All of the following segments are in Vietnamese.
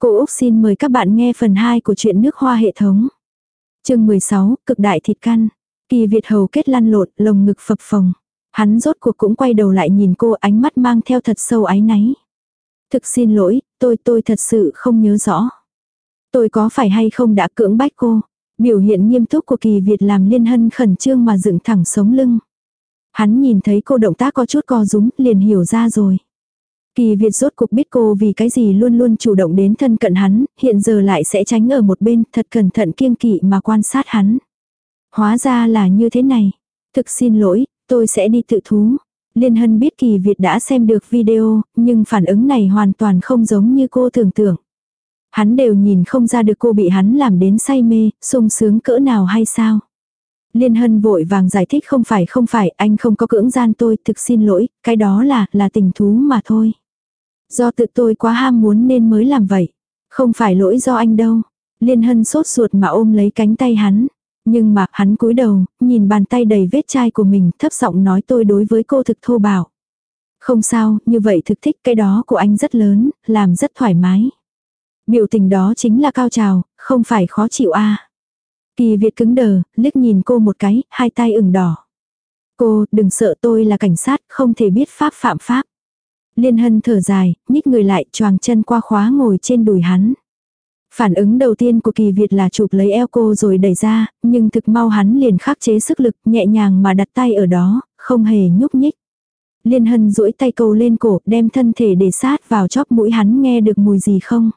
Cô Úc xin mời các bạn nghe phần 2 của truyện nước hoa hệ thống. chương 16, cực đại thịt căn. Kỳ Việt hầu kết lăn lộn, lồng ngực phập phồng. Hắn rốt cuộc cũng quay đầu lại nhìn cô ánh mắt mang theo thật sâu ái náy. Thực xin lỗi, tôi tôi thật sự không nhớ rõ. Tôi có phải hay không đã cưỡng bách cô? Biểu hiện nghiêm túc của Kỳ Việt làm liên hân khẩn trương mà dựng thẳng sống lưng. Hắn nhìn thấy cô động tác có chút co rúm, liền hiểu ra rồi. Kỳ Việt rốt cuộc biết cô vì cái gì luôn luôn chủ động đến thân cận hắn, hiện giờ lại sẽ tránh ở một bên, thật cẩn thận kiêng kỵ mà quan sát hắn. Hóa ra là như thế này. Thực xin lỗi, tôi sẽ đi tự thú. Liên Hân biết Kỳ Việt đã xem được video, nhưng phản ứng này hoàn toàn không giống như cô tưởng tượng. Hắn đều nhìn không ra được cô bị hắn làm đến say mê, sung sướng cỡ nào hay sao. Liên Hân vội vàng giải thích không phải không phải, anh không có cưỡng gian tôi, thực xin lỗi, cái đó là, là tình thú mà thôi. Do tự tôi quá ham muốn nên mới làm vậy. Không phải lỗi do anh đâu. Liên Hân sốt ruột mà ôm lấy cánh tay hắn. Nhưng mà hắn cúi đầu, nhìn bàn tay đầy vết chai của mình thấp giọng nói tôi đối với cô thực thô bạo. Không sao, như vậy thực thích cái đó của anh rất lớn, làm rất thoải mái. Biểu tình đó chính là cao trào, không phải khó chịu a Kỳ Việt cứng đờ, liếc nhìn cô một cái, hai tay ửng đỏ. Cô, đừng sợ tôi là cảnh sát, không thể biết pháp phạm pháp. Liên hân thở dài, nhích người lại, choàng chân qua khóa ngồi trên đùi hắn. Phản ứng đầu tiên của kỳ Việt là chụp lấy eo cô rồi đẩy ra, nhưng thực mau hắn liền khắc chế sức lực nhẹ nhàng mà đặt tay ở đó, không hề nhúc nhích. Liên hân duỗi tay cầu lên cổ, đem thân thể để sát vào chóp mũi hắn nghe được mùi gì không.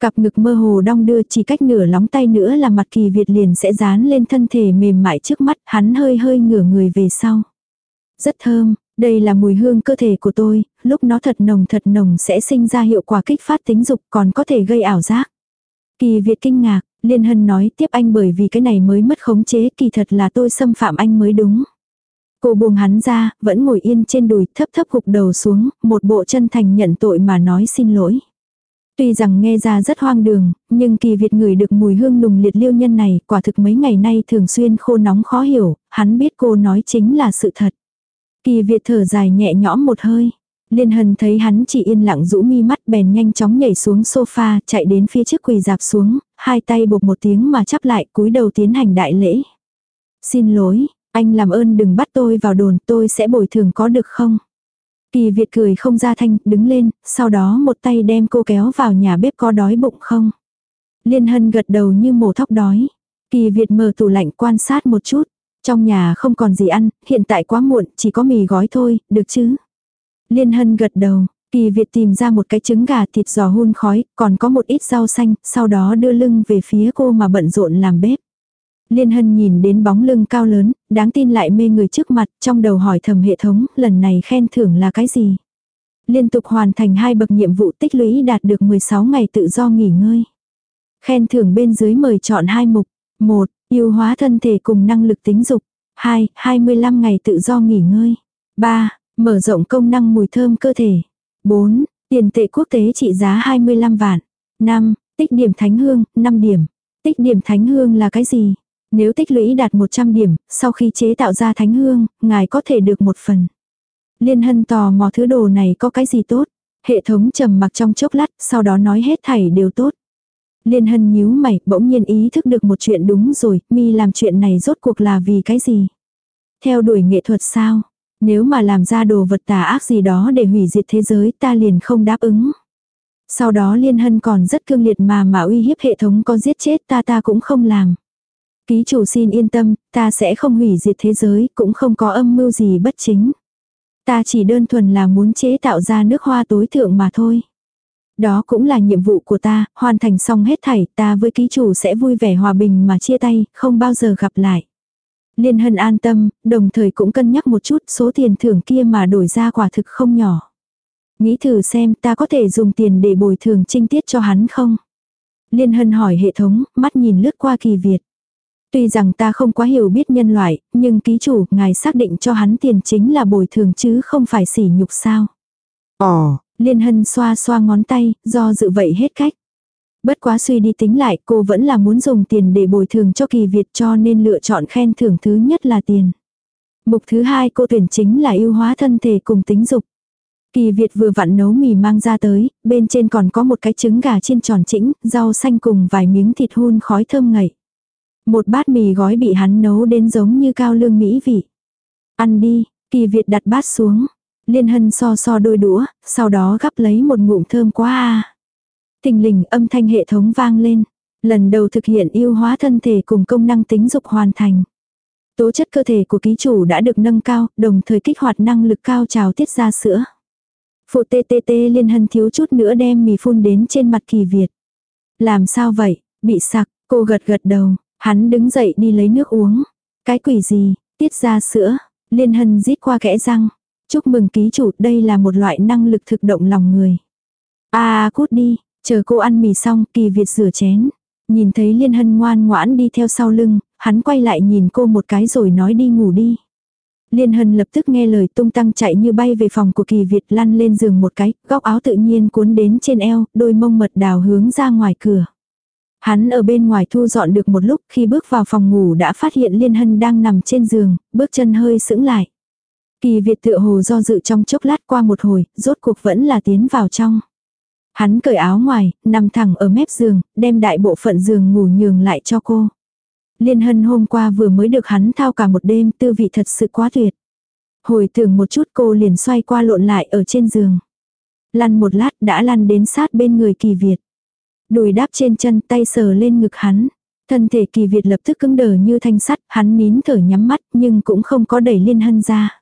Cặp ngực mơ hồ đong đưa chỉ cách nửa lóng tay nữa là mặt kỳ Việt liền sẽ dán lên thân thể mềm mại trước mắt, hắn hơi hơi ngửa người về sau. Rất thơm, đây là mùi hương cơ thể của tôi, lúc nó thật nồng thật nồng sẽ sinh ra hiệu quả kích phát tính dục còn có thể gây ảo giác. Kỳ Việt kinh ngạc, Liên Hân nói tiếp anh bởi vì cái này mới mất khống chế kỳ thật là tôi xâm phạm anh mới đúng. Cô buông hắn ra, vẫn ngồi yên trên đùi thấp thấp gục đầu xuống, một bộ chân thành nhận tội mà nói xin lỗi. Tuy rằng nghe ra rất hoang đường, nhưng kỳ Việt ngửi được mùi hương nùng liệt liêu nhân này, quả thực mấy ngày nay thường xuyên khô nóng khó hiểu, hắn biết cô nói chính là sự thật. Kỳ Việt thở dài nhẹ nhõm một hơi. Liên Hân thấy hắn chỉ yên lặng rũ mi mắt bèn nhanh chóng nhảy xuống sofa, chạy đến phía trước quỳ dạp xuống, hai tay bột một tiếng mà chắp lại cúi đầu tiến hành đại lễ. Xin lỗi, anh làm ơn đừng bắt tôi vào đồn, tôi sẽ bồi thường có được không? Kỳ Việt cười không ra thanh, đứng lên, sau đó một tay đem cô kéo vào nhà bếp có đói bụng không? Liên Hân gật đầu như mổ thóc đói. Kỳ Việt mở tủ lạnh quan sát một chút. Trong nhà không còn gì ăn, hiện tại quá muộn, chỉ có mì gói thôi, được chứ? Liên Hân gật đầu, Kỳ Việt tìm ra một cái trứng gà thịt giò hun khói, còn có một ít rau xanh, sau đó đưa lưng về phía cô mà bận rộn làm bếp. Liên Hân nhìn đến bóng lưng cao lớn, đáng tin lại mê người trước mặt, trong đầu hỏi thầm hệ thống, lần này khen thưởng là cái gì? Liên tục hoàn thành hai bậc nhiệm vụ tích lũy đạt được 16 ngày tự do nghỉ ngơi. Khen thưởng bên dưới mời chọn hai mục. 1. Yêu hóa thân thể cùng năng lực tính dục. 2. 25 ngày tự do nghỉ ngơi. 3. Mở rộng công năng mùi thơm cơ thể. 4. Tiền tệ quốc tế trị giá 25 vạn. 5. Tích điểm thánh hương, 5 điểm. Tích điểm thánh hương là cái gì? Nếu tích lũy đạt 100 điểm, sau khi chế tạo ra thánh hương, ngài có thể được một phần. Liên hân tò mò thứ đồ này có cái gì tốt. Hệ thống trầm mặc trong chốc lát, sau đó nói hết thảy đều tốt. Liên hân nhíu mày, bỗng nhiên ý thức được một chuyện đúng rồi, mi làm chuyện này rốt cuộc là vì cái gì? Theo đuổi nghệ thuật sao? Nếu mà làm ra đồ vật tà ác gì đó để hủy diệt thế giới ta liền không đáp ứng. Sau đó liên hân còn rất cương liệt mà mà uy hiếp hệ thống có giết chết ta ta cũng không làm. Ký chủ xin yên tâm, ta sẽ không hủy diệt thế giới, cũng không có âm mưu gì bất chính. Ta chỉ đơn thuần là muốn chế tạo ra nước hoa tối thượng mà thôi. Đó cũng là nhiệm vụ của ta, hoàn thành xong hết thảy, ta với ký chủ sẽ vui vẻ hòa bình mà chia tay, không bao giờ gặp lại. Liên hân an tâm, đồng thời cũng cân nhắc một chút số tiền thưởng kia mà đổi ra quả thực không nhỏ. Nghĩ thử xem ta có thể dùng tiền để bồi thường trinh tiết cho hắn không? Liên hân hỏi hệ thống, mắt nhìn lướt qua kỳ Việt. Tuy rằng ta không quá hiểu biết nhân loại, nhưng ký chủ, ngài xác định cho hắn tiền chính là bồi thường chứ không phải sỉ nhục sao. Ồ, Liên Hân xoa xoa ngón tay, do dự vậy hết cách. Bất quá suy đi tính lại, cô vẫn là muốn dùng tiền để bồi thường cho kỳ Việt cho nên lựa chọn khen thưởng thứ nhất là tiền. Mục thứ hai cô tuyển chính là yêu hóa thân thể cùng tính dục. Kỳ Việt vừa vặn nấu mì mang ra tới, bên trên còn có một cái trứng gà chiên tròn chỉnh, rau xanh cùng vài miếng thịt hun khói thơm ngậy. Một bát mì gói bị hắn nấu đến giống như cao lương mỹ vị. Ăn đi, Kỳ Việt đặt bát xuống. Liên hân so so đôi đũa, sau đó gắp lấy một ngụm thơm quá à. Tình lình âm thanh hệ thống vang lên. Lần đầu thực hiện yêu hóa thân thể cùng công năng tính dục hoàn thành. Tố chất cơ thể của ký chủ đã được nâng cao, đồng thời kích hoạt năng lực cao trào tiết ra sữa. Phụ tê tê tê liên hân thiếu chút nữa đem mì phun đến trên mặt kỳ Việt. Làm sao vậy, bị sặc, cô gật gật đầu, hắn đứng dậy đi lấy nước uống. Cái quỷ gì, tiết ra sữa, liên hân rít qua kẽ răng. Chúc mừng ký chủ, đây là một loại năng lực thực động lòng người. À cút đi, chờ cô ăn mì xong, kỳ Việt rửa chén. Nhìn thấy liên hân ngoan ngoãn đi theo sau lưng, hắn quay lại nhìn cô một cái rồi nói đi ngủ đi. Liên hân lập tức nghe lời tung tăng chạy như bay về phòng của kỳ Việt lăn lên giường một cái, góc áo tự nhiên cuốn đến trên eo, đôi mông mật đào hướng ra ngoài cửa. Hắn ở bên ngoài thu dọn được một lúc khi bước vào phòng ngủ đã phát hiện Liên Hân đang nằm trên giường, bước chân hơi sững lại. Kỳ Việt tựa hồ do dự trong chốc lát qua một hồi, rốt cuộc vẫn là tiến vào trong. Hắn cởi áo ngoài, nằm thẳng ở mép giường, đem đại bộ phận giường ngủ nhường lại cho cô. Liên hân hôm qua vừa mới được hắn thao cả một đêm tư vị thật sự quá tuyệt. Hồi tưởng một chút cô liền xoay qua lộn lại ở trên giường. Lăn một lát đã lăn đến sát bên người kỳ Việt. Đùi đáp trên chân tay sờ lên ngực hắn. Thân thể kỳ Việt lập tức cứng đờ như thanh sắt, hắn nín thở nhắm mắt nhưng cũng không có đẩy liên hân ra.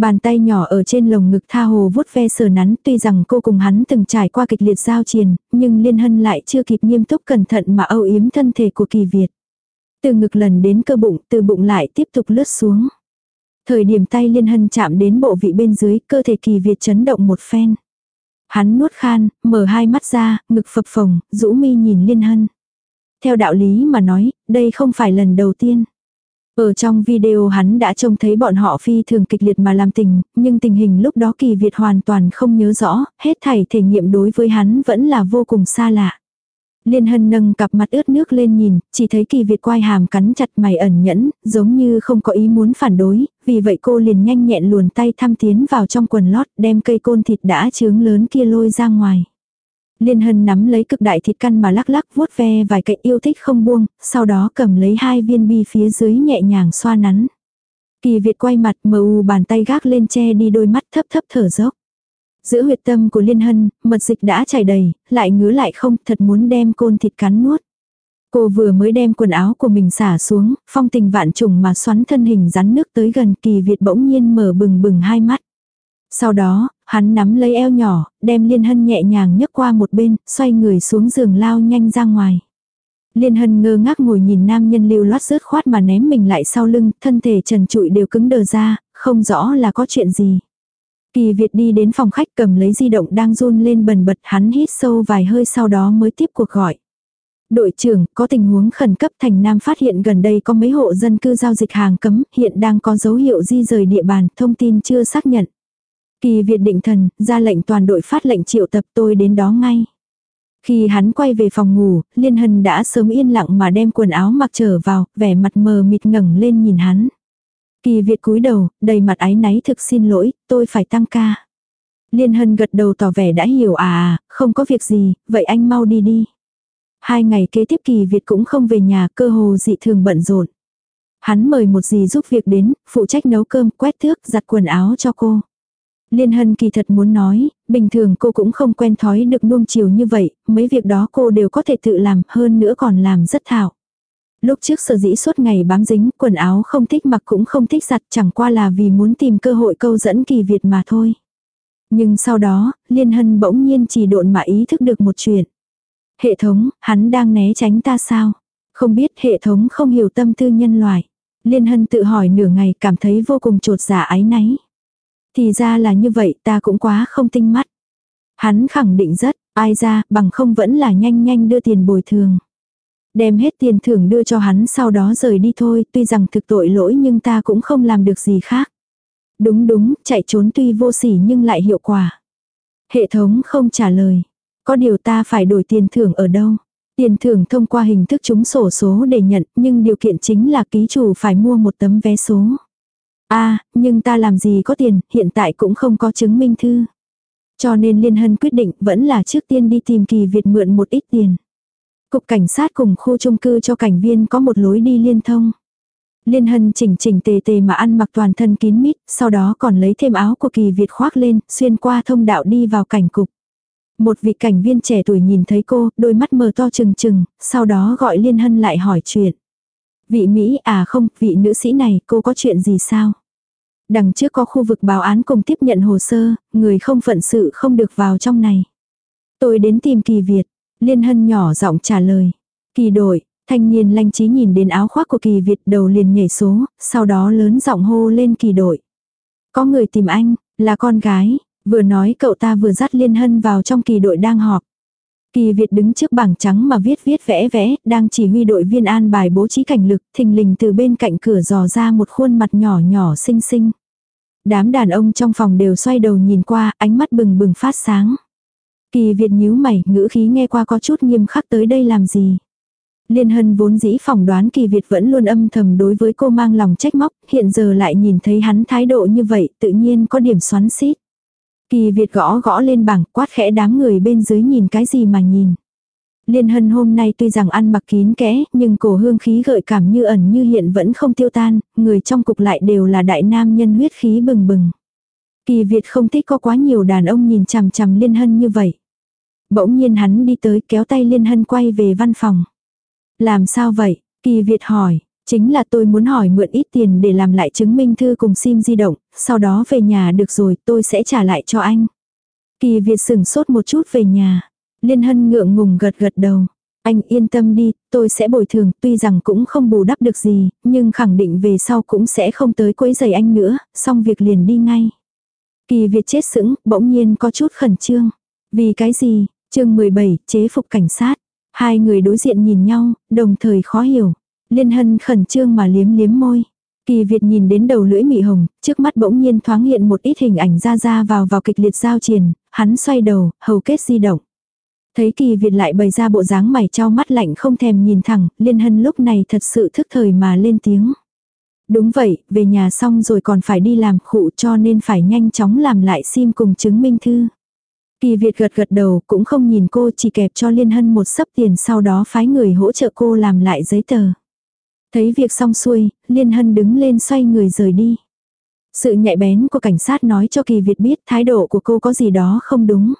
Bàn tay nhỏ ở trên lồng ngực tha hồ vuốt ve sờ nắn tuy rằng cô cùng hắn từng trải qua kịch liệt giao triền, nhưng liên hân lại chưa kịp nghiêm túc cẩn thận mà âu yếm thân thể của kỳ Việt. Từ ngực lần đến cơ bụng, từ bụng lại tiếp tục lướt xuống. Thời điểm tay liên hân chạm đến bộ vị bên dưới, cơ thể kỳ Việt chấn động một phen. Hắn nuốt khan, mở hai mắt ra, ngực phập phồng, rũ mi nhìn liên hân. Theo đạo lý mà nói, đây không phải lần đầu tiên. Ở trong video hắn đã trông thấy bọn họ phi thường kịch liệt mà làm tình, nhưng tình hình lúc đó kỳ Việt hoàn toàn không nhớ rõ, hết thảy thể nghiệm đối với hắn vẫn là vô cùng xa lạ. Liên hân nâng cặp mặt ướt nước lên nhìn, chỉ thấy kỳ Việt quay hàm cắn chặt mày ẩn nhẫn, giống như không có ý muốn phản đối, vì vậy cô liền nhanh nhẹn luồn tay thăm tiến vào trong quần lót đem cây côn thịt đã trướng lớn kia lôi ra ngoài. Liên hân nắm lấy cực đại thịt căn mà lắc lắc vuốt ve vài cạnh yêu thích không buông, sau đó cầm lấy hai viên bi phía dưới nhẹ nhàng xoa nắn. Kỳ Việt quay mặt mờ u bàn tay gác lên che đi đôi mắt thấp thấp thở dốc. Giữa huyệt tâm của Liên Hân, mật dịch đã chảy đầy, lại ngứa lại không, thật muốn đem côn thịt cắn nuốt. Cô vừa mới đem quần áo của mình xả xuống, phong tình vạn trùng mà xoắn thân hình rắn nước tới gần kỳ Việt bỗng nhiên mở bừng bừng hai mắt. Sau đó, hắn nắm lấy eo nhỏ, đem Liên Hân nhẹ nhàng nhấc qua một bên, xoay người xuống giường lao nhanh ra ngoài. Liên Hân ngơ ngác ngồi nhìn nam nhân lưu loát rớt khoát mà ném mình lại sau lưng, thân thể trần trụi đều cứng đờ ra, không rõ là có chuyện gì. Kỳ Việt đi đến phòng khách cầm lấy di động đang run lên bần bật hắn hít sâu vài hơi sau đó mới tiếp cuộc gọi. Đội trưởng, có tình huống khẩn cấp thành Nam phát hiện gần đây có mấy hộ dân cư giao dịch hàng cấm, hiện đang có dấu hiệu di rời địa bàn, thông tin chưa xác nhận. Kỳ Việt định thần, ra lệnh toàn đội phát lệnh triệu tập tôi đến đó ngay. Khi hắn quay về phòng ngủ, Liên Hân đã sớm yên lặng mà đem quần áo mặc trở vào, vẻ mặt mờ mịt ngẩng lên nhìn hắn. Kỳ Việt cúi đầu, đầy mặt ái náy thực xin lỗi, tôi phải tăng ca. Liên Hân gật đầu tỏ vẻ đã hiểu à, à, không có việc gì, vậy anh mau đi đi. Hai ngày kế tiếp Kỳ Việt cũng không về nhà, cơ hồ dị thường bận rộn. Hắn mời một dì giúp việc đến, phụ trách nấu cơm, quét thước, giặt quần áo cho cô. Liên Hân kỳ thật muốn nói, bình thường cô cũng không quen thói được nuông chiều như vậy, mấy việc đó cô đều có thể tự làm, hơn nữa còn làm rất thạo. Lúc trước sở dĩ suốt ngày bám dính, quần áo không thích mặc cũng không thích giặt chẳng qua là vì muốn tìm cơ hội câu dẫn kỳ Việt mà thôi. Nhưng sau đó, Liên Hân bỗng nhiên chỉ độn mà ý thức được một chuyện. Hệ thống, hắn đang né tránh ta sao? Không biết hệ thống không hiểu tâm tư nhân loại. Liên Hân tự hỏi nửa ngày cảm thấy vô cùng trột dạ ái náy. Thì ra là như vậy ta cũng quá không tinh mắt. Hắn khẳng định rất, ai ra, bằng không vẫn là nhanh nhanh đưa tiền bồi thường. Đem hết tiền thưởng đưa cho hắn sau đó rời đi thôi, tuy rằng thực tội lỗi nhưng ta cũng không làm được gì khác. Đúng đúng, chạy trốn tuy vô sỉ nhưng lại hiệu quả. Hệ thống không trả lời. Có điều ta phải đổi tiền thưởng ở đâu? Tiền thưởng thông qua hình thức trúng sổ số để nhận, nhưng điều kiện chính là ký chủ phải mua một tấm vé số a à, nhưng ta làm gì có tiền, hiện tại cũng không có chứng minh thư. Cho nên Liên Hân quyết định vẫn là trước tiên đi tìm Kỳ Việt mượn một ít tiền. Cục cảnh sát cùng khu chung cư cho cảnh viên có một lối đi liên thông. Liên Hân chỉnh chỉnh tề tề mà ăn mặc toàn thân kín mít, sau đó còn lấy thêm áo của Kỳ Việt khoác lên, xuyên qua thông đạo đi vào cảnh cục. Một vị cảnh viên trẻ tuổi nhìn thấy cô, đôi mắt mờ to trừng trừng, sau đó gọi Liên Hân lại hỏi chuyện. Vị Mỹ à không, vị nữ sĩ này, cô có chuyện gì sao? Đằng trước có khu vực báo án cùng tiếp nhận hồ sơ, người không phận sự không được vào trong này. Tôi đến tìm Kỳ Việt, Liên Hân nhỏ giọng trả lời. Kỳ đội, thanh niên lanh trí nhìn đến áo khoác của Kỳ Việt đầu liền nhảy số, sau đó lớn giọng hô lên Kỳ đội. Có người tìm anh, là con gái, vừa nói cậu ta vừa dắt Liên Hân vào trong kỳ đội đang họp. Kỳ Việt đứng trước bảng trắng mà viết viết vẽ vẽ, đang chỉ huy đội viên an bài bố trí cảnh lực, thình lình từ bên cạnh cửa dò ra một khuôn mặt nhỏ nhỏ xinh xinh. Đám đàn ông trong phòng đều xoay đầu nhìn qua, ánh mắt bừng bừng phát sáng. Kỳ Việt nhíu mày, ngữ khí nghe qua có chút nghiêm khắc tới đây làm gì. Liên Hân vốn dĩ phỏng đoán Kỳ Việt vẫn luôn âm thầm đối với cô mang lòng trách móc, hiện giờ lại nhìn thấy hắn thái độ như vậy, tự nhiên có điểm xoắn xít. Kỳ Việt gõ gõ lên bảng, quát khẽ đám người bên dưới nhìn cái gì mà nhìn. Liên Hân hôm nay tuy rằng ăn mặc kín kẽ, nhưng cổ hương khí gợi cảm như ẩn như hiện vẫn không tiêu tan, người trong cục lại đều là đại nam nhân huyết khí bừng bừng. Kỳ Việt không thích có quá nhiều đàn ông nhìn chằm chằm Liên Hân như vậy. Bỗng nhiên hắn đi tới kéo tay Liên Hân quay về văn phòng. Làm sao vậy? Kỳ Việt hỏi. Chính là tôi muốn hỏi mượn ít tiền để làm lại chứng minh thư cùng sim di động, sau đó về nhà được rồi tôi sẽ trả lại cho anh. Kỳ Việt sửng sốt một chút về nhà. Liên Hân ngượng ngùng gật gật đầu. Anh yên tâm đi, tôi sẽ bồi thường, tuy rằng cũng không bù đắp được gì, nhưng khẳng định về sau cũng sẽ không tới quấy giày anh nữa, xong việc liền đi ngay. Kỳ Việt chết sững, bỗng nhiên có chút khẩn trương. Vì cái gì? chương 17, chế phục cảnh sát. Hai người đối diện nhìn nhau, đồng thời khó hiểu. Liên Hân khẩn trương mà liếm liếm môi. Kỳ Việt nhìn đến đầu lưỡi mị hồng, trước mắt bỗng nhiên thoáng hiện một ít hình ảnh ra ra vào vào kịch liệt giao triền, hắn xoay đầu, hầu kết di động. Thấy Kỳ Việt lại bày ra bộ dáng mày trao mắt lạnh không thèm nhìn thẳng, Liên Hân lúc này thật sự thức thời mà lên tiếng. Đúng vậy, về nhà xong rồi còn phải đi làm khụ cho nên phải nhanh chóng làm lại sim cùng chứng minh thư. Kỳ Việt gật gật đầu cũng không nhìn cô chỉ kẹp cho Liên Hân một sấp tiền sau đó phái người hỗ trợ cô làm lại giấy tờ. Thấy việc xong xuôi, Liên Hân đứng lên xoay người rời đi. Sự nhạy bén của cảnh sát nói cho Kỳ Việt biết thái độ của cô có gì đó không đúng.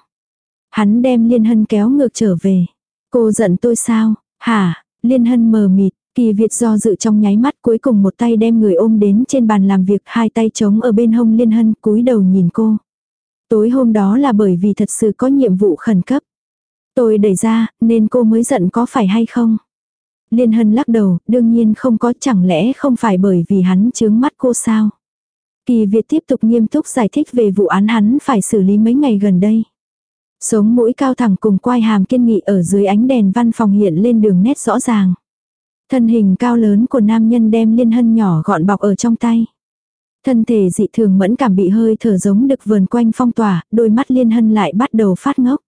Hắn đem Liên Hân kéo ngược trở về. Cô giận tôi sao? Hả? Liên Hân mờ mịt, Kỳ Việt do dự trong nháy mắt cuối cùng một tay đem người ôm đến trên bàn làm việc hai tay trống ở bên hông Liên Hân cúi đầu nhìn cô. Tối hôm đó là bởi vì thật sự có nhiệm vụ khẩn cấp. Tôi đẩy ra, nên cô mới giận có phải hay không? Liên Hân lắc đầu, đương nhiên không có chẳng lẽ không phải bởi vì hắn chướng mắt cô sao? Kỳ Việt tiếp tục nghiêm túc giải thích về vụ án hắn phải xử lý mấy ngày gần đây. Sống mũi cao thẳng cùng quai hàm kiên nghị ở dưới ánh đèn văn phòng hiện lên đường nét rõ ràng. Thân hình cao lớn của nam nhân đem liên hân nhỏ gọn bọc ở trong tay. Thân thể dị thường mẫn cảm bị hơi thở giống được vườn quanh phong tỏa, đôi mắt liên hân lại bắt đầu phát ngốc.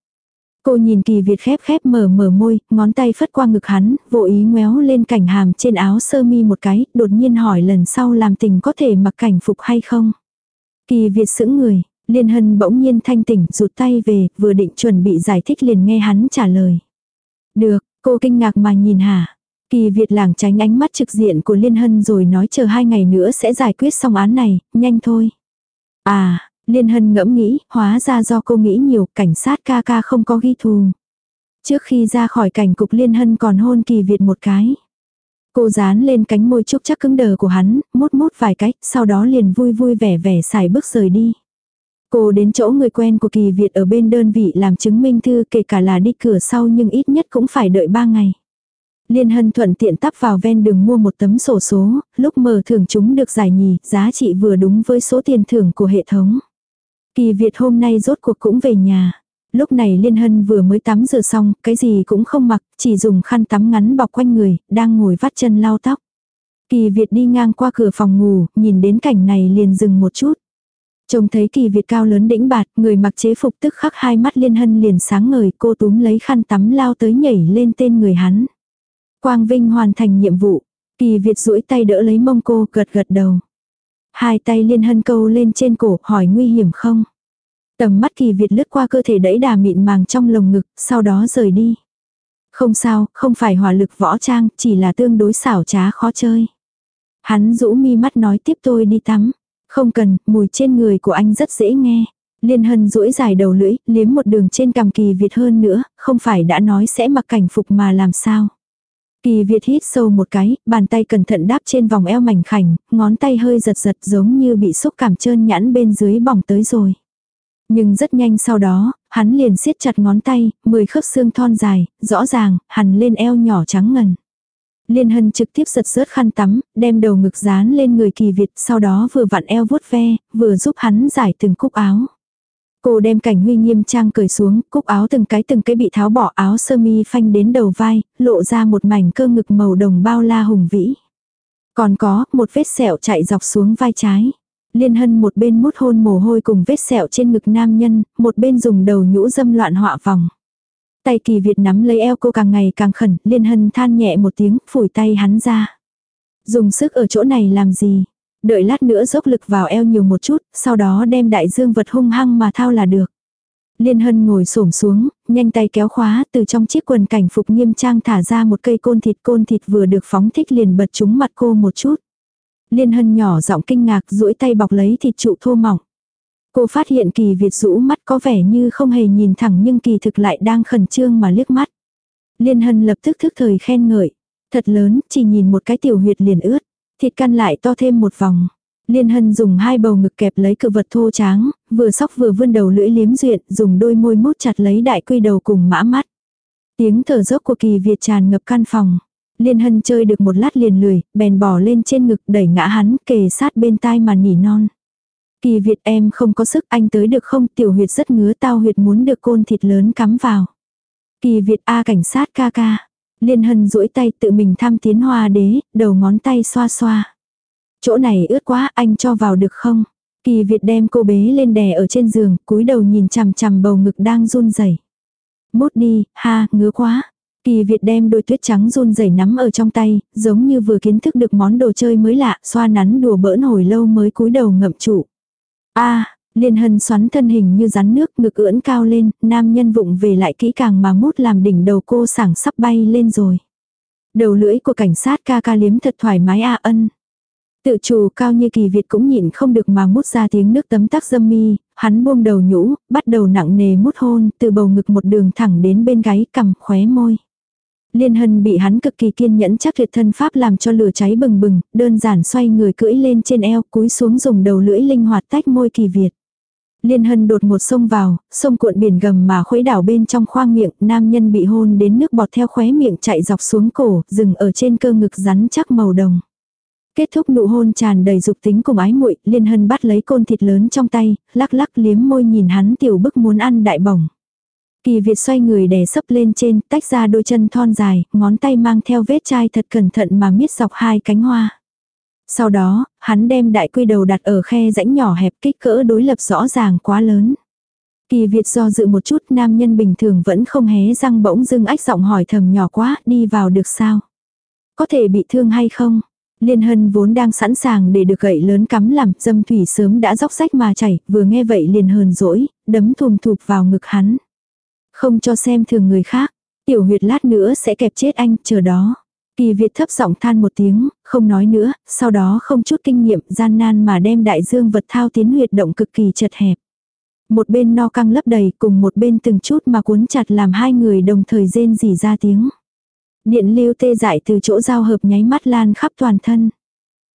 Cô nhìn kỳ Việt khép khép mở mở môi, ngón tay phất qua ngực hắn, vô ý ngoéo lên cảnh hàm trên áo sơ mi một cái, đột nhiên hỏi lần sau làm tình có thể mặc cảnh phục hay không. Kỳ Việt sững người, Liên Hân bỗng nhiên thanh tỉnh rụt tay về, vừa định chuẩn bị giải thích liền nghe hắn trả lời. Được, cô kinh ngạc mà nhìn hả. Kỳ Việt lảng tránh ánh mắt trực diện của Liên Hân rồi nói chờ hai ngày nữa sẽ giải quyết xong án này, nhanh thôi. À, Liên Hân ngẫm nghĩ, hóa ra do cô nghĩ nhiều, cảnh sát ca ca không có ghi thù. Trước khi ra khỏi cảnh cục Liên Hân còn hôn Kỳ Việt một cái. Cô dán lên cánh môi trúc chắc cứng đờ của hắn, mút mút vài cách, sau đó liền vui vui vẻ vẻ xài bước rời đi. Cô đến chỗ người quen của Kỳ Việt ở bên đơn vị làm chứng minh thư kể cả là đi cửa sau nhưng ít nhất cũng phải đợi 3 ngày. Liên Hân thuận tiện tắp vào ven đường mua một tấm sổ số, lúc mở thưởng chúng được giải nhì, giá trị vừa đúng với số tiền thưởng của hệ thống. Kỳ Việt hôm nay rốt cuộc cũng về nhà. Lúc này Liên Hân vừa mới tắm rửa xong, cái gì cũng không mặc, chỉ dùng khăn tắm ngắn bọc quanh người, đang ngồi vắt chân lau tóc. Kỳ Việt đi ngang qua cửa phòng ngủ, nhìn đến cảnh này liền dừng một chút. Trông thấy kỳ Việt cao lớn đĩnh bạt, người mặc chế phục tức khắc hai mắt liên hân liền sáng ngời, cô túm lấy khăn tắm lao tới nhảy lên tên người hắn. Quang Vinh hoàn thành nhiệm vụ, kỳ Việt duỗi tay đỡ lấy mông cô gật gật đầu. Hai tay liên hân câu lên trên cổ hỏi nguy hiểm không? Tầm mắt kỳ Việt lướt qua cơ thể đẫy đà mịn màng trong lồng ngực, sau đó rời đi. Không sao, không phải hỏa lực võ trang, chỉ là tương đối xảo trá khó chơi. Hắn rũ mi mắt nói tiếp tôi đi tắm. Không cần, mùi trên người của anh rất dễ nghe. Liên hân rũi dài đầu lưỡi, liếm một đường trên cằm kỳ Việt hơn nữa, không phải đã nói sẽ mặc cảnh phục mà làm sao. Kỳ Việt hít sâu một cái, bàn tay cẩn thận đáp trên vòng eo mảnh khảnh, ngón tay hơi giật giật giống như bị xúc cảm trơn nhẵn bên dưới bỏng tới rồi. Nhưng rất nhanh sau đó, hắn liền siết chặt ngón tay, mười khớp xương thon dài, rõ ràng, hằn lên eo nhỏ trắng ngần. Liên hân trực tiếp giật rớt khăn tắm, đem đầu ngực dán lên người kỳ Việt, sau đó vừa vặn eo vuốt ve, vừa giúp hắn giải từng cúc áo. Cô đem cảnh huy nghiêm trang cởi xuống, cúc áo từng cái từng cái bị tháo bỏ áo sơ mi phanh đến đầu vai, lộ ra một mảnh cơ ngực màu đồng bao la hùng vĩ. Còn có, một vết sẹo chạy dọc xuống vai trái. Liên hân một bên mút hôn mồ hôi cùng vết sẹo trên ngực nam nhân, một bên dùng đầu nhũ dâm loạn họa vòng. Tay kỳ Việt nắm lấy eo cô càng ngày càng khẩn, liên hân than nhẹ một tiếng, phủi tay hắn ra. Dùng sức ở chỗ này làm gì? Đợi lát nữa dốc lực vào eo nhiều một chút, sau đó đem đại dương vật hung hăng mà thao là được. Liên hân ngồi xổm xuống, nhanh tay kéo khóa, từ trong chiếc quần cảnh phục nghiêm trang thả ra một cây côn thịt côn thịt vừa được phóng thích liền bật trúng mặt cô một chút. Liên hân nhỏ giọng kinh ngạc duỗi tay bọc lấy thịt trụ thô mỏng. Cô phát hiện kỳ Việt rũ mắt có vẻ như không hề nhìn thẳng nhưng kỳ thực lại đang khẩn trương mà liếc mắt. Liên hân lập tức thức thời khen ngợi. Thật lớn, chỉ nhìn một cái tiểu huyệt liền ướt. Thịt căn lại to thêm một vòng. Liên hân dùng hai bầu ngực kẹp lấy cự vật thô tráng, vừa sóc vừa vươn đầu lưỡi liếm duyện, dùng đôi môi mút chặt lấy đại quy đầu cùng mã mắt. Tiếng thở dốc của kỳ Việt tràn ngập căn phòng. Liên hân chơi được một lát liền lười, bèn bỏ lên trên ngực đẩy ngã hắn kề sát bên tai mà nỉ non. Kỳ Việt em không có sức anh tới được không tiểu huyệt rất ngứa tao huyệt muốn được côn thịt lớn cắm vào. Kỳ Việt A cảnh sát ca ca. Liên hân duỗi tay tự mình tham tiến hoa đế, đầu ngón tay xoa xoa. Chỗ này ướt quá anh cho vào được không? Kỳ Việt đem cô bế lên đè ở trên giường, cúi đầu nhìn chằm chằm bầu ngực đang run rẩy. Mút đi, ha, ngứa quá. Kỳ Việt đem đôi tuyết trắng run rẩy nắm ở trong tay, giống như vừa kiến thức được món đồ chơi mới lạ, xoa nắn đùa bỡn hồi lâu mới cúi đầu ngậm trụ. A, Liên hân xoắn thân hình như rắn nước ngực ưỡn cao lên, nam nhân vụng về lại kỹ càng mà mút làm đỉnh đầu cô sảng sắp bay lên rồi. Đầu lưỡi của cảnh sát ca ca liếm thật thoải mái a ân. Tự chủ cao như kỳ Việt cũng nhịn không được mà mút ra tiếng nước tấm tắc dâm mi, hắn buông đầu nhũ, bắt đầu nặng nề mút hôn, từ bầu ngực một đường thẳng đến bên gáy cầm khóe môi. Liên hân bị hắn cực kỳ kiên nhẫn chắc tuyệt thân pháp làm cho lửa cháy bừng bừng, đơn giản xoay người cưỡi lên trên eo cúi xuống dùng đầu lưỡi linh hoạt tách môi kỳ Việt. Liên hân đột một sông vào, sông cuộn biển gầm mà khuấy đảo bên trong khoang miệng, nam nhân bị hôn đến nước bọt theo khóe miệng chạy dọc xuống cổ, dừng ở trên cơ ngực rắn chắc màu đồng. Kết thúc nụ hôn tràn đầy dục tính cùng ái muội, Liên Hân bắt lấy côn thịt lớn trong tay, lắc lắc liếm môi nhìn hắn tiểu bức muốn ăn đại bổng. Kỳ Việt xoay người đè sấp lên trên, tách ra đôi chân thon dài, ngón tay mang theo vết chai thật cẩn thận mà miết dọc hai cánh hoa. Sau đó, hắn đem đại quy đầu đặt ở khe rãnh nhỏ hẹp kích cỡ đối lập rõ ràng quá lớn. Kỳ Việt do dự một chút nam nhân bình thường vẫn không hé răng bỗng dưng ách giọng hỏi thầm nhỏ quá đi vào được sao. Có thể bị thương hay không? Liên hân vốn đang sẵn sàng để được gậy lớn cắm làm dâm thủy sớm đã róc rách mà chảy, vừa nghe vậy liền hờn dỗi, đấm thùm thụp vào ngực hắn. Không cho xem thường người khác, tiểu huyệt lát nữa sẽ kẹp chết anh, chờ đó. Kỳ Việt thấp giọng than một tiếng, không nói nữa, sau đó không chút kinh nghiệm gian nan mà đem đại dương vật thao tiến huyệt động cực kỳ chật hẹp. Một bên no căng lấp đầy cùng một bên từng chút mà cuốn chặt làm hai người đồng thời rên rỉ ra tiếng. Điện lưu tê dại từ chỗ giao hợp nháy mắt lan khắp toàn thân.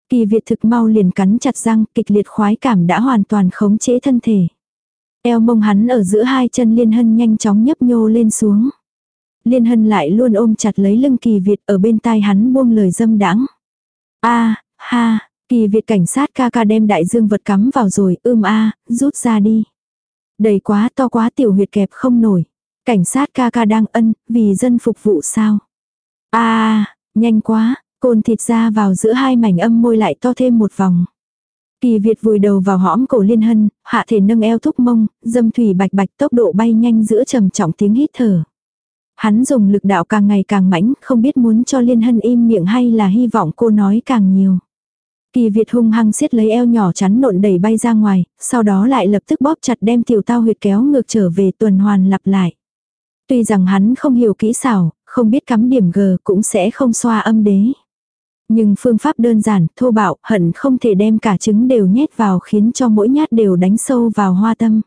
Kỳ Việt thực mau liền cắn chặt răng, kịch liệt khoái cảm đã hoàn toàn khống chế thân thể. Eo mông hắn ở giữa hai chân liên hân nhanh chóng nhấp nhô lên xuống. Liên hân lại luôn ôm chặt lấy lưng kỳ Việt ở bên tai hắn buông lời dâm đãng. a ha, kỳ Việt cảnh sát ca ca đem đại dương vật cắm vào rồi, ưm a rút ra đi. Đầy quá to quá tiểu huyệt kẹp không nổi. Cảnh sát ca ca đang ân, vì dân phục vụ sao. a nhanh quá, côn thịt ra vào giữa hai mảnh âm môi lại to thêm một vòng. Kỳ Việt vùi đầu vào hõm cổ liên hân, hạ thể nâng eo thúc mông, dâm thủy bạch bạch tốc độ bay nhanh giữa trầm trọng tiếng hít thở. Hắn dùng lực đạo càng ngày càng mãnh, không biết muốn cho liên hân im miệng hay là hy vọng cô nói càng nhiều. Kỳ Việt hung hăng siết lấy eo nhỏ chắn nộn đẩy bay ra ngoài, sau đó lại lập tức bóp chặt đem tiểu tao huyệt kéo ngược trở về tuần hoàn lặp lại. Tuy rằng hắn không hiểu kỹ xảo, không biết cắm điểm G cũng sẽ không xoa âm đế. Nhưng phương pháp đơn giản, thô bạo, hận không thể đem cả trứng đều nhét vào khiến cho mỗi nhát đều đánh sâu vào hoa tâm.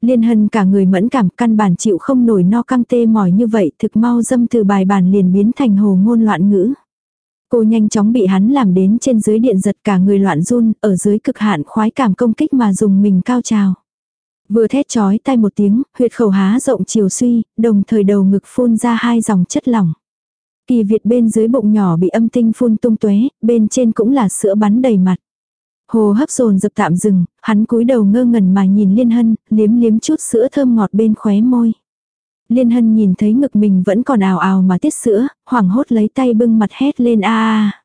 Liên hân cả người mẫn cảm căn bản chịu không nổi no căng tê mỏi như vậy thực mau dâm từ bài bản liền biến thành hồ ngôn loạn ngữ. Cô nhanh chóng bị hắn làm đến trên dưới điện giật cả người loạn run, ở dưới cực hạn khoái cảm công kích mà dùng mình cao trào. Vừa thét chói tay một tiếng, huyệt khẩu há rộng chiều suy, đồng thời đầu ngực phun ra hai dòng chất lỏng. Kỳ Việt bên dưới bụng nhỏ bị âm tinh phun tung tuế, bên trên cũng là sữa bắn đầy mặt. Hồ hấp dồn dập tạm dừng, hắn cúi đầu ngơ ngẩn mà nhìn Liên Hân, liếm liếm chút sữa thơm ngọt bên khóe môi. Liên Hân nhìn thấy ngực mình vẫn còn ào ào mà tiết sữa, hoảng hốt lấy tay bưng mặt hét lên a a.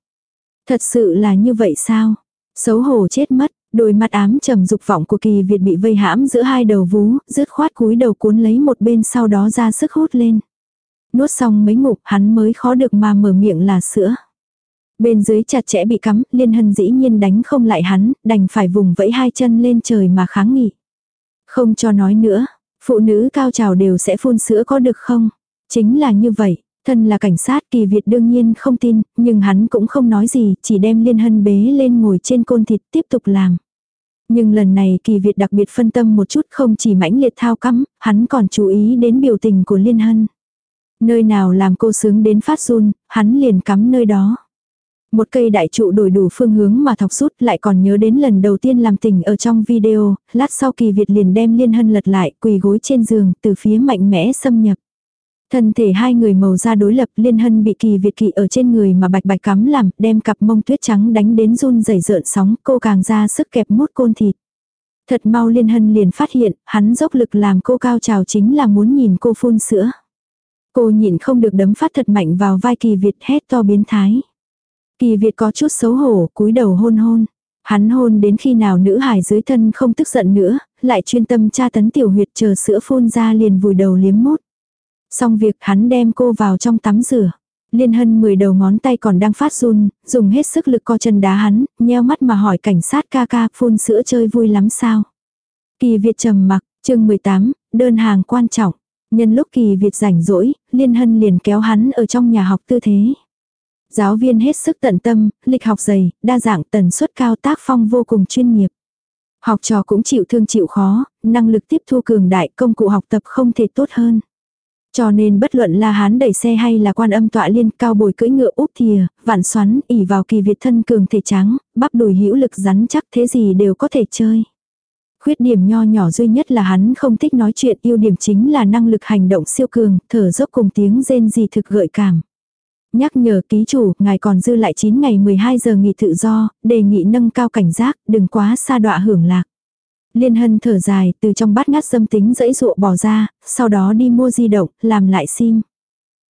Thật sự là như vậy sao? Xấu hổ chết mất, đôi mặt ám trầm dục vọng của kỳ Việt bị vây hãm giữa hai đầu vú, rứt khoát cúi đầu cuốn lấy một bên sau đó ra sức hút lên. Nuốt xong mấy ngụm hắn mới khó được mà mở miệng là sữa. Bên dưới chặt chẽ bị cắm, liên hân dĩ nhiên đánh không lại hắn, đành phải vùng vẫy hai chân lên trời mà kháng nghị. Không cho nói nữa, phụ nữ cao trào đều sẽ phun sữa có được không? Chính là như vậy, thân là cảnh sát kỳ Việt đương nhiên không tin, nhưng hắn cũng không nói gì, chỉ đem liên hân bế lên ngồi trên côn thịt tiếp tục làm. Nhưng lần này kỳ Việt đặc biệt phân tâm một chút không chỉ mãnh liệt thao cắm, hắn còn chú ý đến biểu tình của liên hân. Nơi nào làm cô sướng đến phát run, hắn liền cắm nơi đó. Một cây đại trụ đổi đủ phương hướng mà thọc rút lại còn nhớ đến lần đầu tiên làm tình ở trong video, lát sau kỳ Việt liền đem liên hân lật lại quỳ gối trên giường từ phía mạnh mẽ xâm nhập. Thân thể hai người màu da đối lập liên hân bị kỳ Việt kỵ ở trên người mà bạch bạch cắm làm đem cặp mông tuyết trắng đánh đến run rẩy rợn sóng cô càng ra sức kẹp mút côn thịt. Thật mau liên hân liền phát hiện hắn dốc lực làm cô cao trào chính là muốn nhìn cô phun sữa. Cô nhịn không được đấm phát thật mạnh vào vai kỳ Việt hét to biến thái. Kỳ Việt có chút xấu hổ, cúi đầu hôn hôn. Hắn hôn đến khi nào nữ hài dưới thân không tức giận nữa, lại chuyên tâm tra tấn tiểu huyệt chờ sữa phun ra liền vùi đầu liếm mút. Xong việc hắn đem cô vào trong tắm rửa. Liên hân mười đầu ngón tay còn đang phát run, dùng hết sức lực co chân đá hắn, nheo mắt mà hỏi cảnh sát ca ca phun sữa chơi vui lắm sao. Kỳ Việt trầm mặc, chương 18, đơn hàng quan trọng. Nhân lúc kỳ Việt rảnh rỗi, Liên Hân liền kéo hắn ở trong nhà học tư thế. Giáo viên hết sức tận tâm, lịch học dày, đa dạng tần suất cao tác phong vô cùng chuyên nghiệp. Học trò cũng chịu thương chịu khó, năng lực tiếp thu cường đại công cụ học tập không thể tốt hơn. Cho nên bất luận là hán đẩy xe hay là quan âm tọa liên cao bồi cưỡi ngựa úp thìa, vạn xoắn, ỉ vào kỳ Việt thân cường thể trắng, bắp đùi hữu lực rắn chắc thế gì đều có thể chơi. Khuyết điểm nho nhỏ duy nhất là hắn không thích nói chuyện, ưu điểm chính là năng lực hành động siêu cường, thở dốc cùng tiếng rên gì thực gợi cảm. Nhắc nhở ký chủ, ngài còn dư lại 9 ngày 12 giờ nghỉ tự do, đề nghị nâng cao cảnh giác, đừng quá xa đọa hưởng lạc. Liên hân thở dài, từ trong bát ngát dâm tính dẫy dụa bỏ ra, sau đó đi mua di động, làm lại sim.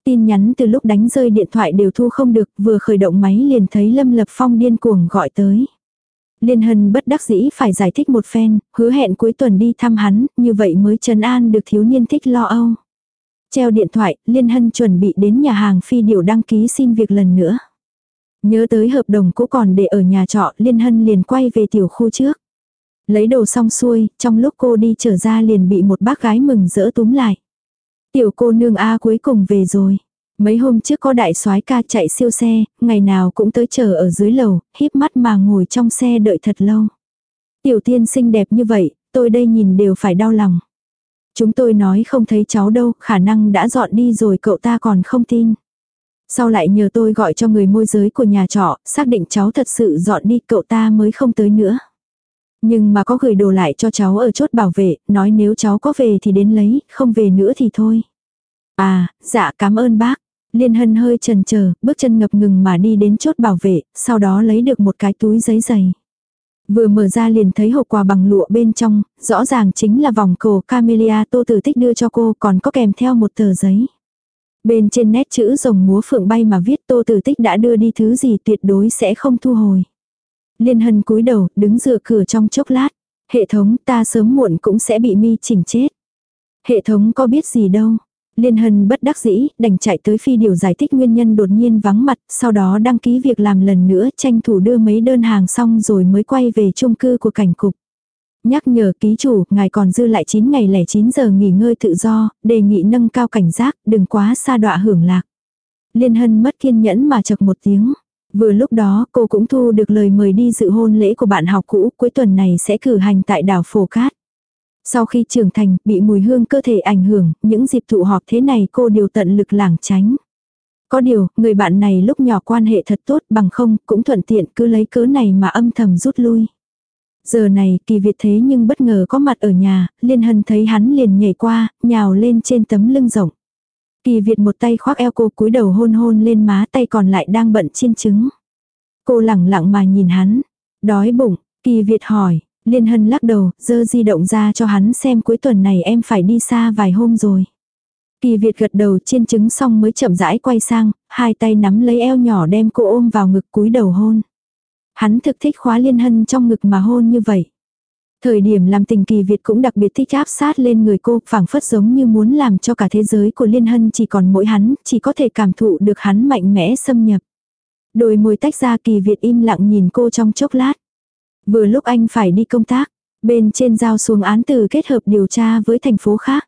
Tin nhắn từ lúc đánh rơi điện thoại đều thu không được, vừa khởi động máy liền thấy Lâm Lập Phong điên cuồng gọi tới. Liên Hân bất đắc dĩ phải giải thích một phen, hứa hẹn cuối tuần đi thăm hắn, như vậy mới trấn an được thiếu niên thích lo âu. Treo điện thoại, Liên Hân chuẩn bị đến nhà hàng phi điệu đăng ký xin việc lần nữa. Nhớ tới hợp đồng cũ còn để ở nhà trọ, Liên Hân liền quay về tiểu khu trước. Lấy đồ xong xuôi, trong lúc cô đi trở ra liền bị một bác gái mừng rỡ túm lại. Tiểu cô nương A cuối cùng về rồi. Mấy hôm trước có đại soái ca chạy siêu xe, ngày nào cũng tới chờ ở dưới lầu, híp mắt mà ngồi trong xe đợi thật lâu. Tiểu tiên xinh đẹp như vậy, tôi đây nhìn đều phải đau lòng. Chúng tôi nói không thấy cháu đâu, khả năng đã dọn đi rồi cậu ta còn không tin. Sau lại nhờ tôi gọi cho người môi giới của nhà trọ, xác định cháu thật sự dọn đi cậu ta mới không tới nữa. Nhưng mà có gửi đồ lại cho cháu ở chốt bảo vệ, nói nếu cháu có về thì đến lấy, không về nữa thì thôi. À, dạ cảm ơn bác. Liên hân hơi trần chờ bước chân ngập ngừng mà đi đến chốt bảo vệ, sau đó lấy được một cái túi giấy dày. Vừa mở ra liền thấy hộp quà bằng lụa bên trong, rõ ràng chính là vòng cổ camellia tô tử tích đưa cho cô còn có kèm theo một tờ giấy. Bên trên nét chữ rồng múa phượng bay mà viết tô tử tích đã đưa đi thứ gì tuyệt đối sẽ không thu hồi. Liên hân cúi đầu, đứng dựa cửa trong chốc lát. Hệ thống ta sớm muộn cũng sẽ bị mi chỉnh chết. Hệ thống có biết gì đâu. Liên Hân bất đắc dĩ, đành chạy tới phi điều giải thích nguyên nhân đột nhiên vắng mặt, sau đó đăng ký việc làm lần nữa, tranh thủ đưa mấy đơn hàng xong rồi mới quay về chung cư của cảnh cục. Nhắc nhở ký chủ, ngài còn dư lại 9 ngày lẻ 9 giờ nghỉ ngơi tự do, đề nghị nâng cao cảnh giác, đừng quá xa đọa hưởng lạc. Liên Hân mất kiên nhẫn mà chật một tiếng. Vừa lúc đó cô cũng thu được lời mời đi dự hôn lễ của bạn học cũ cuối tuần này sẽ cử hành tại đảo Phổ Cát. Sau khi trưởng thành, bị mùi hương cơ thể ảnh hưởng, những dịp tụ họp thế này cô đều tận lực lảng tránh. Có điều, người bạn này lúc nhỏ quan hệ thật tốt bằng không, cũng thuận tiện cứ lấy cớ này mà âm thầm rút lui. Giờ này, kỳ Việt thế nhưng bất ngờ có mặt ở nhà, Liên Hân thấy hắn liền nhảy qua, nhào lên trên tấm lưng rộng. Kỳ Việt một tay khoác eo cô cúi đầu hôn hôn lên má tay còn lại đang bận chiên trứng. Cô lẳng lặng mà nhìn hắn. Đói bụng, Kỳ Việt hỏi, Liên Hân lắc đầu, dơ di động ra cho hắn xem cuối tuần này em phải đi xa vài hôm rồi. Kỳ Việt gật đầu chiên trứng xong mới chậm rãi quay sang, hai tay nắm lấy eo nhỏ đem cô ôm vào ngực cúi đầu hôn. Hắn thực thích khóa Liên Hân trong ngực mà hôn như vậy. Thời điểm làm tình kỳ Việt cũng đặc biệt thích áp sát lên người cô, phảng phất giống như muốn làm cho cả thế giới của Liên Hân chỉ còn mỗi hắn, chỉ có thể cảm thụ được hắn mạnh mẽ xâm nhập. Đôi môi tách ra kỳ Việt im lặng nhìn cô trong chốc lát. Vừa lúc anh phải đi công tác, bên trên giao xuống án từ kết hợp điều tra với thành phố khác.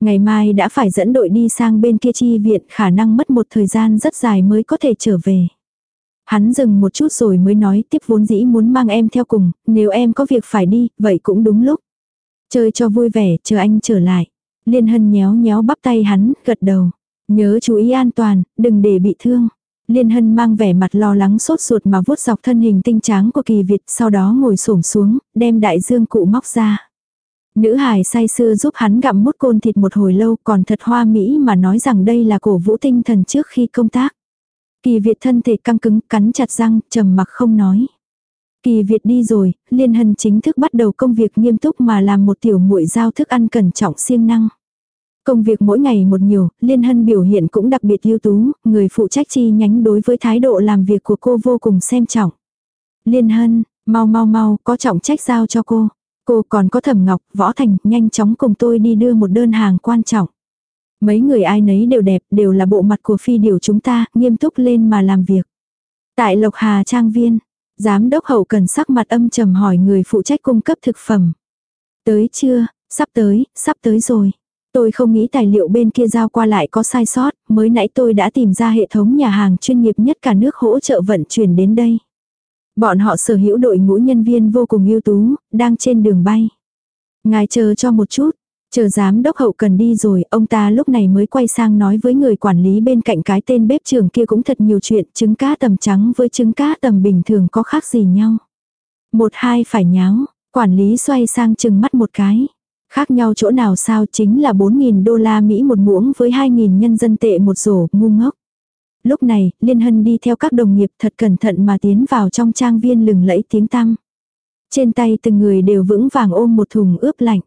Ngày mai đã phải dẫn đội đi sang bên kia chi viện khả năng mất một thời gian rất dài mới có thể trở về. Hắn dừng một chút rồi mới nói tiếp vốn dĩ muốn mang em theo cùng, nếu em có việc phải đi, vậy cũng đúng lúc. Chơi cho vui vẻ, chờ anh trở lại. Liên hân nhéo nhéo bắp tay hắn, gật đầu. Nhớ chú ý an toàn, đừng để bị thương. Liên hân mang vẻ mặt lo lắng sốt ruột mà vuốt dọc thân hình tinh tráng của kỳ Việt sau đó ngồi xổm xuống, đem đại dương cụ móc ra. Nữ hài say sưa giúp hắn gặm mút côn thịt một hồi lâu còn thật hoa mỹ mà nói rằng đây là cổ vũ tinh thần trước khi công tác. Kỳ Việt thân thể căng cứng, cắn chặt răng, trầm mặc không nói. Kỳ Việt đi rồi, Liên Hân chính thức bắt đầu công việc nghiêm túc mà làm một tiểu muội giao thức ăn cẩn trọng siêng năng. Công việc mỗi ngày một nhiều, Liên Hân biểu hiện cũng đặc biệt ưu tú, người phụ trách chi nhánh đối với thái độ làm việc của cô vô cùng xem trọng. Liên Hân, mau mau mau, có trọng trách giao cho cô. Cô còn có Thẩm Ngọc, Võ Thành, nhanh chóng cùng tôi đi đưa một đơn hàng quan trọng. Mấy người ai nấy đều đẹp, đều là bộ mặt của phi điều chúng ta, nghiêm túc lên mà làm việc. Tại Lộc Hà Trang Viên, giám đốc hậu cần sắc mặt âm trầm hỏi người phụ trách cung cấp thực phẩm. Tới chưa, sắp tới, sắp tới rồi. Tôi không nghĩ tài liệu bên kia giao qua lại có sai sót, mới nãy tôi đã tìm ra hệ thống nhà hàng chuyên nghiệp nhất cả nước hỗ trợ vận chuyển đến đây. Bọn họ sở hữu đội ngũ nhân viên vô cùng ưu tú, đang trên đường bay. Ngài chờ cho một chút, Chờ giám đốc hậu cần đi rồi, ông ta lúc này mới quay sang nói với người quản lý bên cạnh cái tên bếp trưởng kia cũng thật nhiều chuyện, trứng cá tầm trắng với trứng cá tầm bình thường có khác gì nhau. Một hai phải nháo, quản lý xoay sang chừng mắt một cái. Khác nhau chỗ nào sao chính là 4.000 đô la Mỹ một muỗng với 2.000 nhân dân tệ một rổ, ngu ngốc. Lúc này, Liên Hân đi theo các đồng nghiệp thật cẩn thận mà tiến vào trong trang viên lừng lẫy tiếng tăm. Trên tay từng người đều vững vàng ôm một thùng ướp lạnh.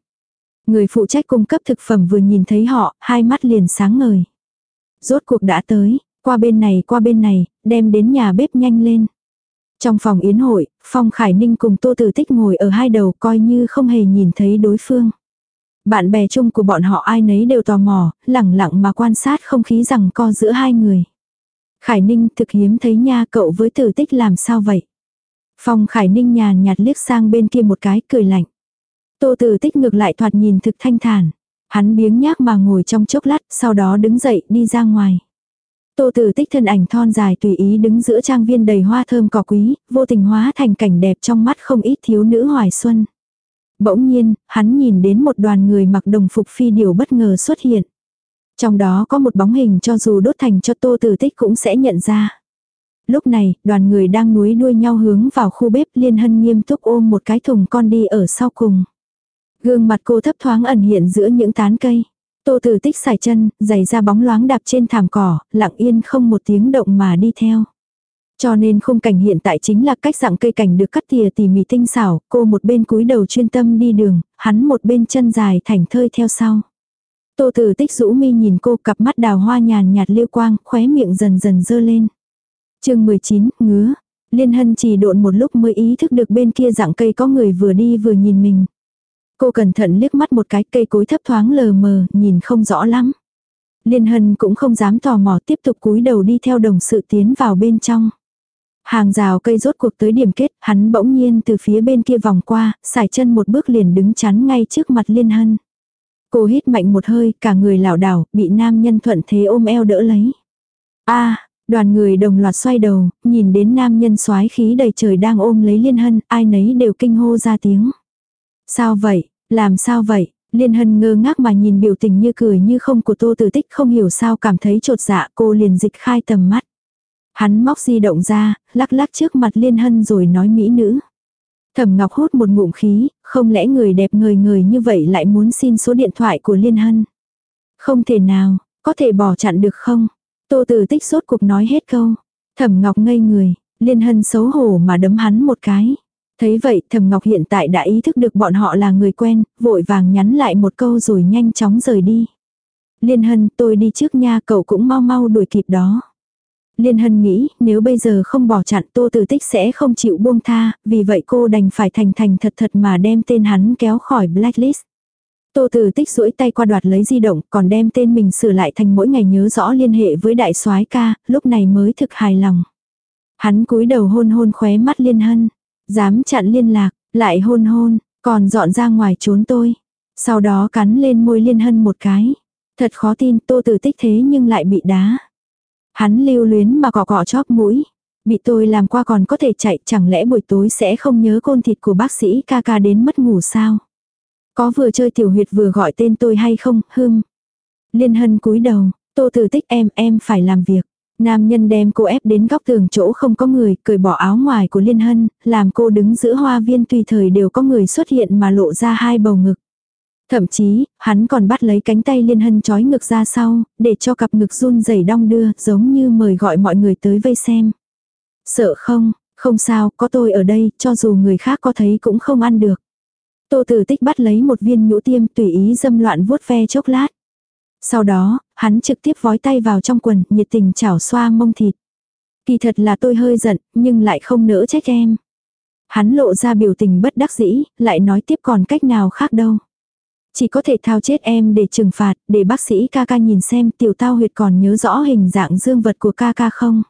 Người phụ trách cung cấp thực phẩm vừa nhìn thấy họ, hai mắt liền sáng ngời. Rốt cuộc đã tới, qua bên này qua bên này, đem đến nhà bếp nhanh lên. Trong phòng yến hội, Phong Khải Ninh cùng Tô Tử Tích ngồi ở hai đầu coi như không hề nhìn thấy đối phương. Bạn bè chung của bọn họ ai nấy đều tò mò, lẳng lặng mà quan sát không khí rằng co giữa hai người. Khải Ninh thực hiếm thấy nha cậu với Tử Tích làm sao vậy? Phong Khải Ninh nhàn nhạt liếc sang bên kia một cái cười lạnh. Tô tử tích ngược lại thoạt nhìn thực thanh thản. Hắn biếng nhác mà ngồi trong chốc lát, sau đó đứng dậy đi ra ngoài. Tô tử tích thân ảnh thon dài tùy ý đứng giữa trang viên đầy hoa thơm cỏ quý, vô tình hóa thành cảnh đẹp trong mắt không ít thiếu nữ hoài xuân. Bỗng nhiên, hắn nhìn đến một đoàn người mặc đồng phục phi điều bất ngờ xuất hiện. Trong đó có một bóng hình cho dù đốt thành cho tô tử tích cũng sẽ nhận ra. Lúc này, đoàn người đang núi đuôi nhau hướng vào khu bếp liên hân nghiêm túc ôm một cái thùng con đi ở sau cùng. Gương mặt cô thấp thoáng ẩn hiện giữa những tán cây. Tô tử tích xài chân, giày ra bóng loáng đạp trên thảm cỏ, lặng yên không một tiếng động mà đi theo. Cho nên khung cảnh hiện tại chính là cách dạng cây cảnh được cắt tỉa tỉ mỉ tinh xảo, cô một bên cúi đầu chuyên tâm đi đường, hắn một bên chân dài thảnh thơi theo sau. Tô tử tích rũ mi nhìn cô cặp mắt đào hoa nhàn nhạt liêu quang, khóe miệng dần dần dơ lên. chương 19, ngứa. Liên hân chỉ độn một lúc mới ý thức được bên kia dạng cây có người vừa đi vừa nhìn mình. Cô cẩn thận liếc mắt một cái cây cối thấp thoáng lờ mờ, nhìn không rõ lắm. Liên Hân cũng không dám tò mò tiếp tục cúi đầu đi theo đồng sự tiến vào bên trong. Hàng rào cây rốt cuộc tới điểm kết, hắn bỗng nhiên từ phía bên kia vòng qua, xài chân một bước liền đứng chắn ngay trước mặt Liên Hân. Cô hít mạnh một hơi, cả người lảo đảo, bị nam nhân thuận thế ôm eo đỡ lấy. A, đoàn người đồng loạt xoay đầu, nhìn đến nam nhân soái khí đầy trời đang ôm lấy Liên Hân, ai nấy đều kinh hô ra tiếng. Sao vậy, làm sao vậy? Liên Hân ngơ ngác mà nhìn biểu tình như cười như không của Tô Tử Tích không hiểu sao cảm thấy trột dạ cô liền dịch khai tầm mắt. Hắn móc di động ra, lắc lắc trước mặt Liên Hân rồi nói mỹ nữ. Thẩm Ngọc hút một ngụm khí, không lẽ người đẹp người người như vậy lại muốn xin số điện thoại của Liên Hân. Không thể nào, có thể bỏ chặn được không? Tô Tử Tích sốt cuộc nói hết câu. Thẩm Ngọc ngây người, Liên Hân xấu hổ mà đấm hắn một cái. Thấy vậy Thẩm Ngọc hiện tại đã ý thức được bọn họ là người quen, vội vàng nhắn lại một câu rồi nhanh chóng rời đi. Liên Hân tôi đi trước nha cậu cũng mau mau đuổi kịp đó. Liên Hân nghĩ nếu bây giờ không bỏ chặn Tô Tử Tích sẽ không chịu buông tha, vì vậy cô đành phải thành thành thật thật mà đem tên hắn kéo khỏi blacklist. Tô Tử Tích duỗi tay qua đoạt lấy di động, còn đem tên mình sửa lại thành mỗi ngày nhớ rõ liên hệ với đại soái ca, lúc này mới thực hài lòng. Hắn cúi đầu hôn hôn khóe mắt Liên Hân, dám chặn liên lạc, lại hôn hôn, còn dọn ra ngoài trốn tôi. Sau đó cắn lên môi Liên Hân một cái. Thật khó tin Tô Tử Tích thế nhưng lại bị đá. Hắn lưu luyến mà cọ cọ chóp mũi. Bị tôi làm qua còn có thể chạy chẳng lẽ buổi tối sẽ không nhớ côn thịt của bác sĩ ca ca đến mất ngủ sao? Có vừa chơi tiểu huyệt vừa gọi tên tôi hay không, hưng. Liên hân cúi đầu, tô tử tích em, em phải làm việc. Nam nhân đem cô ép đến góc tường chỗ không có người, cởi bỏ áo ngoài của Liên Hân, làm cô đứng giữa hoa viên tùy thời đều có người xuất hiện mà lộ ra hai bầu ngực. Thậm chí, hắn còn bắt lấy cánh tay liên hân trói ngực ra sau, để cho cặp ngực run rẩy đong đưa, giống như mời gọi mọi người tới vây xem. Sợ không, không sao, có tôi ở đây, cho dù người khác có thấy cũng không ăn được. Tô tử tích bắt lấy một viên nhũ tiêm tùy ý dâm loạn vuốt ve chốc lát. Sau đó, hắn trực tiếp vói tay vào trong quần, nhiệt tình chảo xoa mông thịt. Kỳ thật là tôi hơi giận, nhưng lại không nỡ trách em. Hắn lộ ra biểu tình bất đắc dĩ, lại nói tiếp còn cách nào khác đâu. Chỉ có thể thao chết em để trừng phạt, để bác sĩ ca ca nhìn xem tiểu tao huyệt còn nhớ rõ hình dạng dương vật của ca ca không.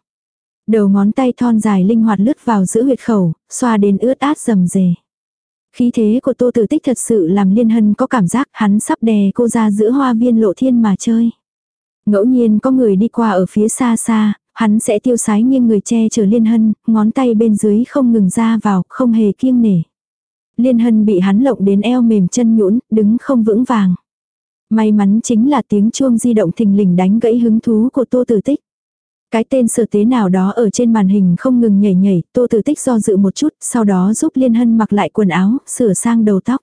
Đầu ngón tay thon dài linh hoạt lướt vào giữa huyệt khẩu, xoa đến ướt át rầm rề. Khí thế của tô tử tích thật sự làm liên hân có cảm giác hắn sắp đè cô ra giữa hoa viên lộ thiên mà chơi. Ngẫu nhiên có người đi qua ở phía xa xa, hắn sẽ tiêu sái nghiêng người che chở liên hân, ngón tay bên dưới không ngừng ra vào, không hề kiêng nể. Liên hân bị hắn lộng đến eo mềm chân nhũn, đứng không vững vàng. May mắn chính là tiếng chuông di động thình lình đánh gãy hứng thú của Tô Tử Tích. Cái tên sở tế nào đó ở trên màn hình không ngừng nhảy nhảy, Tô Tử Tích do dự một chút, sau đó giúp Liên Hân mặc lại quần áo, sửa sang đầu tóc.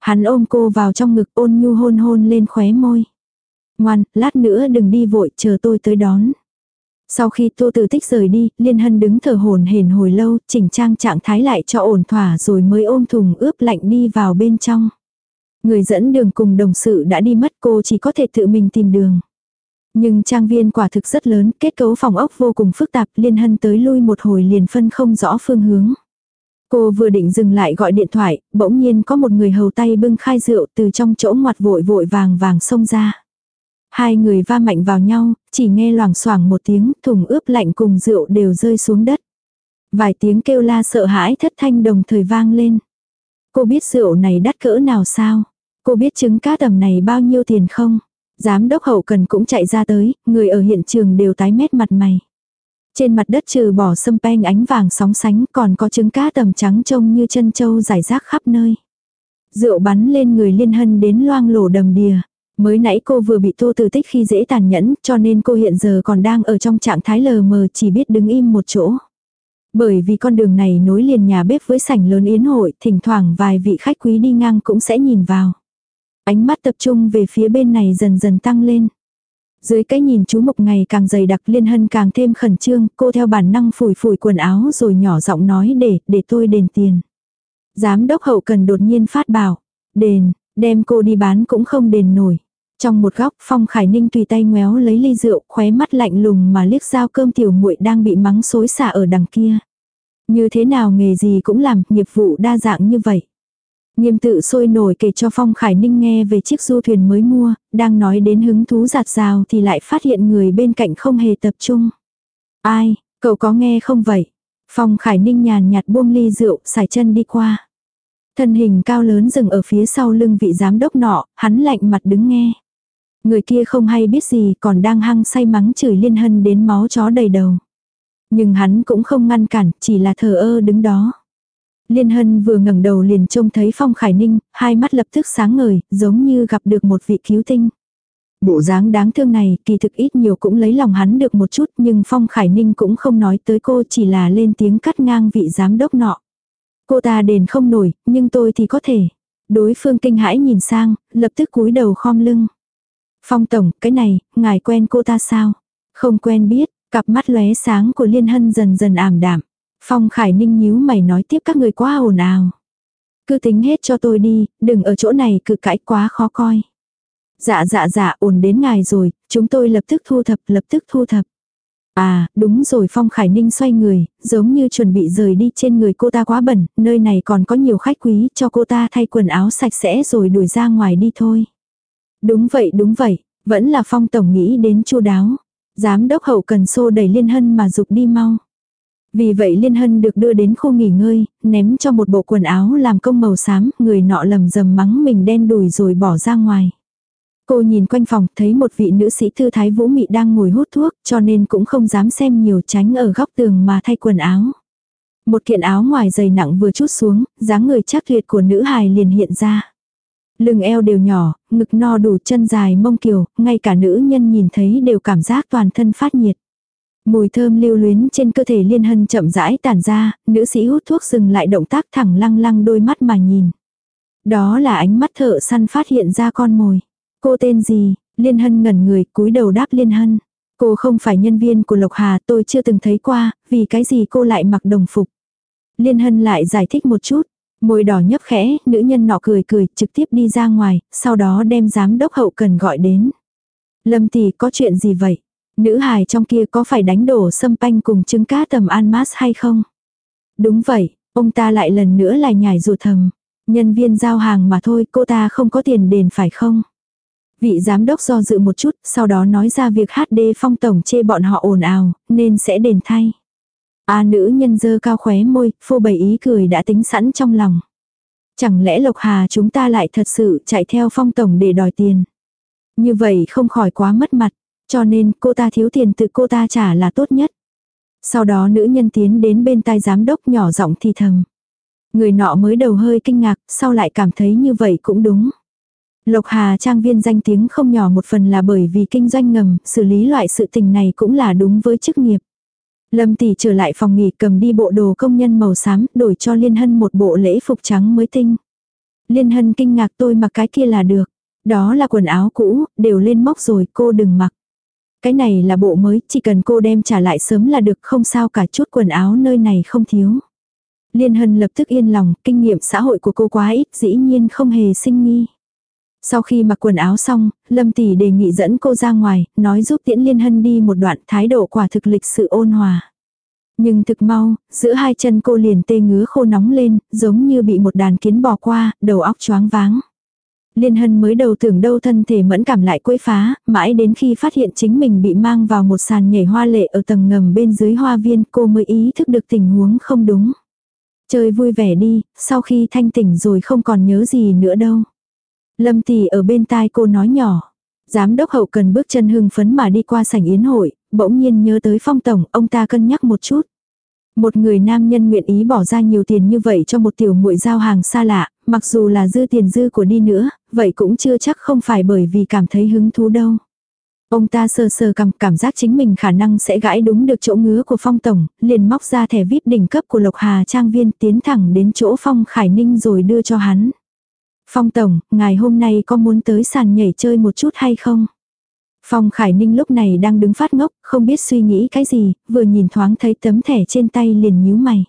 Hắn ôm cô vào trong ngực ôn nhu hôn hôn lên khóe môi. Ngoan, lát nữa đừng đi vội, chờ tôi tới đón. Sau khi Tô Tử Tích rời đi, Liên Hân đứng thở hồn hển hồi lâu, chỉnh trang trạng thái lại cho ổn thỏa rồi mới ôm thùng ướp lạnh đi vào bên trong. Người dẫn đường cùng đồng sự đã đi mất cô chỉ có thể tự mình tìm đường. Nhưng trang viên quả thực rất lớn, kết cấu phòng ốc vô cùng phức tạp, Liên Hân tới lui một hồi liền phân không rõ phương hướng. Cô vừa định dừng lại gọi điện thoại, bỗng nhiên có một người hầu tay bưng khai rượu từ trong chỗ ngoặt vội vội vàng vàng xông ra. Hai người va mạnh vào nhau, chỉ nghe loảng xoảng một tiếng, thùng ướp lạnh cùng rượu đều rơi xuống đất. Vài tiếng kêu la sợ hãi thất thanh đồng thời vang lên. Cô biết rượu này đắt cỡ nào sao? Cô biết trứng cá tầm này bao nhiêu tiền không? Giám đốc hậu cần cũng chạy ra tới, người ở hiện trường đều tái mét mặt mày. Trên mặt đất trừ bỏ sâm peng ánh vàng sóng sánh còn có trứng cá tầm trắng trông như chân trâu rải rác khắp nơi. Rượu bắn lên người liên hân đến loang lổ đầm đìa. Mới nãy cô vừa bị tô tử tích khi dễ tàn nhẫn cho nên cô hiện giờ còn đang ở trong trạng thái lờ mờ chỉ biết đứng im một chỗ. Bởi vì con đường này nối liền nhà bếp với sảnh lớn yến hội, thỉnh thoảng vài vị khách quý đi ngang cũng sẽ nhìn vào. Ánh mắt tập trung về phía bên này dần dần tăng lên. Dưới cái nhìn chú mục ngày càng dày đặc liên hân càng thêm khẩn trương, cô theo bản năng phủi phủi quần áo rồi nhỏ giọng nói để, để tôi đền tiền. Giám đốc hậu cần đột nhiên phát bảo, đền, đem cô đi bán cũng không đền nổi. Trong một góc, Phong Khải Ninh tùy tay ngoéo lấy ly rượu, khóe mắt lạnh lùng mà liếc dao cơm tiểu muội đang bị mắng xối xả ở đằng kia. Như thế nào nghề gì cũng làm, nghiệp vụ đa dạng như vậy. Nghiêm tự sôi nổi kể cho Phong Khải Ninh nghe về chiếc du thuyền mới mua, đang nói đến hứng thú giạt rào thì lại phát hiện người bên cạnh không hề tập trung. Ai, cậu có nghe không vậy? Phong Khải Ninh nhàn nhạt buông ly rượu, xài chân đi qua. Thân hình cao lớn dừng ở phía sau lưng vị giám đốc nọ, hắn lạnh mặt đứng nghe. Người kia không hay biết gì còn đang hăng say mắng chửi liên hân đến máu chó đầy đầu. Nhưng hắn cũng không ngăn cản, chỉ là thờ ơ đứng đó. Liên hân vừa ngẩng đầu liền trông thấy Phong Khải Ninh, hai mắt lập tức sáng ngời, giống như gặp được một vị cứu tinh. Bộ dáng đáng thương này kỳ thực ít nhiều cũng lấy lòng hắn được một chút nhưng Phong Khải Ninh cũng không nói tới cô chỉ là lên tiếng cắt ngang vị giám đốc nọ. Cô ta đền không nổi, nhưng tôi thì có thể. Đối phương kinh hãi nhìn sang, lập tức cúi đầu khom lưng. Phong Tổng, cái này, ngài quen cô ta sao? Không quen biết, cặp mắt lóe sáng của Liên Hân dần dần ảm đạm. Phong Khải Ninh nhíu mày nói tiếp các người quá ồn ào. Cứ tính hết cho tôi đi, đừng ở chỗ này cự cãi quá khó coi. Dạ dạ dạ ổn đến ngài rồi, chúng tôi lập tức thu thập lập tức thu thập. À, đúng rồi Phong Khải Ninh xoay người, giống như chuẩn bị rời đi trên người cô ta quá bẩn, nơi này còn có nhiều khách quý, cho cô ta thay quần áo sạch sẽ rồi đuổi ra ngoài đi thôi. Đúng vậy đúng vậy, vẫn là Phong Tổng nghĩ đến chu đáo. Giám đốc hậu cần xô đẩy Liên Hân mà dục đi mau. Vì vậy Liên Hân được đưa đến khu nghỉ ngơi, ném cho một bộ quần áo làm công màu xám, người nọ lầm dầm mắng mình đen đùi rồi bỏ ra ngoài. Cô nhìn quanh phòng, thấy một vị nữ sĩ thư thái vũ mị đang ngồi hút thuốc, cho nên cũng không dám xem nhiều tránh ở góc tường mà thay quần áo. Một kiện áo ngoài dày nặng vừa chút xuống, dáng người chắc tuyệt của nữ hài liền hiện ra. Lưng eo đều nhỏ, ngực no đủ chân dài mông kiều, ngay cả nữ nhân nhìn thấy đều cảm giác toàn thân phát nhiệt. Mùi thơm lưu luyến trên cơ thể liên hân chậm rãi tản ra, nữ sĩ hút thuốc dừng lại động tác thẳng lăng lăng đôi mắt mà nhìn. Đó là ánh mắt thợ săn phát hiện ra con mồi. Cô tên gì? Liên hân ngẩn người cúi đầu đáp liên hân. Cô không phải nhân viên của Lộc Hà tôi chưa từng thấy qua, vì cái gì cô lại mặc đồng phục. Liên hân lại giải thích một chút. Môi đỏ nhấp khẽ, nữ nhân nọ cười cười, trực tiếp đi ra ngoài, sau đó đem giám đốc hậu cần gọi đến. Lâm tỷ có chuyện gì vậy? Nữ hài trong kia có phải đánh đổ sâm panh cùng trứng cá tầm an mát hay không? Đúng vậy, ông ta lại lần nữa lại nhảy rụt thầm. Nhân viên giao hàng mà thôi, cô ta không có tiền đền phải không? Vị giám đốc do dự một chút, sau đó nói ra việc HD phong tổng chê bọn họ ồn ào, nên sẽ đền thay. A nữ nhân dơ cao khóe môi, phô bày ý cười đã tính sẵn trong lòng. Chẳng lẽ Lộc Hà chúng ta lại thật sự chạy theo phong tổng để đòi tiền. Như vậy không khỏi quá mất mặt, cho nên cô ta thiếu tiền tự cô ta trả là tốt nhất. Sau đó nữ nhân tiến đến bên tai giám đốc nhỏ giọng thì thầm. Người nọ mới đầu hơi kinh ngạc, sau lại cảm thấy như vậy cũng đúng. Lộc Hà trang viên danh tiếng không nhỏ một phần là bởi vì kinh doanh ngầm, xử lý loại sự tình này cũng là đúng với chức nghiệp. Lâm tỷ trở lại phòng nghỉ cầm đi bộ đồ công nhân màu xám, đổi cho Liên Hân một bộ lễ phục trắng mới tinh. Liên Hân kinh ngạc tôi mặc cái kia là được. Đó là quần áo cũ, đều lên móc rồi cô đừng mặc. Cái này là bộ mới, chỉ cần cô đem trả lại sớm là được không sao cả chút quần áo nơi này không thiếu. Liên Hân lập tức yên lòng, kinh nghiệm xã hội của cô quá ít, dĩ nhiên không hề sinh nghi. Sau khi mặc quần áo xong, Lâm Tỷ đề nghị dẫn cô ra ngoài, nói giúp Tiễn Liên Hân đi một đoạn thái độ quả thực lịch sự ôn hòa. Nhưng thực mau, giữa hai chân cô liền tê ngứa khô nóng lên, giống như bị một đàn kiến bò qua, đầu óc choáng váng. Liên Hân mới đầu tưởng đâu thân thể mẫn cảm lại quấy phá, mãi đến khi phát hiện chính mình bị mang vào một sàn nhảy hoa lệ ở tầng ngầm bên dưới hoa viên cô mới ý thức được tình huống không đúng. Chơi vui vẻ đi, sau khi thanh tỉnh rồi không còn nhớ gì nữa đâu. Lâm tỷ ở bên tai cô nói nhỏ. Giám đốc hậu cần bước chân hưng phấn mà đi qua sảnh yến hội, bỗng nhiên nhớ tới phong tổng, ông ta cân nhắc một chút. Một người nam nhân nguyện ý bỏ ra nhiều tiền như vậy cho một tiểu muội giao hàng xa lạ, mặc dù là dư tiền dư của đi nữa, vậy cũng chưa chắc không phải bởi vì cảm thấy hứng thú đâu. Ông ta sờ sờ cầm cảm giác chính mình khả năng sẽ gãi đúng được chỗ ngứa của phong tổng, liền móc ra thẻ VIP đỉnh cấp của Lộc Hà Trang Viên tiến thẳng đến chỗ phong Khải Ninh rồi đưa cho hắn. Phong Tổng, ngài hôm nay có muốn tới sàn nhảy chơi một chút hay không? Phong Khải Ninh lúc này đang đứng phát ngốc, không biết suy nghĩ cái gì, vừa nhìn thoáng thấy tấm thẻ trên tay liền nhíu mày.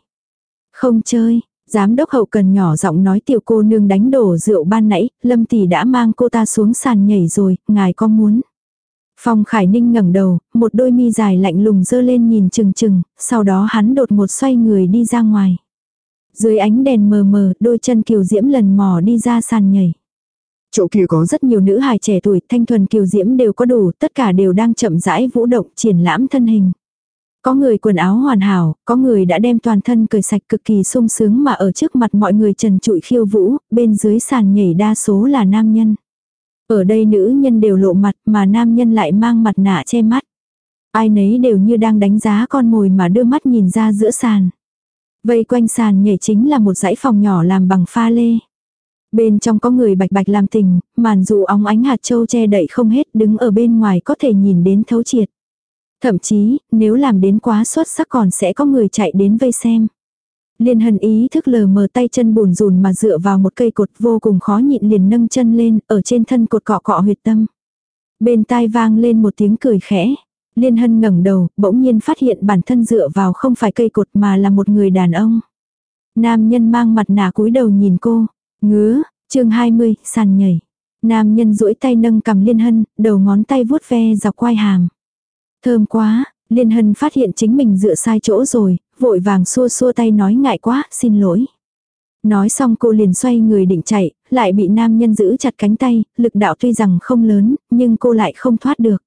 Không chơi, giám đốc hậu cần nhỏ giọng nói tiểu cô nương đánh đổ rượu ban nãy, Lâm tỷ đã mang cô ta xuống sàn nhảy rồi, ngài có muốn? Phong Khải Ninh ngẩng đầu, một đôi mi dài lạnh lùng dơ lên nhìn chừng chừng, sau đó hắn đột một xoay người đi ra ngoài. Dưới ánh đèn mờ mờ, đôi chân kiều diễm lần mò đi ra sàn nhảy. Chỗ kia có rất nhiều nữ hài trẻ tuổi, thanh thuần kiều diễm đều có đủ, tất cả đều đang chậm rãi vũ động, triển lãm thân hình. Có người quần áo hoàn hảo, có người đã đem toàn thân cởi sạch cực kỳ sung sướng mà ở trước mặt mọi người trần trụi khiêu vũ, bên dưới sàn nhảy đa số là nam nhân. Ở đây nữ nhân đều lộ mặt mà nam nhân lại mang mặt nạ che mắt. Ai nấy đều như đang đánh giá con mồi mà đưa mắt nhìn ra giữa sàn. Vây quanh sàn nhảy chính là một dãy phòng nhỏ làm bằng pha lê. Bên trong có người bạch bạch làm tình, màn dù óng ánh hạt châu che đậy không hết đứng ở bên ngoài có thể nhìn đến thấu triệt. Thậm chí, nếu làm đến quá xuất sắc còn sẽ có người chạy đến vây xem. Liên hân ý thức lờ mờ tay chân buồn rùn mà dựa vào một cây cột vô cùng khó nhịn liền nâng chân lên, ở trên thân cột cọ cọ huyệt tâm. Bên tai vang lên một tiếng cười khẽ. Liên hân ngẩng đầu, bỗng nhiên phát hiện bản thân dựa vào không phải cây cột mà là một người đàn ông. Nam nhân mang mặt nạ cúi đầu nhìn cô. Ngứa, chương 20, sàn nhảy. Nam nhân duỗi tay nâng cầm liên hân, đầu ngón tay vuốt ve dọc quai hàm. Thơm quá, liên hân phát hiện chính mình dựa sai chỗ rồi, vội vàng xua xua tay nói ngại quá, xin lỗi. Nói xong cô liền xoay người định chạy, lại bị nam nhân giữ chặt cánh tay, lực đạo tuy rằng không lớn, nhưng cô lại không thoát được.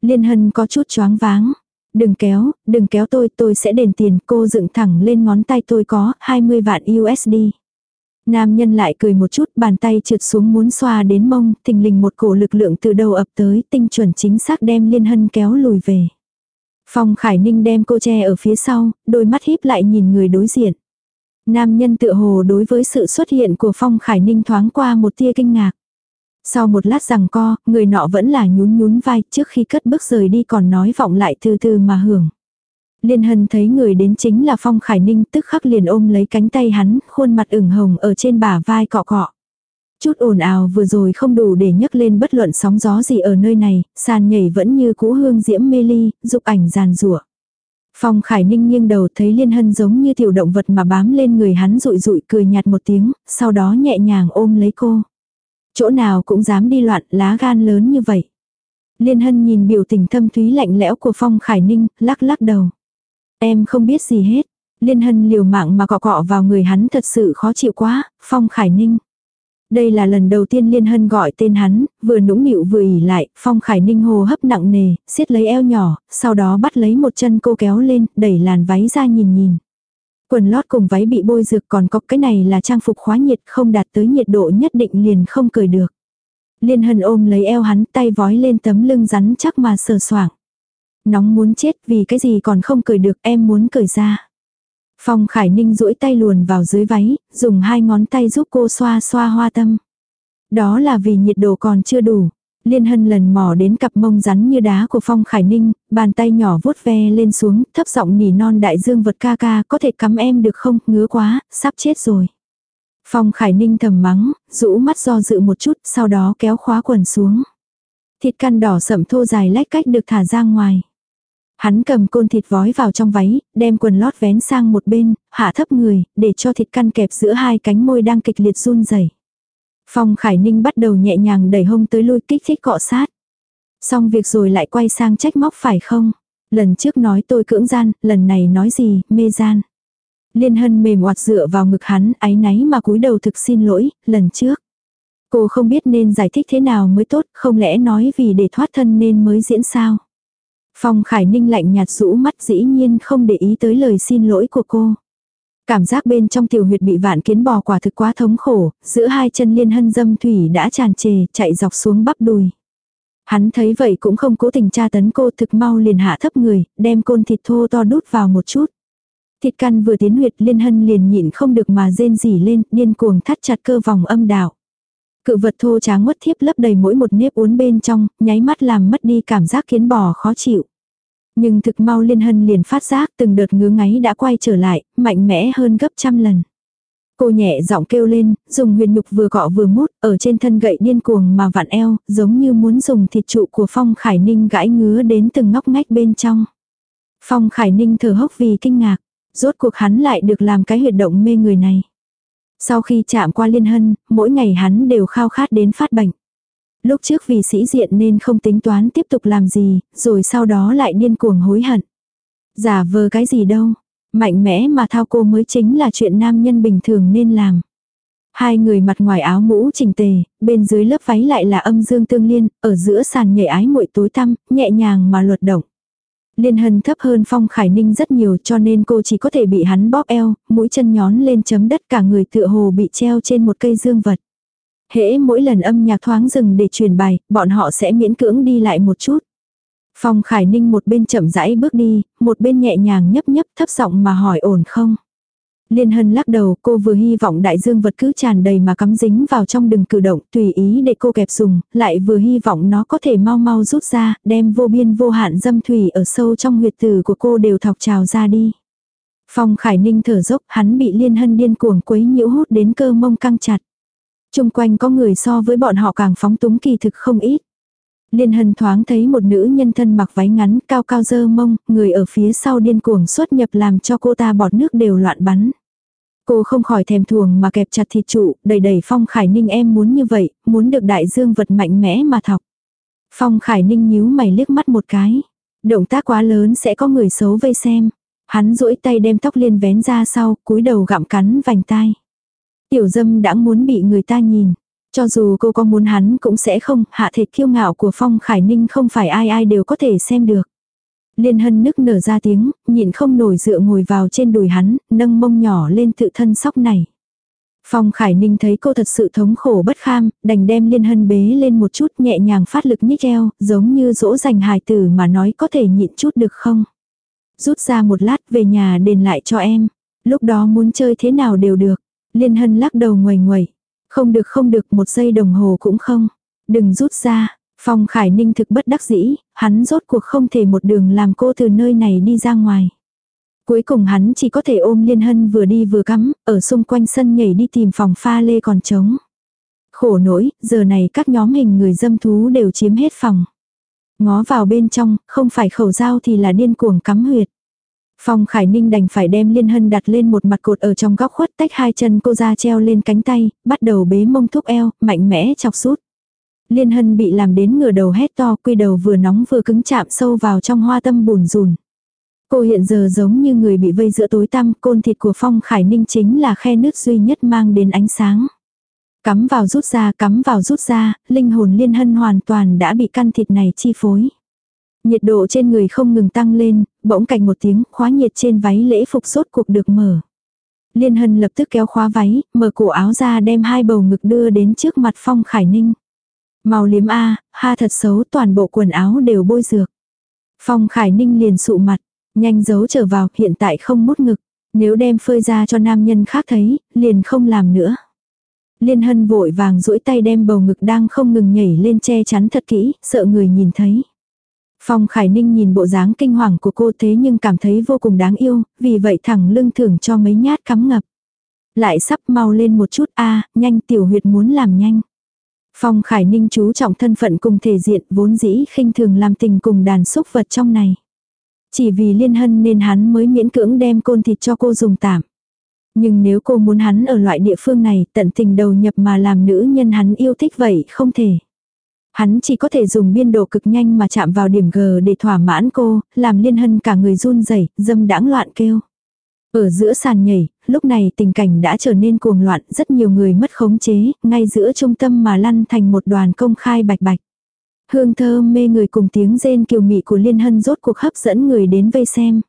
Liên hân có chút choáng váng. Đừng kéo, đừng kéo tôi, tôi sẽ đền tiền, cô dựng thẳng lên ngón tay tôi có 20 vạn USD. Nam nhân lại cười một chút, bàn tay trượt xuống muốn xoa đến mông, thình lình một cổ lực lượng từ đầu ập tới, tinh chuẩn chính xác đem liên hân kéo lùi về. Phong Khải Ninh đem cô che ở phía sau, đôi mắt híp lại nhìn người đối diện. Nam nhân tự hồ đối với sự xuất hiện của Phong Khải Ninh thoáng qua một tia kinh ngạc. Sau một lát rằng co, người nọ vẫn là nhún nhún vai trước khi cất bước rời đi còn nói vọng lại từ từ mà hưởng. Liên hân thấy người đến chính là Phong Khải Ninh tức khắc liền ôm lấy cánh tay hắn, khuôn mặt ửng hồng ở trên bả vai cọ cọ. Chút ồn ào vừa rồi không đủ để nhấc lên bất luận sóng gió gì ở nơi này, sàn nhảy vẫn như cũ hương diễm mê ly, dục ảnh giàn rủa. Phong Khải Ninh nghiêng đầu thấy Liên Hân giống như tiểu động vật mà bám lên người hắn rụi rụi cười nhạt một tiếng, sau đó nhẹ nhàng ôm lấy cô. Chỗ nào cũng dám đi loạn lá gan lớn như vậy. Liên Hân nhìn biểu tình thâm thúy lạnh lẽo của Phong Khải Ninh, lắc lắc đầu. Em không biết gì hết. Liên Hân liều mạng mà cọ cọ vào người hắn thật sự khó chịu quá, Phong Khải Ninh. Đây là lần đầu tiên Liên Hân gọi tên hắn, vừa nũng nịu vừa ỉ lại, Phong Khải Ninh hồ hấp nặng nề, siết lấy eo nhỏ, sau đó bắt lấy một chân cô kéo lên, đẩy làn váy ra nhìn nhìn. Quần lót cùng váy bị bôi dược còn có cái này là trang phục khóa nhiệt không đạt tới nhiệt độ nhất định liền không cười được. Liên Hân ôm lấy eo hắn tay vói lên tấm lưng rắn chắc mà sờ soảng. Nóng muốn chết vì cái gì còn không cười được em muốn cười ra. Phong Khải Ninh duỗi tay luồn vào dưới váy, dùng hai ngón tay giúp cô xoa xoa hoa tâm. Đó là vì nhiệt độ còn chưa đủ. Liên Hân lần mò đến cặp mông rắn như đá của Phong Khải Ninh, bàn tay nhỏ vuốt ve lên xuống, thấp giọng nỉ non đại dương vật ca ca, có thể cắm em được không, ngứa quá, sắp chết rồi. Phong Khải Ninh thầm mắng, rũ mắt do dự một chút, sau đó kéo khóa quần xuống. Thịt căn đỏ sậm thô dài lách cách được thả ra ngoài. Hắn cầm côn thịt vói vào trong váy, đem quần lót vén sang một bên, hạ thấp người, để cho thịt căn kẹp giữa hai cánh môi đang kịch liệt run rẩy. Phong Khải Ninh bắt đầu nhẹ nhàng đẩy hông tới lui kích thích cọ sát. Xong việc rồi lại quay sang trách móc phải không? Lần trước nói tôi cưỡng gian, lần này nói gì, mê gian. Liên hân mềm oạt dựa vào ngực hắn, áy náy mà cúi đầu thực xin lỗi, lần trước. Cô không biết nên giải thích thế nào mới tốt, không lẽ nói vì để thoát thân nên mới diễn sao? Phong Khải Ninh lạnh nhạt rũ mắt dĩ nhiên không để ý tới lời xin lỗi của cô. Cảm giác bên trong tiểu huyệt bị vạn kiến bò quả thực quá thống khổ, giữa hai chân liên hân dâm thủy đã tràn trề, chạy dọc xuống bắp đùi. Hắn thấy vậy cũng không cố tình tra tấn cô thực mau liền hạ thấp người, đem côn thịt thô to đút vào một chút. Thịt căn vừa tiến huyệt liên hân liền nhịn không được mà rên rỉ lên, điên cuồng thắt chặt cơ vòng âm đạo. Cự vật thô tráng mất thiếp lấp đầy mỗi một nếp uốn bên trong, nháy mắt làm mất đi cảm giác kiến bò khó chịu. Nhưng thực mau liên hân liền phát giác từng đợt ngứa ngáy đã quay trở lại, mạnh mẽ hơn gấp trăm lần. Cô nhẹ giọng kêu lên, dùng huyền nhục vừa gọ vừa mút, ở trên thân gậy điên cuồng mà vặn eo, giống như muốn dùng thịt trụ của Phong Khải Ninh gãi ngứa đến từng ngóc ngách bên trong. Phong Khải Ninh thở hốc vì kinh ngạc, rốt cuộc hắn lại được làm cái huyệt động mê người này. Sau khi chạm qua liên hân, mỗi ngày hắn đều khao khát đến phát bệnh. Lúc trước vì sĩ diện nên không tính toán tiếp tục làm gì, rồi sau đó lại điên cuồng hối hận. Giả vờ cái gì đâu. Mạnh mẽ mà thao cô mới chính là chuyện nam nhân bình thường nên làm. Hai người mặt ngoài áo mũ chỉnh tề, bên dưới lớp váy lại là âm dương tương liên, ở giữa sàn nhảy ái muội tối tăm, nhẹ nhàng mà luật động. Liên hân thấp hơn Phong Khải Ninh rất nhiều cho nên cô chỉ có thể bị hắn bóp eo, mũi chân nhón lên chấm đất cả người tựa hồ bị treo trên một cây dương vật. Hễ mỗi lần âm nhạc thoáng dừng để truyền bài, bọn họ sẽ miễn cưỡng đi lại một chút. Phong Khải Ninh một bên chậm rãi bước đi, một bên nhẹ nhàng nhấp nhấp thấp giọng mà hỏi ổn không. Liên Hân lắc đầu, cô vừa hy vọng đại dương vật cứ tràn đầy mà cắm dính vào trong đừng cử động, tùy ý để cô kẹp dùng, lại vừa hy vọng nó có thể mau mau rút ra, đem vô biên vô hạn dâm thủy ở sâu trong huyệt tử của cô đều thọc trào ra đi. Phong Khải Ninh thở dốc, hắn bị Liên Hân điên cuồng quấy nhiễu hút đến cơ mông căng chặt chung quanh có người so với bọn họ càng phóng túng kỳ thực không ít. Liên hân thoáng thấy một nữ nhân thân mặc váy ngắn cao cao dơ mông, người ở phía sau điên cuồng xuất nhập làm cho cô ta bọt nước đều loạn bắn. Cô không khỏi thèm thuồng mà kẹp chặt thịt trụ, đầy đầy Phong Khải Ninh em muốn như vậy, muốn được đại dương vật mạnh mẽ mà thọc. Phong Khải Ninh nhíu mày liếc mắt một cái. Động tác quá lớn sẽ có người xấu vây xem. Hắn duỗi tay đem tóc liên vén ra sau, cúi đầu gặm cắn vành tai. Tiểu dâm đã muốn bị người ta nhìn. Cho dù cô có muốn hắn cũng sẽ không, hạ thể kiêu ngạo của Phong Khải Ninh không phải ai ai đều có thể xem được. Liên hân nức nở ra tiếng, nhịn không nổi dựa ngồi vào trên đùi hắn, nâng mông nhỏ lên tự thân sóc này. Phong Khải Ninh thấy cô thật sự thống khổ bất kham, đành đem liên hân bế lên một chút nhẹ nhàng phát lực nhích eo, giống như dỗ dành hài tử mà nói có thể nhịn chút được không. Rút ra một lát về nhà đền lại cho em. Lúc đó muốn chơi thế nào đều được. Liên hân lắc đầu ngoầy ngoầy. Không được không được một giây đồng hồ cũng không. Đừng rút ra. Phong Khải Ninh thực bất đắc dĩ, hắn rốt cuộc không thể một đường làm cô từ nơi này đi ra ngoài. Cuối cùng hắn chỉ có thể ôm Liên Hân vừa đi vừa cắm, ở xung quanh sân nhảy đi tìm phòng pha lê còn trống. Khổ nỗi, giờ này các nhóm hình người dâm thú đều chiếm hết phòng. Ngó vào bên trong, không phải khẩu dao thì là điên cuồng cắm huyệt. Phong Khải Ninh đành phải đem Liên Hân đặt lên một mặt cột ở trong góc khuất tách hai chân cô ra treo lên cánh tay, bắt đầu bế mông thúc eo, mạnh mẽ chọc sút. Liên Hân bị làm đến ngửa đầu hét to quy đầu vừa nóng vừa cứng chạm sâu vào trong hoa tâm bùn rùn. Cô hiện giờ giống như người bị vây giữa tối tăm, côn thịt của Phong Khải Ninh chính là khe nước duy nhất mang đến ánh sáng. Cắm vào rút ra, cắm vào rút ra, linh hồn liên hân hoàn toàn đã bị căn thịt này chi phối. Nhiệt độ trên người không ngừng tăng lên, bỗng cạnh một tiếng, khóa nhiệt trên váy lễ phục sốt cuộc được mở. Liên hân lập tức kéo khóa váy, mở cổ áo ra đem hai bầu ngực đưa đến trước mặt Phong Khải Ninh. Màu liếm A, ha thật xấu toàn bộ quần áo đều bôi dược. Phong Khải Ninh liền sụ mặt, nhanh giấu trở vào, hiện tại không mút ngực. Nếu đem phơi ra cho nam nhân khác thấy, liền không làm nữa. Liên hân vội vàng duỗi tay đem bầu ngực đang không ngừng nhảy lên che chắn thật kỹ, sợ người nhìn thấy. Phong Khải Ninh nhìn bộ dáng kinh hoàng của cô thế nhưng cảm thấy vô cùng đáng yêu, vì vậy thẳng lưng thưởng cho mấy nhát cắm ngập. Lại sắp mau lên một chút a nhanh tiểu huyệt muốn làm nhanh. Phong Khải Ninh chú trọng thân phận cùng thể diện vốn dĩ khinh thường làm tình cùng đàn xúc vật trong này. Chỉ vì liên hân nên hắn mới miễn cưỡng đem côn thịt cho cô dùng tạm. Nhưng nếu cô muốn hắn ở loại địa phương này tận tình đầu nhập mà làm nữ nhân hắn yêu thích vậy không thể. Hắn chỉ có thể dùng biên độ cực nhanh mà chạm vào điểm G để thỏa mãn cô, làm liên hân cả người run rẩy dâm đãng loạn kêu. Ở giữa sàn nhảy, lúc này tình cảnh đã trở nên cuồng loạn, rất nhiều người mất khống chế, ngay giữa trung tâm mà lăn thành một đoàn công khai bạch bạch. Hương thơm mê người cùng tiếng rên kiều mị của liên hân rốt cuộc hấp dẫn người đến vây xem.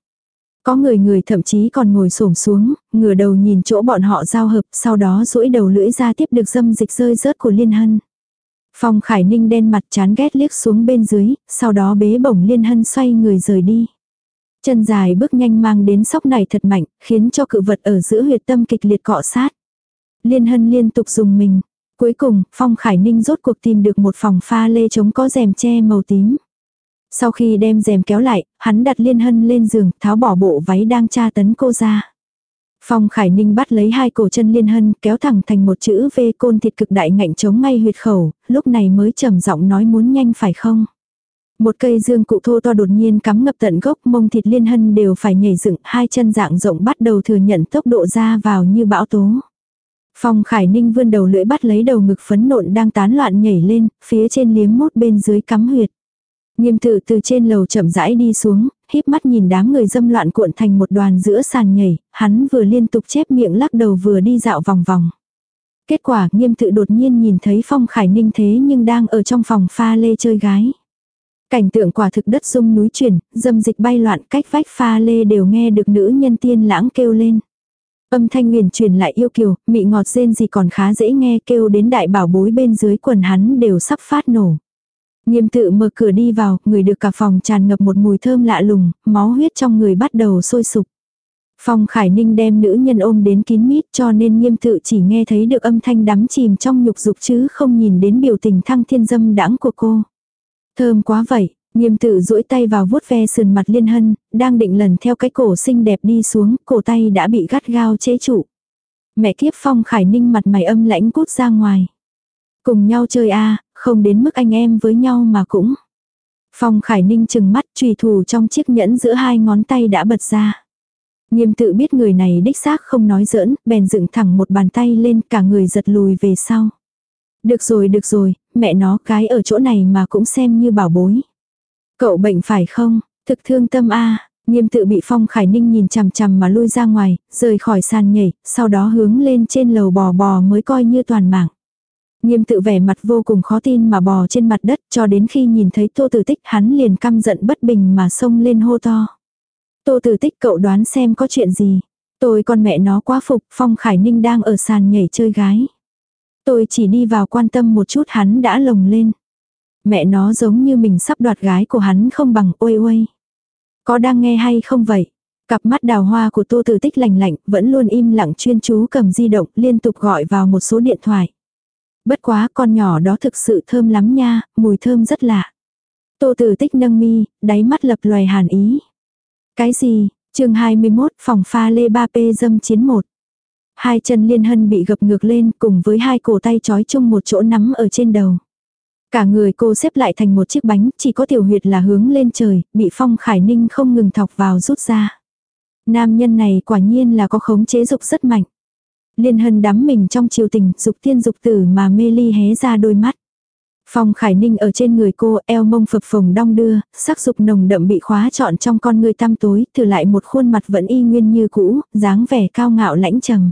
Có người người thậm chí còn ngồi xổm xuống, ngửa đầu nhìn chỗ bọn họ giao hợp, sau đó duỗi đầu lưỡi ra tiếp được dâm dịch rơi rớt của liên hân. Phong Khải Ninh đen mặt chán ghét liếc xuống bên dưới, sau đó bế bổng liên hân xoay người rời đi. Chân dài bước nhanh mang đến sóc này thật mạnh, khiến cho cự vật ở giữa huyệt tâm kịch liệt cọ sát. Liên hân liên tục dùng mình. Cuối cùng, Phong Khải Ninh rốt cuộc tìm được một phòng pha lê chống có rèm che màu tím. Sau khi đem rèm kéo lại, hắn đặt liên hân lên giường, tháo bỏ bộ váy đang tra tấn cô ra. Phong Khải Ninh bắt lấy hai cổ chân liên hân kéo thẳng thành một chữ V côn thịt cực đại ngạnh chống ngay huyệt khẩu, lúc này mới trầm giọng nói muốn nhanh phải không. Một cây dương cụ thô to đột nhiên cắm ngập tận gốc mông thịt liên hân đều phải nhảy dựng hai chân dạng rộng bắt đầu thừa nhận tốc độ ra vào như bão tố. Phong Khải Ninh vươn đầu lưỡi bắt lấy đầu ngực phấn nộn đang tán loạn nhảy lên, phía trên liếm mốt bên dưới cắm huyệt. Nghiêm tự từ trên lầu chậm rãi đi xuống, híp mắt nhìn đám người dâm loạn cuộn thành một đoàn giữa sàn nhảy, hắn vừa liên tục chép miệng lắc đầu vừa đi dạo vòng vòng. Kết quả nghiêm tự đột nhiên nhìn thấy Phong Khải Ninh thế nhưng đang ở trong phòng pha lê chơi gái. Cảnh tượng quả thực đất rung núi chuyển, dâm dịch bay loạn cách vách pha lê đều nghe được nữ nhân tiên lãng kêu lên. Âm thanh huyền truyền lại yêu kiều, mị ngọt rên gì còn khá dễ nghe kêu đến đại bảo bối bên dưới quần hắn đều sắp phát nổ. Nghiêm tự mở cửa đi vào, người được cả phòng tràn ngập một mùi thơm lạ lùng, máu huyết trong người bắt đầu sôi sục. Phong Khải Ninh đem nữ nhân ôm đến kín mít cho nên nghiêm tự chỉ nghe thấy được âm thanh đắm chìm trong nhục dục chứ không nhìn đến biểu tình thăng thiên dâm đãng của cô. Thơm quá vậy, nghiêm tự duỗi tay vào vuốt ve sườn mặt liên hân, đang định lần theo cái cổ xinh đẹp đi xuống, cổ tay đã bị gắt gao chế trụ. Mẹ kiếp Phong Khải Ninh mặt mày âm lãnh cút ra ngoài. Cùng nhau chơi a không đến mức anh em với nhau mà cũng. Phong Khải Ninh chừng mắt trùy thủ trong chiếc nhẫn giữa hai ngón tay đã bật ra. Nghiêm tự biết người này đích xác không nói giỡn, bèn dựng thẳng một bàn tay lên cả người giật lùi về sau. Được rồi được rồi, mẹ nó cái ở chỗ này mà cũng xem như bảo bối. Cậu bệnh phải không, thực thương tâm a Nghiêm tự bị Phong Khải Ninh nhìn chằm chằm mà lui ra ngoài, rời khỏi sàn nhảy, sau đó hướng lên trên lầu bò bò mới coi như toàn mạng. Nghiêm tự vẻ mặt vô cùng khó tin mà bò trên mặt đất, cho đến khi nhìn thấy tô tử tích, hắn liền căm giận bất bình mà xông lên hô to. Tô tử tích, cậu đoán xem có chuyện gì. Tôi con mẹ nó quá phục, Phong Khải Ninh đang ở sàn nhảy chơi gái. Tôi chỉ đi vào quan tâm một chút hắn đã lồng lên. Mẹ nó giống như mình sắp đoạt gái của hắn không bằng, ôi ôi. Có đang nghe hay không vậy? Cặp mắt đào hoa của tô tử tích lành lạnh, vẫn luôn im lặng, chuyên chú cầm di động, liên tục gọi vào một số điện thoại. Bất quá con nhỏ đó thực sự thơm lắm nha, mùi thơm rất lạ. Tô tử tích nâng mi, đáy mắt lập loài hàn ý. Cái gì, chương 21 phòng pha lê 3P dâm chiến 1. Hai chân liên hân bị gập ngược lên cùng với hai cổ tay trói chung một chỗ nắm ở trên đầu. Cả người cô xếp lại thành một chiếc bánh, chỉ có tiểu huyệt là hướng lên trời, bị phong khải ninh không ngừng thọc vào rút ra. Nam nhân này quả nhiên là có khống chế dục rất mạnh. Liên hân đắm mình trong chiều tình, dục tiên dục tử mà mê ly hé ra đôi mắt. Phong Khải Ninh ở trên người cô, eo mông phập phồng đong đưa, sắc dục nồng đậm bị khóa trọn trong con người tăm tối, thử lại một khuôn mặt vẫn y nguyên như cũ, dáng vẻ cao ngạo lãnh trầm.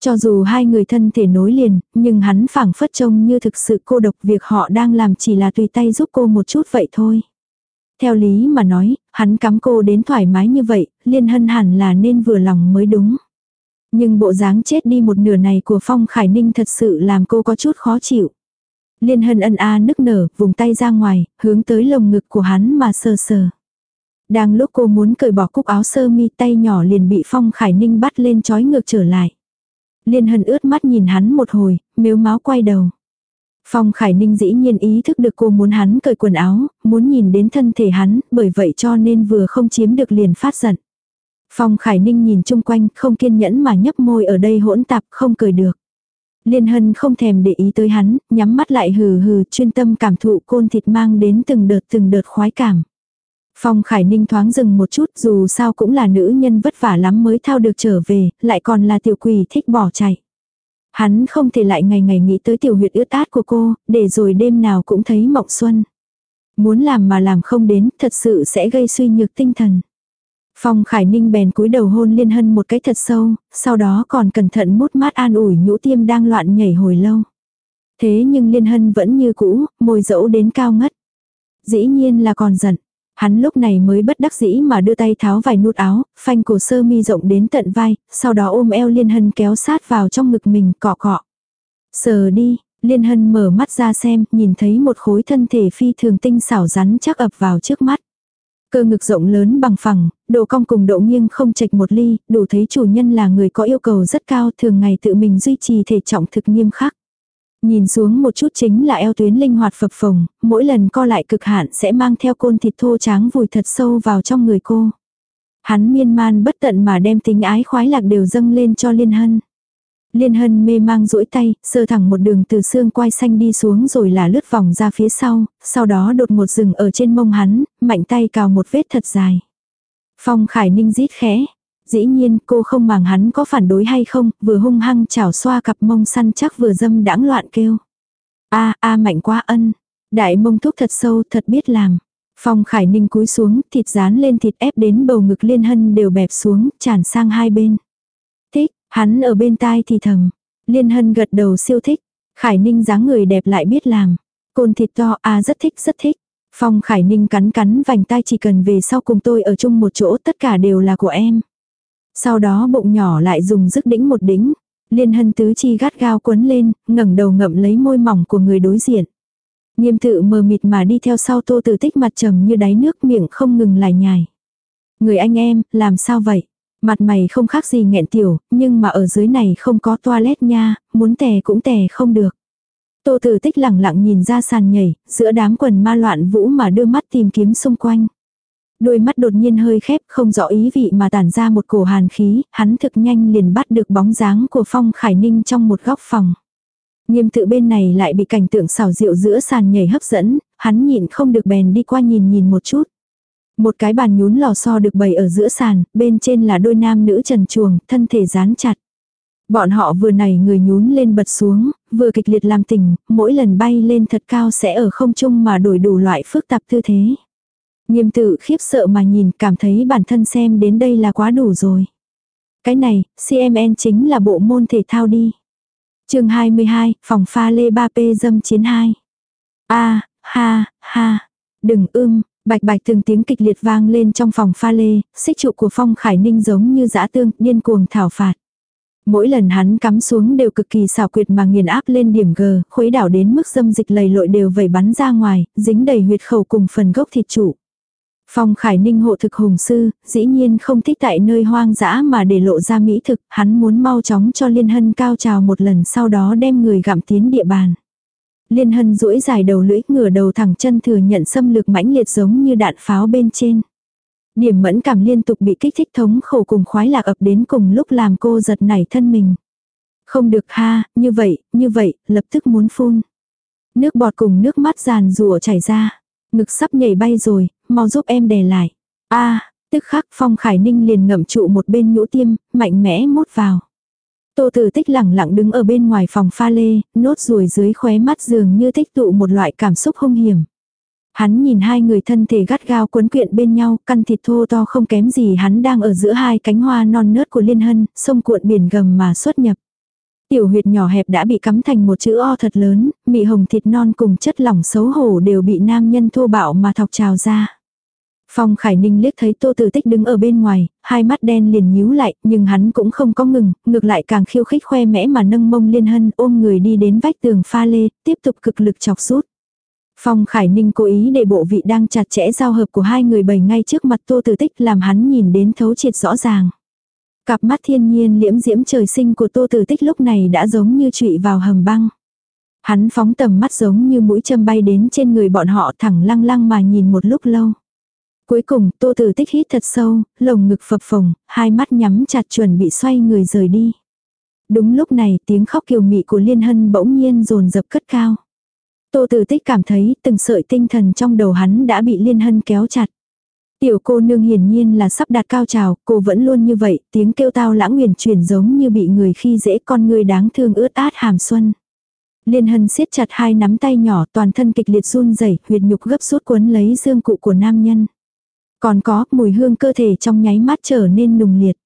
Cho dù hai người thân thể nối liền, nhưng hắn phảng phất trông như thực sự cô độc việc họ đang làm chỉ là tùy tay giúp cô một chút vậy thôi. Theo lý mà nói, hắn cắm cô đến thoải mái như vậy, liên hân hẳn là nên vừa lòng mới đúng. Nhưng bộ dáng chết đi một nửa này của Phong Khải Ninh thật sự làm cô có chút khó chịu. Liên hân ân a nức nở, vùng tay ra ngoài, hướng tới lồng ngực của hắn mà sờ sờ. Đang lúc cô muốn cởi bỏ cúc áo sơ mi tay nhỏ liền bị Phong Khải Ninh bắt lên trói ngược trở lại. Liên hân ướt mắt nhìn hắn một hồi, miếu máu quay đầu. Phong Khải Ninh dĩ nhiên ý thức được cô muốn hắn cởi quần áo, muốn nhìn đến thân thể hắn, bởi vậy cho nên vừa không chiếm được liền phát giận. Phong Khải Ninh nhìn chung quanh, không kiên nhẫn mà nhấp môi ở đây hỗn tạp, không cười được. Liên Hân không thèm để ý tới hắn, nhắm mắt lại hừ hừ, chuyên tâm cảm thụ côn thịt mang đến từng đợt từng đợt khoái cảm. Phong Khải Ninh thoáng dừng một chút, dù sao cũng là nữ nhân vất vả lắm mới thao được trở về, lại còn là tiểu quỷ thích bỏ chạy. Hắn không thể lại ngày ngày nghĩ tới tiểu huyệt ướt át của cô, để rồi đêm nào cũng thấy mộng xuân. Muốn làm mà làm không đến, thật sự sẽ gây suy nhược tinh thần. Phong Khải Ninh bèn cúi đầu hôn Liên Hân một cái thật sâu, sau đó còn cẩn thận mút mát an ủi nhũ tiêm đang loạn nhảy hồi lâu. Thế nhưng Liên Hân vẫn như cũ, môi dẫu đến cao ngất. Dĩ nhiên là còn giận. Hắn lúc này mới bất đắc dĩ mà đưa tay tháo vài nút áo, phanh cổ sơ mi rộng đến tận vai, sau đó ôm eo Liên Hân kéo sát vào trong ngực mình cọ cọ. Sờ đi, Liên Hân mở mắt ra xem, nhìn thấy một khối thân thể phi thường tinh xảo rắn chắc ập vào trước mắt. Cơ ngực rộng lớn bằng phẳng, độ cong cùng độ nghiêng không chệch một ly, đủ thấy chủ nhân là người có yêu cầu rất cao thường ngày tự mình duy trì thể trọng thực nghiêm khắc. Nhìn xuống một chút chính là eo tuyến linh hoạt phập phồng, mỗi lần co lại cực hạn sẽ mang theo côn thịt thô tráng vùi thật sâu vào trong người cô. Hắn miên man bất tận mà đem tính ái khoái lạc đều dâng lên cho liên hân. Liên hân mê mang duỗi tay, sơ thẳng một đường từ xương quai xanh đi xuống rồi là lướt vòng ra phía sau, sau đó đột một rừng ở trên mông hắn, mạnh tay cào một vết thật dài. Phong Khải Ninh rít khẽ. Dĩ nhiên cô không màng hắn có phản đối hay không, vừa hung hăng chảo xoa cặp mông săn chắc vừa dâm đãng loạn kêu. a a mạnh quá ân. Đại mông thúc thật sâu thật biết làm. Phong Khải Ninh cúi xuống, thịt dán lên thịt ép đến bầu ngực liên hân đều bẹp xuống, tràn sang hai bên. Hắn ở bên tai thì thầm. Liên hân gật đầu siêu thích. Khải Ninh dáng người đẹp lại biết làm. Côn thịt to, à rất thích, rất thích. Phong Khải Ninh cắn cắn vành tai chỉ cần về sau cùng tôi ở chung một chỗ tất cả đều là của em. Sau đó bụng nhỏ lại dùng dứt đĩnh một đĩnh. Liên hân tứ chi gắt gao quấn lên, ngẩng đầu ngậm lấy môi mỏng của người đối diện. Nghiêm tự mờ mịt mà đi theo sau tô tử tích mặt trầm như đáy nước miệng không ngừng lải nhải. Người anh em, làm sao vậy? Mặt mày không khác gì nghẹn tiểu, nhưng mà ở dưới này không có toilet nha, muốn tè cũng tè không được. Tô tử tích lẳng lặng nhìn ra sàn nhảy, giữa đám quần ma loạn vũ mà đưa mắt tìm kiếm xung quanh. Đôi mắt đột nhiên hơi khép không rõ ý vị mà tản ra một cổ hàn khí, hắn thực nhanh liền bắt được bóng dáng của Phong Khải Ninh trong một góc phòng. Nghiêm tự bên này lại bị cảnh tượng xảo diệu giữa sàn nhảy hấp dẫn, hắn nhịn không được bèn đi qua nhìn nhìn một chút. Một cái bàn nhún lò xo được bày ở giữa sàn, bên trên là đôi nam nữ trần chuồng, thân thể dán chặt. Bọn họ vừa này người nhún lên bật xuống, vừa kịch liệt làm tình, mỗi lần bay lên thật cao sẽ ở không trung mà đổi đủ loại phức tạp tư thế. Nghiêm tự khiếp sợ mà nhìn cảm thấy bản thân xem đến đây là quá đủ rồi. Cái này, CMN chính là bộ môn thể thao đi. chương 22, phòng pha lê 3P dâm chiến 2. a ha, ha, đừng ưm, bạch bạch từng tiếng kịch liệt vang lên trong phòng pha lê, xích trụ của phong khải ninh giống như dã tương, điên cuồng thảo phạt. Mỗi lần hắn cắm xuống đều cực kỳ xảo quyệt mà nghiền áp lên điểm G, khuấy đảo đến mức dâm dịch lầy lội đều vẩy bắn ra ngoài, dính đầy huyệt khẩu cùng phần gốc thịt trụ. Phong Khải Ninh hộ thực hùng sư, dĩ nhiên không thích tại nơi hoang dã mà để lộ ra mỹ thực, hắn muốn mau chóng cho Liên Hân cao trào một lần sau đó đem người gặm tiến địa bàn. Liên Hân duỗi dài đầu lưỡi, ngửa đầu thẳng chân thừa nhận xâm lược mãnh liệt giống như đạn pháo bên trên. Điểm mẫn cảm liên tục bị kích thích thống khổ cùng khoái lạc ập đến cùng lúc làm cô giật nảy thân mình. Không được ha, như vậy, như vậy, lập tức muốn phun. Nước bọt cùng nước mắt giàn rùa chảy ra. Ngực sắp nhảy bay rồi, mau giúp em đè lại. a tức khắc Phong Khải Ninh liền ngậm trụ một bên nhũ tiêm, mạnh mẽ mút vào. Tô Tử Tích lẳng lặng đứng ở bên ngoài phòng pha lê, nốt ruồi dưới khóe mắt dường như tích tụ một loại cảm xúc hung hiểm. Hắn nhìn hai người thân thể gắt gao quấn quyện bên nhau, căn thịt thô to không kém gì hắn đang ở giữa hai cánh hoa non nớt của liên hân, sông cuộn biển gầm mà xuất nhập. Tiểu huyệt nhỏ hẹp đã bị cắm thành một chữ O thật lớn, mị hồng thịt non cùng chất lỏng xấu hổ đều bị nam nhân thô bạo mà thọc trào ra. Phong Khải Ninh liếc thấy Tô Tử Tích đứng ở bên ngoài, hai mắt đen liền nhíu lại, nhưng hắn cũng không có ngừng, ngược lại càng khiêu khích khoe mẽ mà nâng mông liên hân ôm người đi đến vách tường pha lê, tiếp tục cực lực chọc rút. Phong Khải Ninh cố ý để bộ vị đang chặt chẽ giao hợp của hai người bày ngay trước mặt Tô Tử Tích làm hắn nhìn đến thấu triệt rõ ràng. Cặp mắt thiên nhiên liễm diễm trời sinh của Tô Tử Tích lúc này đã giống như trụy vào hầm băng. Hắn phóng tầm mắt giống như mũi châm bay đến trên người bọn họ thẳng lăng lăng mà nhìn một lúc lâu. Cuối cùng Tô Tử Tích hít thật sâu, lồng ngực phập phồng, hai mắt nhắm chặt chuẩn bị xoay người rời đi. Đúng lúc này tiếng khóc kiều mị của Liên Hân bỗng nhiên rồn dập cất cao. Tô Tử Tích cảm thấy từng sợi tinh thần trong đầu hắn đã bị Liên Hân kéo chặt. Tiểu cô nương hiển nhiên là sắp đạt cao trào, cô vẫn luôn như vậy, tiếng kêu tao lãng nguyền truyền giống như bị người khi dễ con người đáng thương ướt át hàm xuân. Liên hân siết chặt hai nắm tay nhỏ toàn thân kịch liệt run rẩy huyệt nhục gấp rút cuốn lấy dương cụ của nam nhân. Còn có mùi hương cơ thể trong nháy mắt trở nên nùng liệt.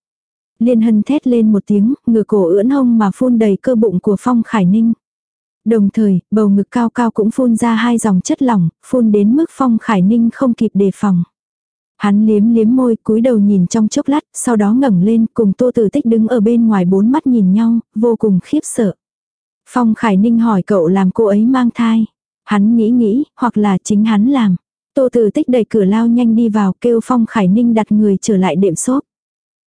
Liên hân thét lên một tiếng, ngửa cổ ưỡn hông mà phun đầy cơ bụng của Phong Khải Ninh. Đồng thời, bầu ngực cao cao cũng phun ra hai dòng chất lỏng, phun đến mức Phong Khải Ninh không kịp đề phòng. Hắn liếm liếm môi cúi đầu nhìn trong chốc lát, sau đó ngẩng lên cùng Tô Tử Tích đứng ở bên ngoài bốn mắt nhìn nhau, vô cùng khiếp sợ. Phong Khải Ninh hỏi cậu làm cô ấy mang thai. Hắn nghĩ nghĩ, hoặc là chính hắn làm. Tô Từ Tích đẩy cửa lao nhanh đi vào kêu Phong Khải Ninh đặt người trở lại đệm xốp.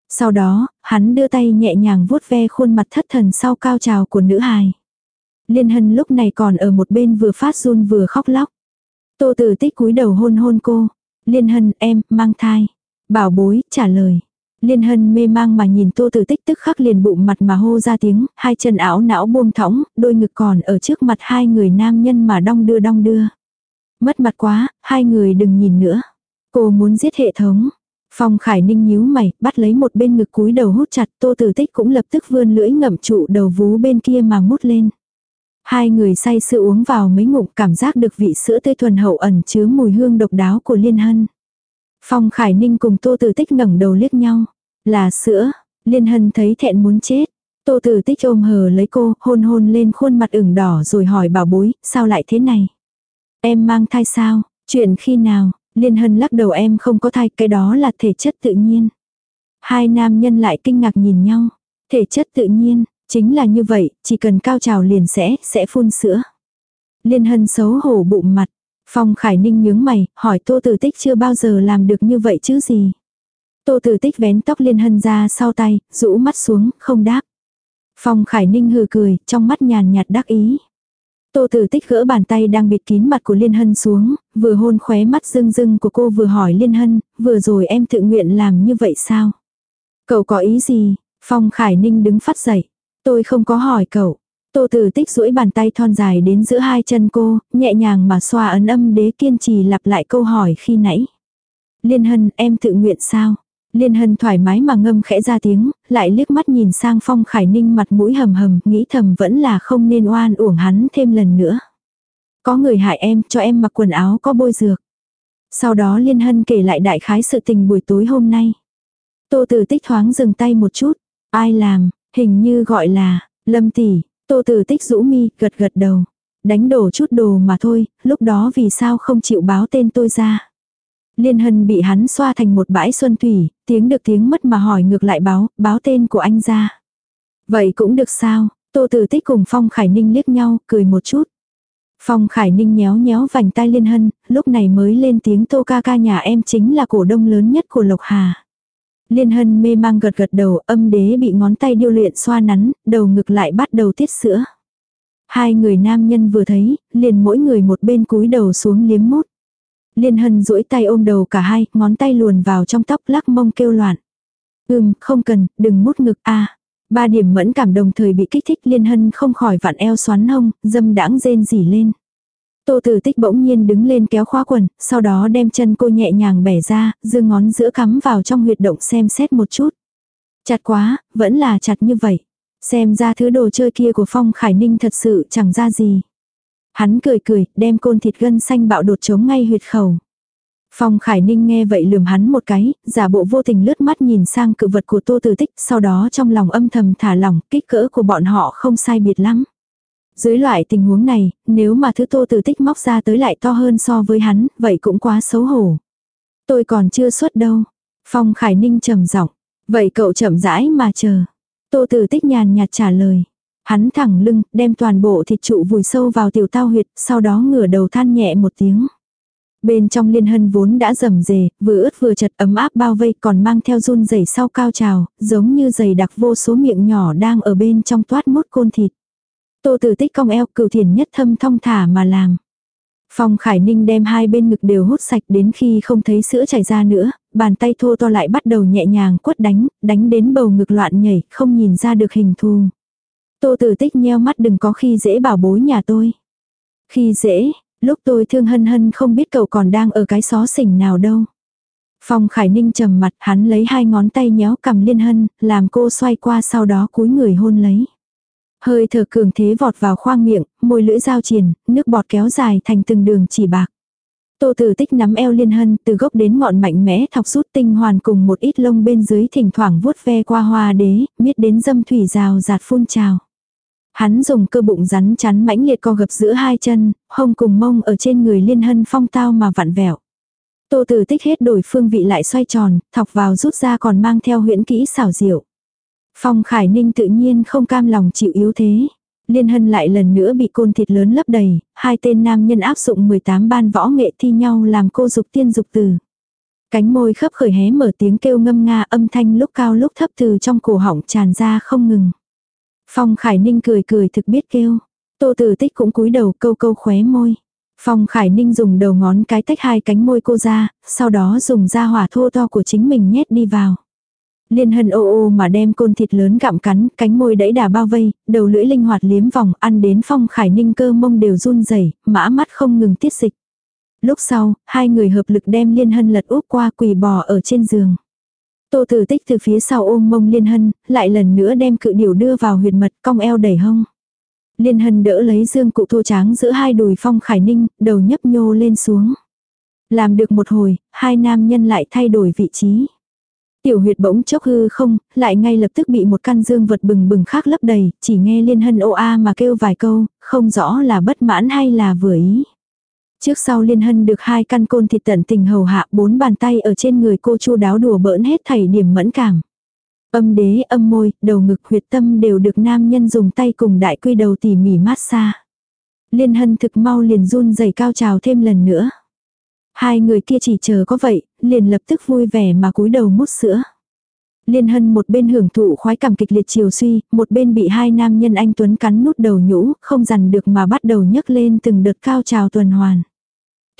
Sau đó, hắn đưa tay nhẹ nhàng vuốt ve khuôn mặt thất thần sau cao trào của nữ hài. Liên Hân lúc này còn ở một bên vừa phát run vừa khóc lóc. Tô Từ Tích cúi đầu hôn hôn cô. Liên Hân em, mang thai. Bảo bối, trả lời. Liên Hân mê mang mà nhìn Tô Tử Tích tức khắc liền bụng mặt mà hô ra tiếng, hai chân áo não buông thõng, đôi ngực còn ở trước mặt hai người nam nhân mà đong đưa đong đưa. Mất mặt quá, hai người đừng nhìn nữa. Cô muốn giết hệ thống. Phong Khải Ninh nhíu mày, bắt lấy một bên ngực cúi đầu hút chặt, Tô Tử Tích cũng lập tức vươn lưỡi ngậm trụ đầu vú bên kia mà mút lên. Hai người say sưa uống vào mấy ngụm cảm giác được vị sữa tươi thuần hậu ẩn chứa mùi hương độc đáo của Liên Hân. Phong Khải Ninh cùng Tô Tử Tích ngẩng đầu liếc nhau. Là sữa, Liên Hân thấy thẹn muốn chết. Tô Tử Tích ôm hờ lấy cô, hôn hôn lên khuôn mặt ửng đỏ rồi hỏi bảo bối, sao lại thế này? Em mang thai sao? Chuyện khi nào? Liên Hân lắc đầu em không có thai, cái đó là thể chất tự nhiên. Hai nam nhân lại kinh ngạc nhìn nhau. Thể chất tự nhiên, chính là như vậy, chỉ cần cao trào liền sẽ, sẽ phun sữa. Liên Hân xấu hổ bụng mặt. Phong Khải Ninh nhướng mày, hỏi Tô Tử Tích chưa bao giờ làm được như vậy chứ gì. Tô Tử Tích vén tóc Liên Hân ra sau tay, rũ mắt xuống, không đáp. Phong Khải Ninh hừ cười, trong mắt nhàn nhạt đắc ý. Tô Tử Tích gỡ bàn tay đang bịt kín mặt của Liên Hân xuống, vừa hôn khóe mắt rưng rưng của cô vừa hỏi Liên Hân, vừa rồi em tự nguyện làm như vậy sao? Cậu có ý gì? Phong Khải Ninh đứng phát dậy. Tôi không có hỏi cậu. Tô Tử Tích duỗi bàn tay thon dài đến giữa hai chân cô, nhẹ nhàng mà xoa ấn âm đế kiên trì lặp lại câu hỏi khi nãy. Liên Hân, em tự nguyện sao? Liên Hân thoải mái mà ngâm khẽ ra tiếng, lại liếc mắt nhìn sang Phong Khải Ninh mặt mũi hầm hầm, nghĩ thầm vẫn là không nên oan uổng hắn thêm lần nữa. Có người hại em, cho em mặc quần áo có bôi dược. Sau đó Liên Hân kể lại đại khái sự tình buổi tối hôm nay. Tô Tử Tích thoáng dừng tay một chút. Ai làm, hình như gọi là, Lâm Tỷ, Tô Tử Tích rũ mi, gật gật đầu. Đánh đổ chút đồ mà thôi, lúc đó vì sao không chịu báo tên tôi ra. Liên Hân bị hắn xoa thành một bãi xuân thủy, tiếng được tiếng mất mà hỏi ngược lại báo, báo tên của anh ra. Vậy cũng được sao, Tô Tử Tích cùng Phong Khải Ninh liếc nhau, cười một chút. Phong Khải Ninh nhéo nhéo vành tay Liên Hân, lúc này mới lên tiếng Tô ca ca nhà em chính là cổ đông lớn nhất của Lộc Hà. Liên Hân mê mang gật gật đầu, âm đế bị ngón tay điêu luyện xoa nắn, đầu ngực lại bắt đầu tiết sữa. Hai người nam nhân vừa thấy, liền mỗi người một bên cúi đầu xuống liếm mút. Liên Hân duỗi tay ôm đầu cả hai, ngón tay luồn vào trong tóc lắc mông kêu loạn. Ừm, không cần, đừng mút ngực a. Ba điểm mẫn cảm đồng thời bị kích thích Liên Hân không khỏi vặn eo xoắn hông, dâm đãng rên rỉ lên. Tô Tử Tích bỗng nhiên đứng lên kéo khóa quần, sau đó đem chân cô nhẹ nhàng bẻ ra, giơ ngón giữa cắm vào trong huyệt động xem xét một chút. Chặt quá, vẫn là chặt như vậy. Xem ra thứ đồ chơi kia của Phong Khải Ninh thật sự chẳng ra gì. Hắn cười cười, đem côn thịt gân xanh bạo đột chống ngay huyệt khẩu. Phong Khải Ninh nghe vậy lườm hắn một cái, giả bộ vô tình lướt mắt nhìn sang cự vật của Tô Tử Tích, sau đó trong lòng âm thầm thả lỏng, kích cỡ của bọn họ không sai biệt lắm. Dưới loại tình huống này, nếu mà thứ Tô Tử Tích móc ra tới lại to hơn so với hắn, vậy cũng quá xấu hổ. Tôi còn chưa xuất đâu. Phong Khải Ninh trầm giọng, vậy cậu chậm rãi mà chờ. Tô Tử Tích nhàn nhạt trả lời. Hắn thẳng lưng, đem toàn bộ thịt trụ vùi sâu vào tiểu tao huyệt, sau đó ngửa đầu than nhẹ một tiếng. Bên trong liên hân vốn đã rầm rề, vừa ướt vừa chật ấm áp bao vây còn mang theo run rẩy sau cao trào, giống như giày đặc vô số miệng nhỏ đang ở bên trong toát mốt côn thịt. Tô tử tích cong eo cửu thiền nhất thâm thong thả mà làm. Phong Khải Ninh đem hai bên ngực đều hút sạch đến khi không thấy sữa chảy ra nữa, bàn tay thô to lại bắt đầu nhẹ nhàng quất đánh, đánh đến bầu ngực loạn nhảy, không nhìn ra được hình thù. Tô tử tích nheo mắt đừng có khi dễ bảo bối nhà tôi. Khi dễ, lúc tôi thương hân hân không biết cậu còn đang ở cái xó xỉnh nào đâu. Phong Khải Ninh trầm mặt hắn lấy hai ngón tay nhéo cầm liên hân, làm cô xoay qua sau đó cúi người hôn lấy. Hơi thở cường thế vọt vào khoang miệng, môi lưỡi dao triền, nước bọt kéo dài thành từng đường chỉ bạc. Tô Tử Tích nắm eo Liên Hân, từ gốc đến ngọn mạnh mẽ thọc rút tinh hoàn cùng một ít lông bên dưới thỉnh thoảng vuốt ve qua hoa đế, miết đến dâm thủy rào giạt phun trào. Hắn dùng cơ bụng rắn chắn mãnh liệt co gập giữa hai chân, hông cùng mông ở trên người Liên Hân phong tao mà vặn vẹo. Tô Tử Tích hết đổi phương vị lại xoay tròn, thọc vào rút ra còn mang theo huyễn kỹ xảo diệu. Phong Khải Ninh tự nhiên không cam lòng chịu yếu thế. Liên Hân lại lần nữa bị côn thịt lớn lấp đầy, hai tên nam nhân áp dụng 18 ban võ nghệ thi nhau làm cô dục tiên dục từ. Cánh môi khấp khởi hé mở tiếng kêu ngâm nga âm thanh lúc cao lúc thấp từ trong cổ họng tràn ra không ngừng. Phong Khải Ninh cười cười thực biết kêu. Tô Tử Tích cũng cúi đầu câu câu khóe môi. Phong Khải Ninh dùng đầu ngón cái tách hai cánh môi cô ra, sau đó dùng da hỏa thô to của chính mình nhét đi vào. Liên hân ô ô mà đem côn thịt lớn gặm cắn, cánh môi đẫy đà bao vây, đầu lưỡi linh hoạt liếm vòng, ăn đến phong khải ninh cơ mông đều run rẩy mã mắt không ngừng tiết dịch. Lúc sau, hai người hợp lực đem liên hân lật úp qua quỳ bò ở trên giường. Tô tử tích từ phía sau ôm mông liên hân, lại lần nữa đem cự điểu đưa vào huyệt mật cong eo đẩy hông. Liên hân đỡ lấy dương cụ thô tráng giữa hai đùi phong khải ninh, đầu nhấp nhô lên xuống. Làm được một hồi, hai nam nhân lại thay đổi vị trí. Tiểu huyệt bỗng chốc hư không, lại ngay lập tức bị một căn dương vật bừng bừng khác lấp đầy, chỉ nghe liên hân ô a mà kêu vài câu, không rõ là bất mãn hay là vừa ý. Trước sau liên hân được hai căn côn thịt tận tình hầu hạ bốn bàn tay ở trên người cô chu đáo đùa bỡn hết thảy điểm mẫn cảm. Âm đế, âm môi, đầu ngực huyệt tâm đều được nam nhân dùng tay cùng đại quy đầu tỉ mỉ mát xa. Liên hân thực mau liền run dày cao trào thêm lần nữa. Hai người kia chỉ chờ có vậy, liền lập tức vui vẻ mà cúi đầu mút sữa. Liên hân một bên hưởng thụ khoái cảm kịch liệt chiều suy, một bên bị hai nam nhân anh Tuấn cắn nút đầu nhũ, không dằn được mà bắt đầu nhấc lên từng đợt cao trào tuần hoàn.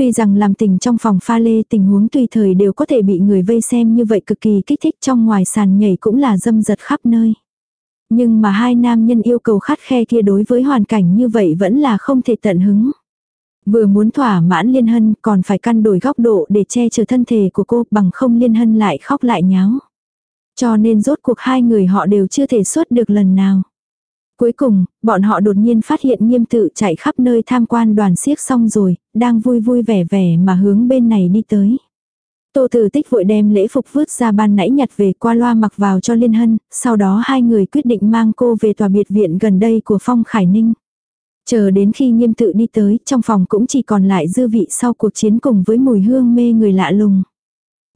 Tuy rằng làm tình trong phòng pha lê tình huống tùy thời đều có thể bị người vây xem như vậy cực kỳ kích thích trong ngoài sàn nhảy cũng là dâm giật khắp nơi. Nhưng mà hai nam nhân yêu cầu khát khe kia đối với hoàn cảnh như vậy vẫn là không thể tận hứng. Vừa muốn thỏa mãn liên hân còn phải căn đổi góc độ để che chở thân thể của cô bằng không liên hân lại khóc lại nháo. Cho nên rốt cuộc hai người họ đều chưa thể xuất được lần nào. Cuối cùng, bọn họ đột nhiên phát hiện nghiêm tự chạy khắp nơi tham quan đoàn siếc xong rồi, đang vui vui vẻ vẻ mà hướng bên này đi tới. Tô Tử Tích vội đem lễ phục vứt ra ban nãy nhặt về qua loa mặc vào cho Liên Hân, sau đó hai người quyết định mang cô về tòa biệt viện gần đây của Phong Khải Ninh. Chờ đến khi nghiêm tự đi tới, trong phòng cũng chỉ còn lại dư vị sau cuộc chiến cùng với mùi hương mê người lạ lùng.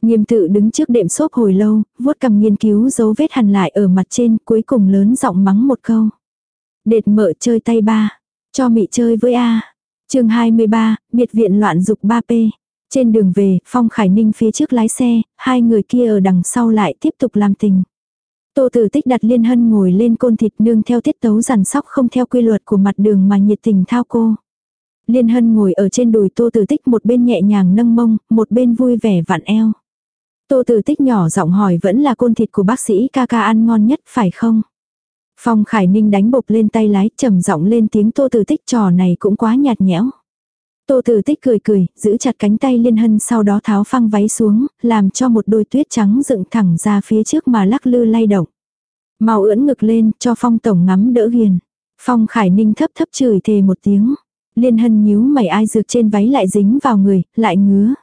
Nghiêm tự đứng trước đệm xốp hồi lâu, vuốt cầm nghiên cứu dấu vết hằn lại ở mặt trên, cuối cùng lớn giọng mắng một câu. Đệt mở chơi tay ba. Cho mị chơi với A. chương 23, biệt viện loạn dục 3P. Trên đường về, Phong Khải Ninh phía trước lái xe, hai người kia ở đằng sau lại tiếp tục làm tình. Tô Tử Tích đặt Liên Hân ngồi lên côn thịt nương theo tiết tấu rằn sóc không theo quy luật của mặt đường mà nhiệt tình thao cô. Liên Hân ngồi ở trên đùi Tô Tử Tích một bên nhẹ nhàng nâng mông, một bên vui vẻ vặn eo. Tô Tử Tích nhỏ giọng hỏi vẫn là côn thịt của bác sĩ ca ca ăn ngon nhất phải không? Phong Khải Ninh đánh bục lên tay lái trầm giọng lên tiếng Tô Tử Tích trò này cũng quá nhạt nhẽo. Tô Tử Tích cười cười, giữ chặt cánh tay Liên Hân sau đó tháo phăng váy xuống, làm cho một đôi tuyết trắng dựng thẳng ra phía trước mà lắc lư lay động. Màu ưỡn ngực lên, cho Phong Tổng ngắm đỡ ghiền. Phong Khải Ninh thấp thấp chửi thề một tiếng. Liên Hân nhíu mày ai dược trên váy lại dính vào người, lại ngứa.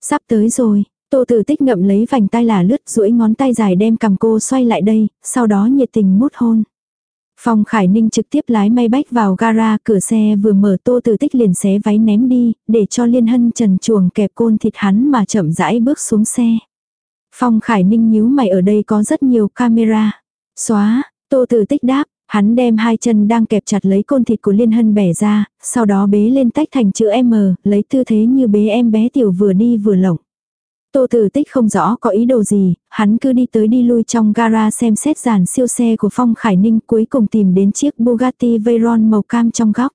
Sắp tới rồi, Tô Tử Tích ngậm lấy vành tay là lướt duỗi ngón tay dài đem cầm cô xoay lại đây, sau đó nhiệt tình mút hôn. Phong Khải Ninh trực tiếp lái may bách vào gara, cửa xe vừa mở Tô Tử Tích liền xé váy ném đi, để cho Liên Hân trần chuồng kẹp côn thịt hắn mà chậm rãi bước xuống xe. Phong Khải Ninh nhíu mày ở đây có rất nhiều camera. Xóa, Tô Tử Tích đáp, hắn đem hai chân đang kẹp chặt lấy côn thịt của Liên Hân bẻ ra, sau đó bế lên tách thành chữ M, lấy tư thế như bế em bé tiểu vừa đi vừa lộng. Tô Tử Tích không rõ có ý đồ gì, hắn cứ đi tới đi lui trong gara xem xét dàn siêu xe của Phong Khải Ninh cuối cùng tìm đến chiếc Bugatti Veyron màu cam trong góc.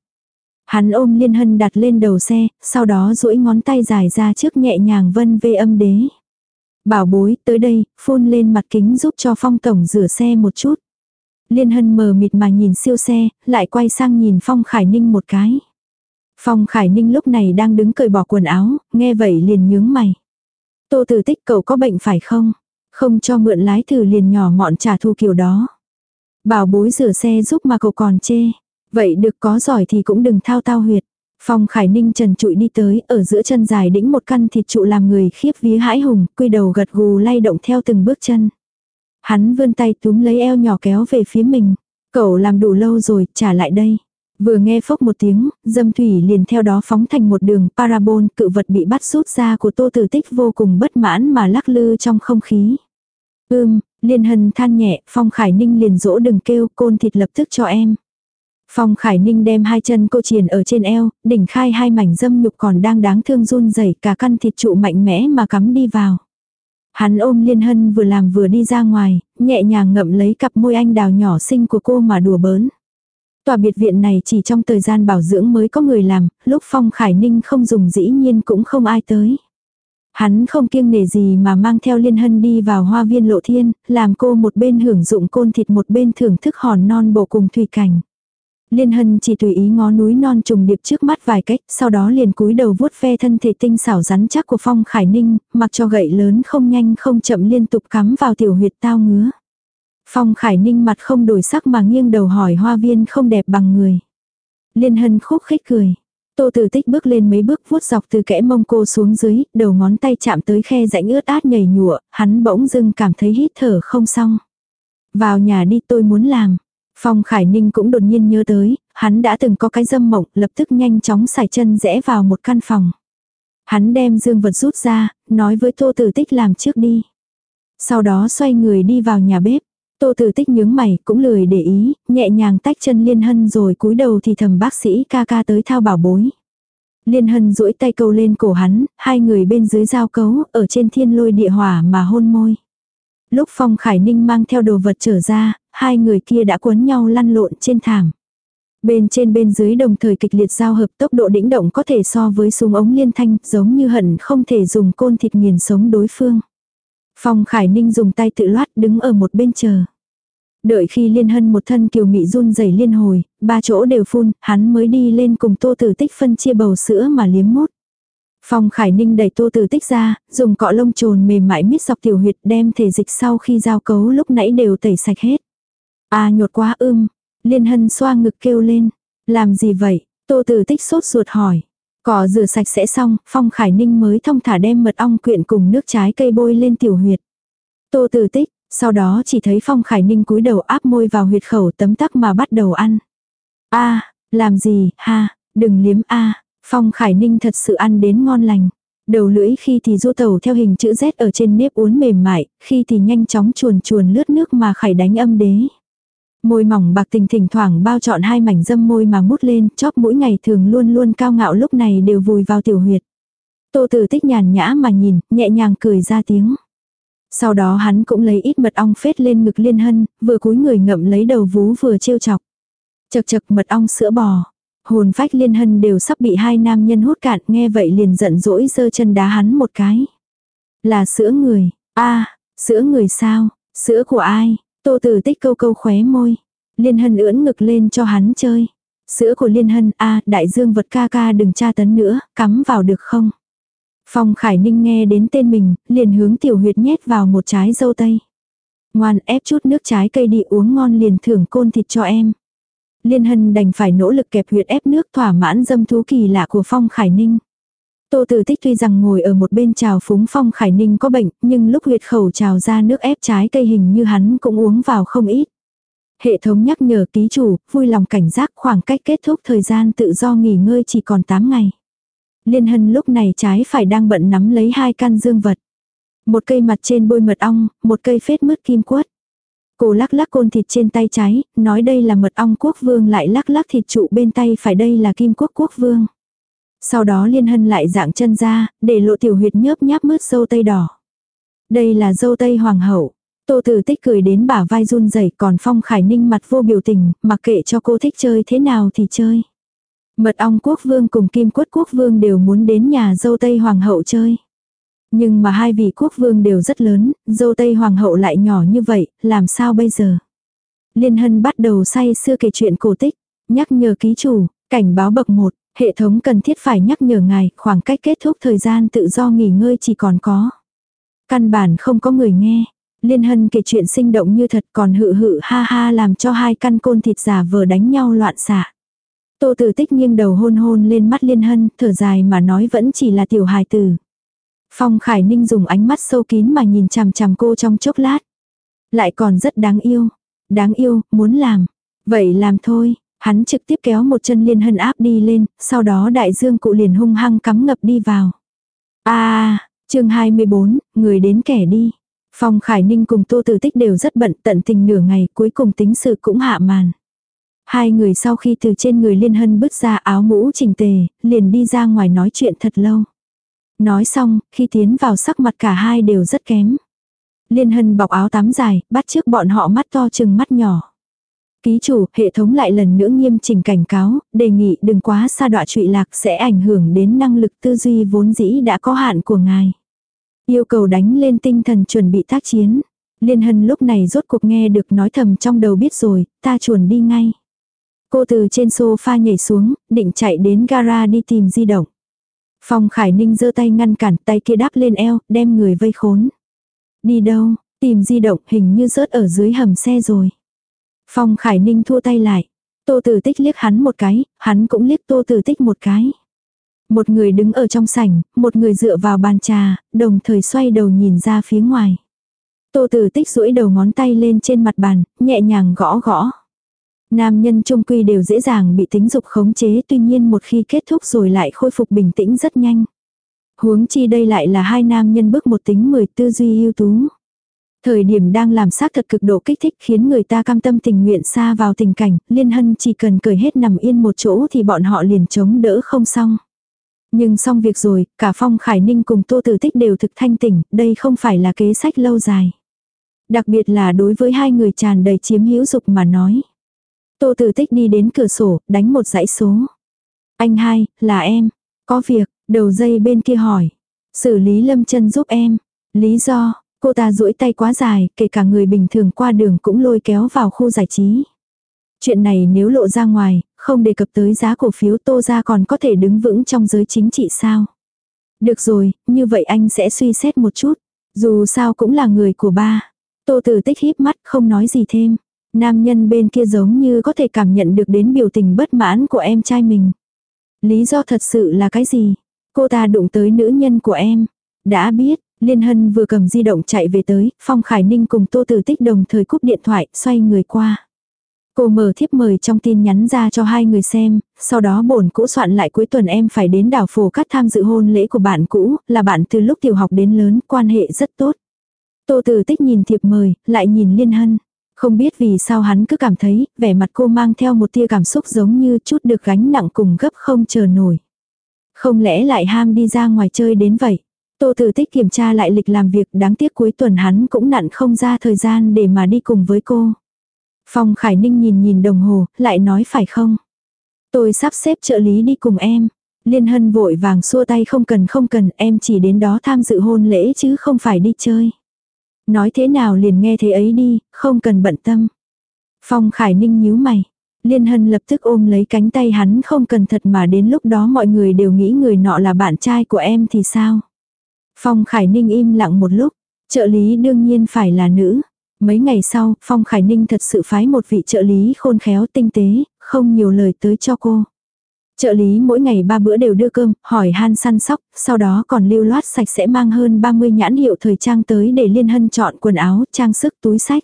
Hắn ôm Liên Hân đặt lên đầu xe, sau đó duỗi ngón tay dài ra trước nhẹ nhàng vân vê âm đế. Bảo bối, tới đây, phun lên mặt kính giúp cho Phong Tổng rửa xe một chút. Liên Hân mờ mịt mà nhìn siêu xe, lại quay sang nhìn Phong Khải Ninh một cái. Phong Khải Ninh lúc này đang đứng cởi bỏ quần áo, nghe vậy liền nhướng mày. Tô Tử Tích cậu có bệnh phải không? Không cho mượn lái thử liền nhỏ mọn trả thu kiểu đó. Bảo bối rửa xe giúp mà cậu còn chê. Vậy được có giỏi thì cũng đừng thao tao huyệt. Phong Khải Ninh trần trụi đi tới, ở giữa chân dài đĩnh một căn thịt trụ làm người khiếp vía hãi hùng, quy đầu gật gù lay động theo từng bước chân. Hắn vươn tay túm lấy eo nhỏ kéo về phía mình. Cậu làm đủ lâu rồi, trả lại đây. Vừa nghe phốc một tiếng, dâm thủy liền theo đó phóng thành một đường parabol cự vật bị bắt rút ra của tô tử tích vô cùng bất mãn mà lắc lư trong không khí. Ưm, liên hân than nhẹ, phong khải ninh liền dỗ đừng kêu côn thịt lập tức cho em. Phong Khải Ninh đem hai chân cô triền ở trên eo, đỉnh khai hai mảnh dâm nhục còn đang đáng thương run rẩy cả căn thịt trụ mạnh mẽ mà cắm đi vào. Hắn ôm Liên Hân vừa làm vừa đi ra ngoài, nhẹ nhàng ngậm lấy cặp môi anh đào nhỏ xinh của cô mà đùa bỡn. Tòa biệt viện này chỉ trong thời gian bảo dưỡng mới có người làm, lúc Phong Khải Ninh không dùng dĩ nhiên cũng không ai tới. Hắn không kiêng nể gì mà mang theo Liên Hân đi vào hoa viên lộ thiên, làm cô một bên hưởng dụng côn thịt một bên thưởng thức hòn non bổ cùng thủy cảnh. Liên Hân chỉ tùy ý ngó núi non trùng điệp trước mắt vài cách, sau đó liền cúi đầu vuốt ve thân thể tinh xảo rắn chắc của Phong Khải Ninh, mặc cho gậy lớn không nhanh không chậm liên tục cắm vào tiểu huyệt tao ngứa. Phong Khải Ninh mặt không đổi sắc mà nghiêng đầu hỏi hoa viên không đẹp bằng người. Liên hân khúc khích cười. Tô Tử Tích bước lên mấy bước vuốt dọc từ kẽ mông cô xuống dưới, đầu ngón tay chạm tới khe rãnh ướt át nhảy nhụa, hắn bỗng dưng cảm thấy hít thở không xong. Vào nhà đi tôi muốn làm. Phong Khải Ninh cũng đột nhiên nhớ tới, hắn đã từng có cái dâm mộng, lập tức nhanh chóng xài chân rẽ vào một căn phòng. Hắn đem dương vật rút ra, nói với Tô Tử Tích làm trước đi. Sau đó xoay người đi vào nhà bếp. Tô Tử Tích nhướng mày, cũng lười để ý, nhẹ nhàng tách chân Liên Hân rồi cúi đầu thì thầm bác sĩ ca ca tới thao bảo bối. Liên Hân duỗi tay câu lên cổ hắn, hai người bên dưới giao cấu, ở trên thiên lôi địa hỏa mà hôn môi. Lúc Phong Khải Ninh mang theo đồ vật trở ra, hai người kia đã quấn nhau lăn lộn trên thảm. Bên trên bên dưới đồng thời kịch liệt giao hợp tốc độ đĩnh động có thể so với súng ống liên thanh, giống như hận không thể dùng côn thịt nghiền sống đối phương. Phong Khải Ninh dùng tay tự loát đứng ở một bên chờ. Đợi khi liên hân một thân kiều mị run rẩy liên hồi, ba chỗ đều phun, hắn mới đi lên cùng tô tử tích phân chia bầu sữa mà liếm mút. Phong Khải Ninh đẩy tô tử tích ra, dùng cọ lông trồn mềm mại miết dọc tiểu huyệt đem thể dịch sau khi giao cấu lúc nãy đều tẩy sạch hết. À nhột quá ưm, liên hân xoa ngực kêu lên. Làm gì vậy? Tô tử tích sốt ruột hỏi. Cỏ rửa sạch sẽ xong, Phong Khải Ninh mới thông thả đem mật ong quyện cùng nước trái cây bôi lên tiểu huyệt. Tô tử tích, sau đó chỉ thấy Phong Khải Ninh cúi đầu áp môi vào huyệt khẩu tấm tắc mà bắt đầu ăn. a làm gì, ha, đừng liếm a Phong Khải Ninh thật sự ăn đến ngon lành. Đầu lưỡi khi thì du tàu theo hình chữ Z ở trên nếp uốn mềm mại, khi thì nhanh chóng chuồn chuồn lướt nước mà khải đánh âm đế. Môi mỏng bạc tình thỉnh thoảng bao trọn hai mảnh dâm môi mà mút lên, chóp mỗi ngày thường luôn luôn cao ngạo lúc này đều vùi vào tiểu huyệt. Tô tử tích nhàn nhã mà nhìn, nhẹ nhàng cười ra tiếng. Sau đó hắn cũng lấy ít mật ong phết lên ngực liên hân, vừa cúi người ngậm lấy đầu vú vừa trêu chọc. Chật chật mật ong sữa bò. Hồn phách liên hân đều sắp bị hai nam nhân hút cạn nghe vậy liền giận dỗi giơ chân đá hắn một cái. Là sữa người. a sữa người sao? Sữa của ai? Tô tử tích câu câu khóe môi. Liên hân ưỡn ngực lên cho hắn chơi. Sữa của liên hân a đại dương vật ca ca đừng tra tấn nữa, cắm vào được không? Phong Khải Ninh nghe đến tên mình, liền hướng tiểu huyệt nhét vào một trái dâu tây. Ngoan ép chút nước trái cây đi uống ngon liền thưởng côn thịt cho em. Liên Hân đành phải nỗ lực kẹp huyệt ép nước thỏa mãn dâm thú kỳ lạ của Phong Khải Ninh. Tô Tử Tích tuy rằng ngồi ở một bên trào phúng Phong Khải Ninh có bệnh, nhưng lúc huyệt khẩu trào ra nước ép trái cây hình như hắn cũng uống vào không ít. Hệ thống nhắc nhở ký chủ, vui lòng cảnh giác khoảng cách kết thúc thời gian tự do nghỉ ngơi chỉ còn 8 ngày. Liên hân lúc này trái phải đang bận nắm lấy hai căn dương vật. Một cây mặt trên bôi mật ong, một cây phết mứt kim quất. Cô lắc lắc côn thịt trên tay trái, nói đây là mật ong quốc vương lại lắc lắc thịt trụ bên tay phải đây là kim quốc quốc vương. Sau đó liên hân lại dạng chân ra, để lộ tiểu huyệt nhớp nháp mứt dâu tây đỏ. Đây là dâu tây hoàng hậu. Tô tử tích cười đến bả vai run rẩy còn Phong Khải Ninh mặt vô biểu tình, mặc kệ cho cô thích chơi thế nào thì chơi. Mật ong quốc vương cùng kim quất quốc vương đều muốn đến nhà dâu tây hoàng hậu chơi. Nhưng mà hai vị quốc vương đều rất lớn, dâu tây hoàng hậu lại nhỏ như vậy, làm sao bây giờ? Liên hân bắt đầu say xưa kể chuyện cổ tích, nhắc nhở ký chủ, cảnh báo bậc một, hệ thống cần thiết phải nhắc nhở ngài, khoảng cách kết thúc thời gian tự do nghỉ ngơi chỉ còn có. Căn bản không có người nghe. Liên hân kể chuyện sinh động như thật còn hự hự ha ha làm cho hai căn côn thịt giả vờ đánh nhau loạn xạ. Tô tử tích nghiêng đầu hôn hôn lên mắt liên hân, thở dài mà nói vẫn chỉ là tiểu hài tử. Phong Khải Ninh dùng ánh mắt sâu kín mà nhìn chằm chằm cô trong chốc lát. Lại còn rất đáng yêu. Đáng yêu, muốn làm. Vậy làm thôi. Hắn trực tiếp kéo một chân liên hân áp đi lên, sau đó đại dương cụ liền hung hăng cắm ngập đi vào. À, chương 24, người đến kẻ đi. Phong Khải Ninh cùng Tô Tử Tích đều rất bận tận tình nửa ngày cuối cùng tính sự cũng hạ màn. Hai người sau khi từ trên người Liên Hân bứt ra áo mũ chỉnh tề, liền đi ra ngoài nói chuyện thật lâu. Nói xong, khi tiến vào sắc mặt cả hai đều rất kém. Liên Hân bọc áo tắm dài, bắt trước bọn họ mắt to chừng mắt nhỏ. Ký chủ, hệ thống lại lần nữa nghiêm chỉnh cảnh cáo, đề nghị đừng quá xa đọa trụy lạc sẽ ảnh hưởng đến năng lực tư duy vốn dĩ đã có hạn của ngài. Yêu cầu đánh lên tinh thần chuẩn bị tác chiến. Liên Hân lúc này rốt cuộc nghe được nói thầm trong đầu biết rồi, ta chuồn đi ngay. Cô từ trên sofa nhảy xuống, định chạy đến gara đi tìm di động. Phong Khải Ninh giơ tay ngăn cản tay kia đáp lên eo, đem người vây khốn. Đi đâu, tìm di động hình như rớt ở dưới hầm xe rồi. Phong Khải Ninh thua tay lại. Tô Tử Tích liếc hắn một cái, hắn cũng liếc Tô Tử Tích một cái. Một người đứng ở trong sảnh, một người dựa vào bàn trà, đồng thời xoay đầu nhìn ra phía ngoài. Tô Tử Tích duỗi đầu ngón tay lên trên mặt bàn, nhẹ nhàng gõ gõ. Nam nhân trung quy đều dễ dàng bị tính dục khống chế tuy nhiên một khi kết thúc rồi lại khôi phục bình tĩnh rất nhanh. Huống chi đây lại là hai nam nhân bước một tính mười tư duy ưu tú. Thời điểm đang làm xác thật cực độ kích thích khiến người ta cam tâm tình nguyện xa vào tình cảnh, liên hân chỉ cần cười hết nằm yên một chỗ thì bọn họ liền chống đỡ không xong. Nhưng xong việc rồi, cả Phong Khải Ninh cùng Tô Tử Tích đều thực thanh tỉnh, đây không phải là kế sách lâu dài. Đặc biệt là đối với hai người tràn đầy chiếm hữu dục mà nói. Tô Tử Tích đi đến cửa sổ, đánh một dãy số. Anh hai, là em. Có việc, đầu dây bên kia hỏi. Xử lý lâm chân giúp em. Lý do, cô ta duỗi tay quá dài, kể cả người bình thường qua đường cũng lôi kéo vào khu giải trí. Chuyện này nếu lộ ra ngoài, không đề cập tới giá cổ phiếu tô ra còn có thể đứng vững trong giới chính trị sao. Được rồi, như vậy anh sẽ suy xét một chút. Dù sao cũng là người của ba. Tô tử tích híp mắt không nói gì thêm. Nam nhân bên kia giống như có thể cảm nhận được đến biểu tình bất mãn của em trai mình. Lý do thật sự là cái gì? Cô ta đụng tới nữ nhân của em. Đã biết, Liên Hân vừa cầm di động chạy về tới, Phong Khải Ninh cùng Tô Tử Tích đồng thời cúp điện thoại, xoay người qua. Cô mở thiếp mời trong tin nhắn ra cho hai người xem, sau đó bổn cũ soạn lại cuối tuần em phải đến đảo phổ cắt tham dự hôn lễ của bạn cũ, là bạn từ lúc tiểu học đến lớn, quan hệ rất tốt. Tô Tử Tích nhìn thiệp mời, lại nhìn Liên Hân. Không biết vì sao hắn cứ cảm thấy, vẻ mặt cô mang theo một tia cảm xúc giống như chút được gánh nặng cùng gấp không chờ nổi. Không lẽ lại ham đi ra ngoài chơi đến vậy? Tô Tử Tích kiểm tra lại lịch làm việc đáng tiếc cuối tuần hắn cũng nặn không ra thời gian để mà đi cùng với cô. Phong Khải Ninh nhìn nhìn đồng hồ, lại nói phải không? Tôi sắp xếp trợ lý đi cùng em. Liên Hân vội vàng xua tay không cần không cần, em chỉ đến đó tham dự hôn lễ chứ không phải đi chơi. Nói thế nào liền nghe thế ấy đi, không cần bận tâm. Phong Khải Ninh nhíu mày. Liên Hân lập tức ôm lấy cánh tay hắn không cần thật mà đến lúc đó mọi người đều nghĩ người nọ là bạn trai của em thì sao. Phong Khải Ninh im lặng một lúc, trợ lý đương nhiên phải là nữ. Mấy ngày sau, Phong Khải Ninh thật sự phái một vị trợ lý khôn khéo tinh tế, không nhiều lời tới cho cô. Trợ lý mỗi ngày ba bữa đều đưa cơm, hỏi han săn sóc, sau đó còn lưu loát sạch sẽ mang hơn 30 nhãn hiệu thời trang tới để liên hân chọn quần áo, trang sức, túi sách.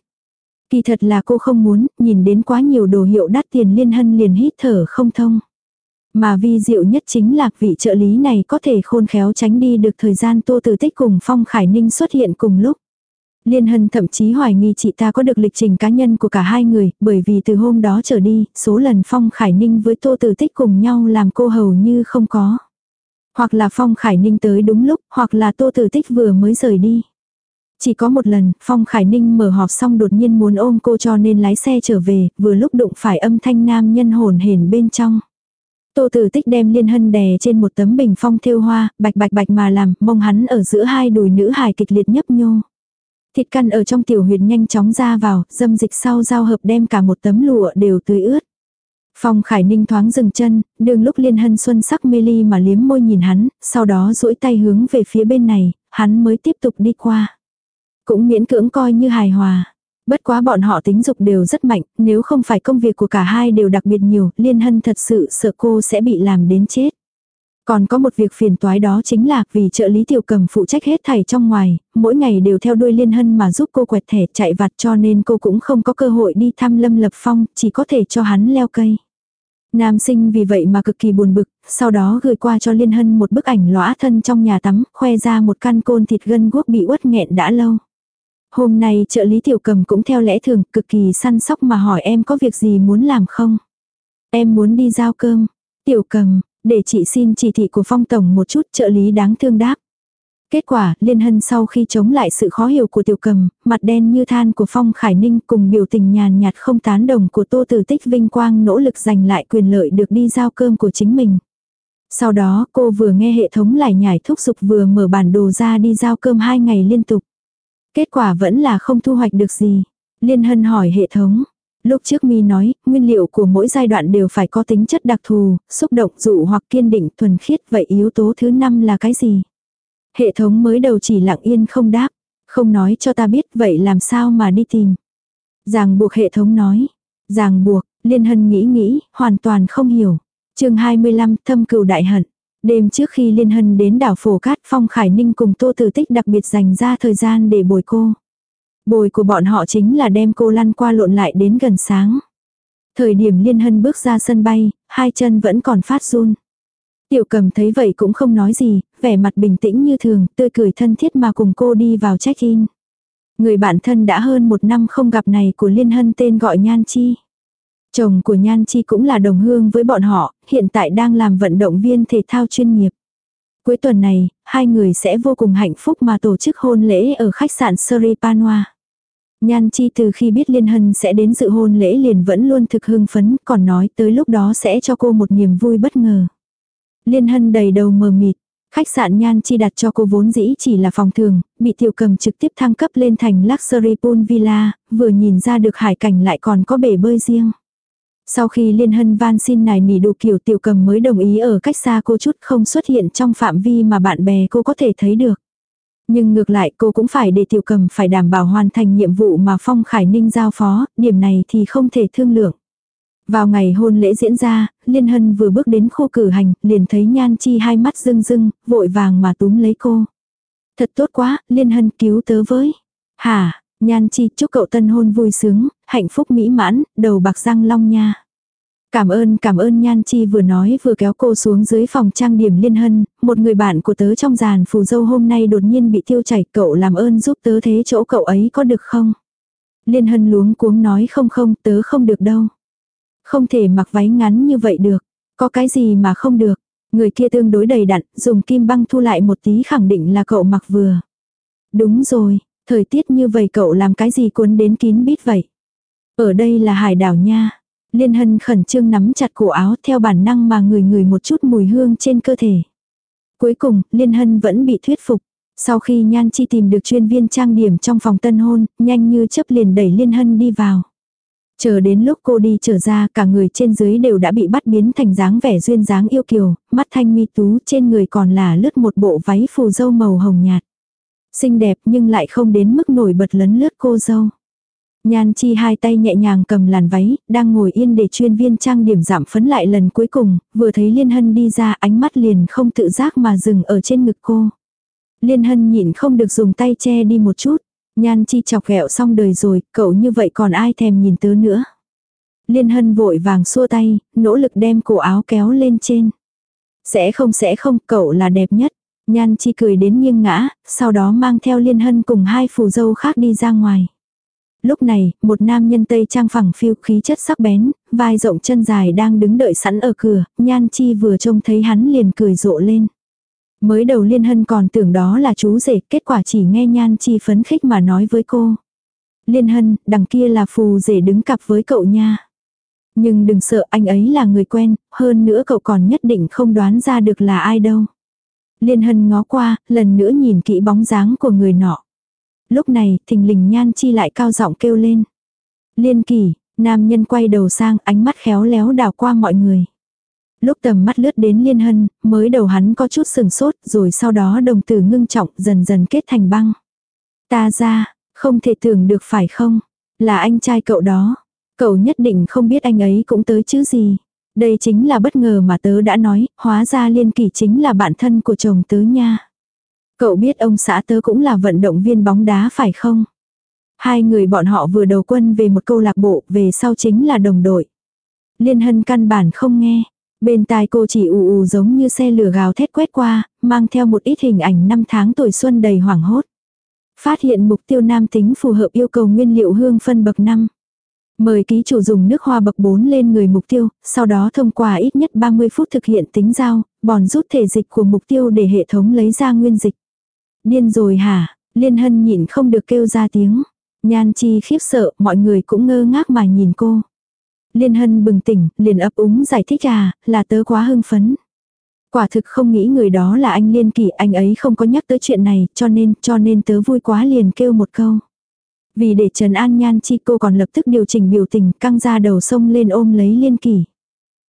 Kỳ thật là cô không muốn, nhìn đến quá nhiều đồ hiệu đắt tiền liên hân liền hít thở không thông. Mà vi diệu nhất chính là vị trợ lý này có thể khôn khéo tránh đi được thời gian tô tử tích cùng Phong Khải Ninh xuất hiện cùng lúc. Liên Hân thậm chí hoài nghi chị ta có được lịch trình cá nhân của cả hai người, bởi vì từ hôm đó trở đi, số lần Phong Khải Ninh với Tô Tử Tích cùng nhau làm cô hầu như không có. Hoặc là Phong Khải Ninh tới đúng lúc, hoặc là Tô Tử Tích vừa mới rời đi. Chỉ có một lần, Phong Khải Ninh mở họp xong đột nhiên muốn ôm cô cho nên lái xe trở về, vừa lúc đụng phải âm thanh nam nhân hồn hển bên trong. Tô Tử Tích đem Liên Hân đè trên một tấm bình phong thêu hoa, bạch bạch bạch mà làm, mông hắn ở giữa hai đùi nữ hài kịch liệt nhấp nhô. Thịt căn ở trong tiểu huyệt nhanh chóng ra vào, dâm dịch sau giao hợp đem cả một tấm lụa đều tươi ướt. Phong Khải Ninh thoáng dừng chân, đường lúc Liên Hân Xuân sắc mê ly mà liếm môi nhìn hắn, sau đó duỗi tay hướng về phía bên này, hắn mới tiếp tục đi qua. Cũng miễn cưỡng coi như hài hòa. Bất quá bọn họ tính dục đều rất mạnh, nếu không phải công việc của cả hai đều đặc biệt nhiều, Liên Hân thật sự sợ cô sẽ bị làm đến chết. Còn có một việc phiền toái đó chính là vì trợ lý tiểu cầm phụ trách hết thảy trong ngoài, mỗi ngày đều theo đuôi liên hân mà giúp cô quẹt thẻ chạy vặt cho nên cô cũng không có cơ hội đi thăm Lâm Lập Phong, chỉ có thể cho hắn leo cây. Nam sinh vì vậy mà cực kỳ buồn bực, sau đó gửi qua cho Liên Hân một bức ảnh lõa thân trong nhà tắm, khoe ra một căn côn thịt gân guốc bị uất nghẹn đã lâu. Hôm nay trợ lý tiểu cầm cũng theo lẽ thường, cực kỳ săn sóc mà hỏi em có việc gì muốn làm không? Em muốn đi giao cơm. Tiểu cầm, để chị xin chỉ thị của phong tổng một chút trợ lý đáng thương đáp. Kết quả, Liên Hân sau khi chống lại sự khó hiểu của tiểu cầm, mặt đen như than của Phong Khải Ninh cùng biểu tình nhàn nhạt không tán đồng của Tô Tử Tích vinh quang nỗ lực giành lại quyền lợi được đi giao cơm của chính mình. Sau đó cô vừa nghe hệ thống lại nhảy thúc giục vừa mở bản đồ ra đi giao cơm hai ngày liên tục. Kết quả vẫn là không thu hoạch được gì. Liên Hân hỏi hệ thống, Lúc trước mi nói, nguyên liệu của mỗi giai đoạn đều phải có tính chất đặc thù, xúc động dụ hoặc kiên định thuần khiết vậy yếu tố thứ năm là cái gì? Hệ thống mới đầu chỉ lặng yên không đáp, không nói cho ta biết vậy làm sao mà đi tìm. Ràng buộc hệ thống nói, ràng buộc, Liên Hân nghĩ nghĩ, hoàn toàn không hiểu. chương 25 thâm cừu đại hận. Đêm trước khi Liên Hân đến đảo Phổ Cát Phong Khải Ninh cùng Tô Tử Tích đặc biệt dành ra thời gian để bồi cô. Bồi của bọn họ chính là đem cô lăn qua lộn lại đến gần sáng. Thời điểm Liên Hân bước ra sân bay, hai chân vẫn còn phát run. Tiểu cầm thấy vậy cũng không nói gì, vẻ mặt bình tĩnh như thường, tươi cười thân thiết mà cùng cô đi vào check-in. Người bạn thân đã hơn một năm không gặp này của Liên Hân tên gọi Nhan Chi. Chồng của Nhan Chi cũng là đồng hương với bọn họ, hiện tại đang làm vận động viên thể thao chuyên nghiệp. Cuối tuần này, hai người sẽ vô cùng hạnh phúc mà tổ chức hôn lễ ở khách sạn Seripanoa. Nhan Chi từ khi biết Liên Hân sẽ đến dự hôn lễ liền vẫn luôn thực hưng phấn, còn nói tới lúc đó sẽ cho cô một niềm vui bất ngờ. Liên Hân đầy đầu mờ mịt, khách sạn Nhan Chi đặt cho cô vốn dĩ chỉ là phòng thường, bị tiểu cầm trực tiếp thăng cấp lên thành Luxury Pool Villa, vừa nhìn ra được hải cảnh lại còn có bể bơi riêng. Sau khi Liên Hân van xin nài nỉ đủ kiểu tiểu cầm mới đồng ý ở cách xa cô chút không xuất hiện trong phạm vi mà bạn bè cô có thể thấy được. Nhưng ngược lại cô cũng phải để tiểu cầm phải đảm bảo hoàn thành nhiệm vụ mà Phong Khải Ninh giao phó, điểm này thì không thể thương lượng. Vào ngày hôn lễ diễn ra, Liên Hân vừa bước đến khu cử hành, liền thấy Nhan Chi hai mắt rưng rưng, vội vàng mà túm lấy cô. Thật tốt quá, Liên Hân cứu tớ với. Hả, Nhan Chi chúc cậu tân hôn vui sướng, hạnh phúc mỹ mãn, đầu bạc răng long nha. Cảm ơn cảm ơn Nhan Chi vừa nói vừa kéo cô xuống dưới phòng trang điểm liên hân, một người bạn của tớ trong giàn phù dâu hôm nay đột nhiên bị tiêu chảy cậu làm ơn giúp tớ thế chỗ cậu ấy có được không? Liên hân luống cuống nói không không tớ không được đâu. Không thể mặc váy ngắn như vậy được, có cái gì mà không được. Người kia tương đối đầy đặn, dùng kim băng thu lại một tí khẳng định là cậu mặc vừa. Đúng rồi, thời tiết như vậy cậu làm cái gì cuốn đến kín bít vậy? Ở đây là hải đảo nha. Liên hân khẩn trương nắm chặt cổ áo theo bản năng mà người người một chút mùi hương trên cơ thể. Cuối cùng, Liên hân vẫn bị thuyết phục. Sau khi Nhan Chi tìm được chuyên viên trang điểm trong phòng tân hôn, nhanh như chấp liền đẩy Liên hân đi vào. Chờ đến lúc cô đi trở ra cả người trên dưới đều đã bị bắt biến thành dáng vẻ duyên dáng yêu kiều, mắt thanh mi tú trên người còn là lướt một bộ váy phù dâu màu hồng nhạt. Xinh đẹp nhưng lại không đến mức nổi bật lấn lướt cô dâu. Nhan chi hai tay nhẹ nhàng cầm làn váy, đang ngồi yên để chuyên viên trang điểm giảm phấn lại lần cuối cùng, vừa thấy Liên Hân đi ra ánh mắt liền không tự giác mà dừng ở trên ngực cô. Liên Hân nhịn không được dùng tay che đi một chút. Nhan chi chọc ghẹo xong đời rồi, cậu như vậy còn ai thèm nhìn tớ nữa. Liên Hân vội vàng xua tay, nỗ lực đem cổ áo kéo lên trên. Sẽ không sẽ không, cậu là đẹp nhất. Nhan chi cười đến nghiêng ngã, sau đó mang theo Liên Hân cùng hai phù dâu khác đi ra ngoài. Lúc này, một nam nhân tây trang phẳng phiêu khí chất sắc bén, vai rộng chân dài đang đứng đợi sẵn ở cửa, nhan chi vừa trông thấy hắn liền cười rộ lên. Mới đầu liên hân còn tưởng đó là chú rể, kết quả chỉ nghe nhan chi phấn khích mà nói với cô. Liên hân, đằng kia là phù rể đứng cặp với cậu nha. Nhưng đừng sợ anh ấy là người quen, hơn nữa cậu còn nhất định không đoán ra được là ai đâu. Liên hân ngó qua, lần nữa nhìn kỹ bóng dáng của người nọ. Lúc này, thình lình nhan chi lại cao giọng kêu lên. Liên kỳ, nam nhân quay đầu sang ánh mắt khéo léo đào qua mọi người. Lúc tầm mắt lướt đến liên hân, mới đầu hắn có chút sừng sốt rồi sau đó đồng tử ngưng trọng dần dần kết thành băng. Ta ra, không thể tưởng được phải không? Là anh trai cậu đó. Cậu nhất định không biết anh ấy cũng tới chứ gì. Đây chính là bất ngờ mà tớ đã nói, hóa ra liên kỳ chính là bạn thân của chồng tớ nha. Cậu biết ông xã tớ cũng là vận động viên bóng đá phải không? Hai người bọn họ vừa đầu quân về một câu lạc bộ, về sau chính là đồng đội. Liên hân căn bản không nghe. Bên tai cô chỉ ù ù giống như xe lửa gào thét quét qua, mang theo một ít hình ảnh năm tháng tuổi xuân đầy hoảng hốt. Phát hiện mục tiêu nam tính phù hợp yêu cầu nguyên liệu hương phân bậc 5. Mời ký chủ dùng nước hoa bậc 4 lên người mục tiêu, sau đó thông qua ít nhất 30 phút thực hiện tính giao, bòn rút thể dịch của mục tiêu để hệ thống lấy ra nguyên dịch. Điên rồi hả? Liên hân nhịn không được kêu ra tiếng. Nhan chi khiếp sợ, mọi người cũng ngơ ngác mà nhìn cô. Liên hân bừng tỉnh, liền ấp úng giải thích à, là tớ quá hưng phấn. Quả thực không nghĩ người đó là anh Liên Kỳ, anh ấy không có nhắc tới chuyện này, cho nên, cho nên tớ vui quá liền kêu một câu. Vì để Trần An Nhan Chi cô còn lập tức điều chỉnh biểu tình căng ra đầu sông lên ôm lấy Liên Kỳ.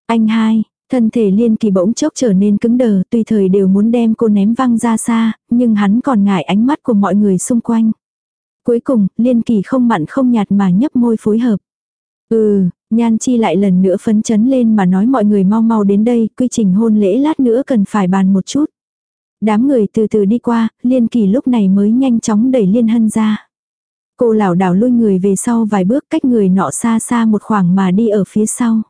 Anh hai, Thân thể liên kỳ bỗng chốc trở nên cứng đờ, tùy thời đều muốn đem cô ném văng ra xa, nhưng hắn còn ngại ánh mắt của mọi người xung quanh. Cuối cùng, liên kỳ không mặn không nhạt mà nhấp môi phối hợp. Ừ, Nhan Chi lại lần nữa phấn chấn lên mà nói mọi người mau mau đến đây, quy trình hôn lễ lát nữa cần phải bàn một chút. Đám người từ từ đi qua, Liên Kỳ lúc này mới nhanh chóng đẩy Liên Hân ra. Cô lảo đảo lui người về sau vài bước cách người nọ xa xa một khoảng mà đi ở phía sau.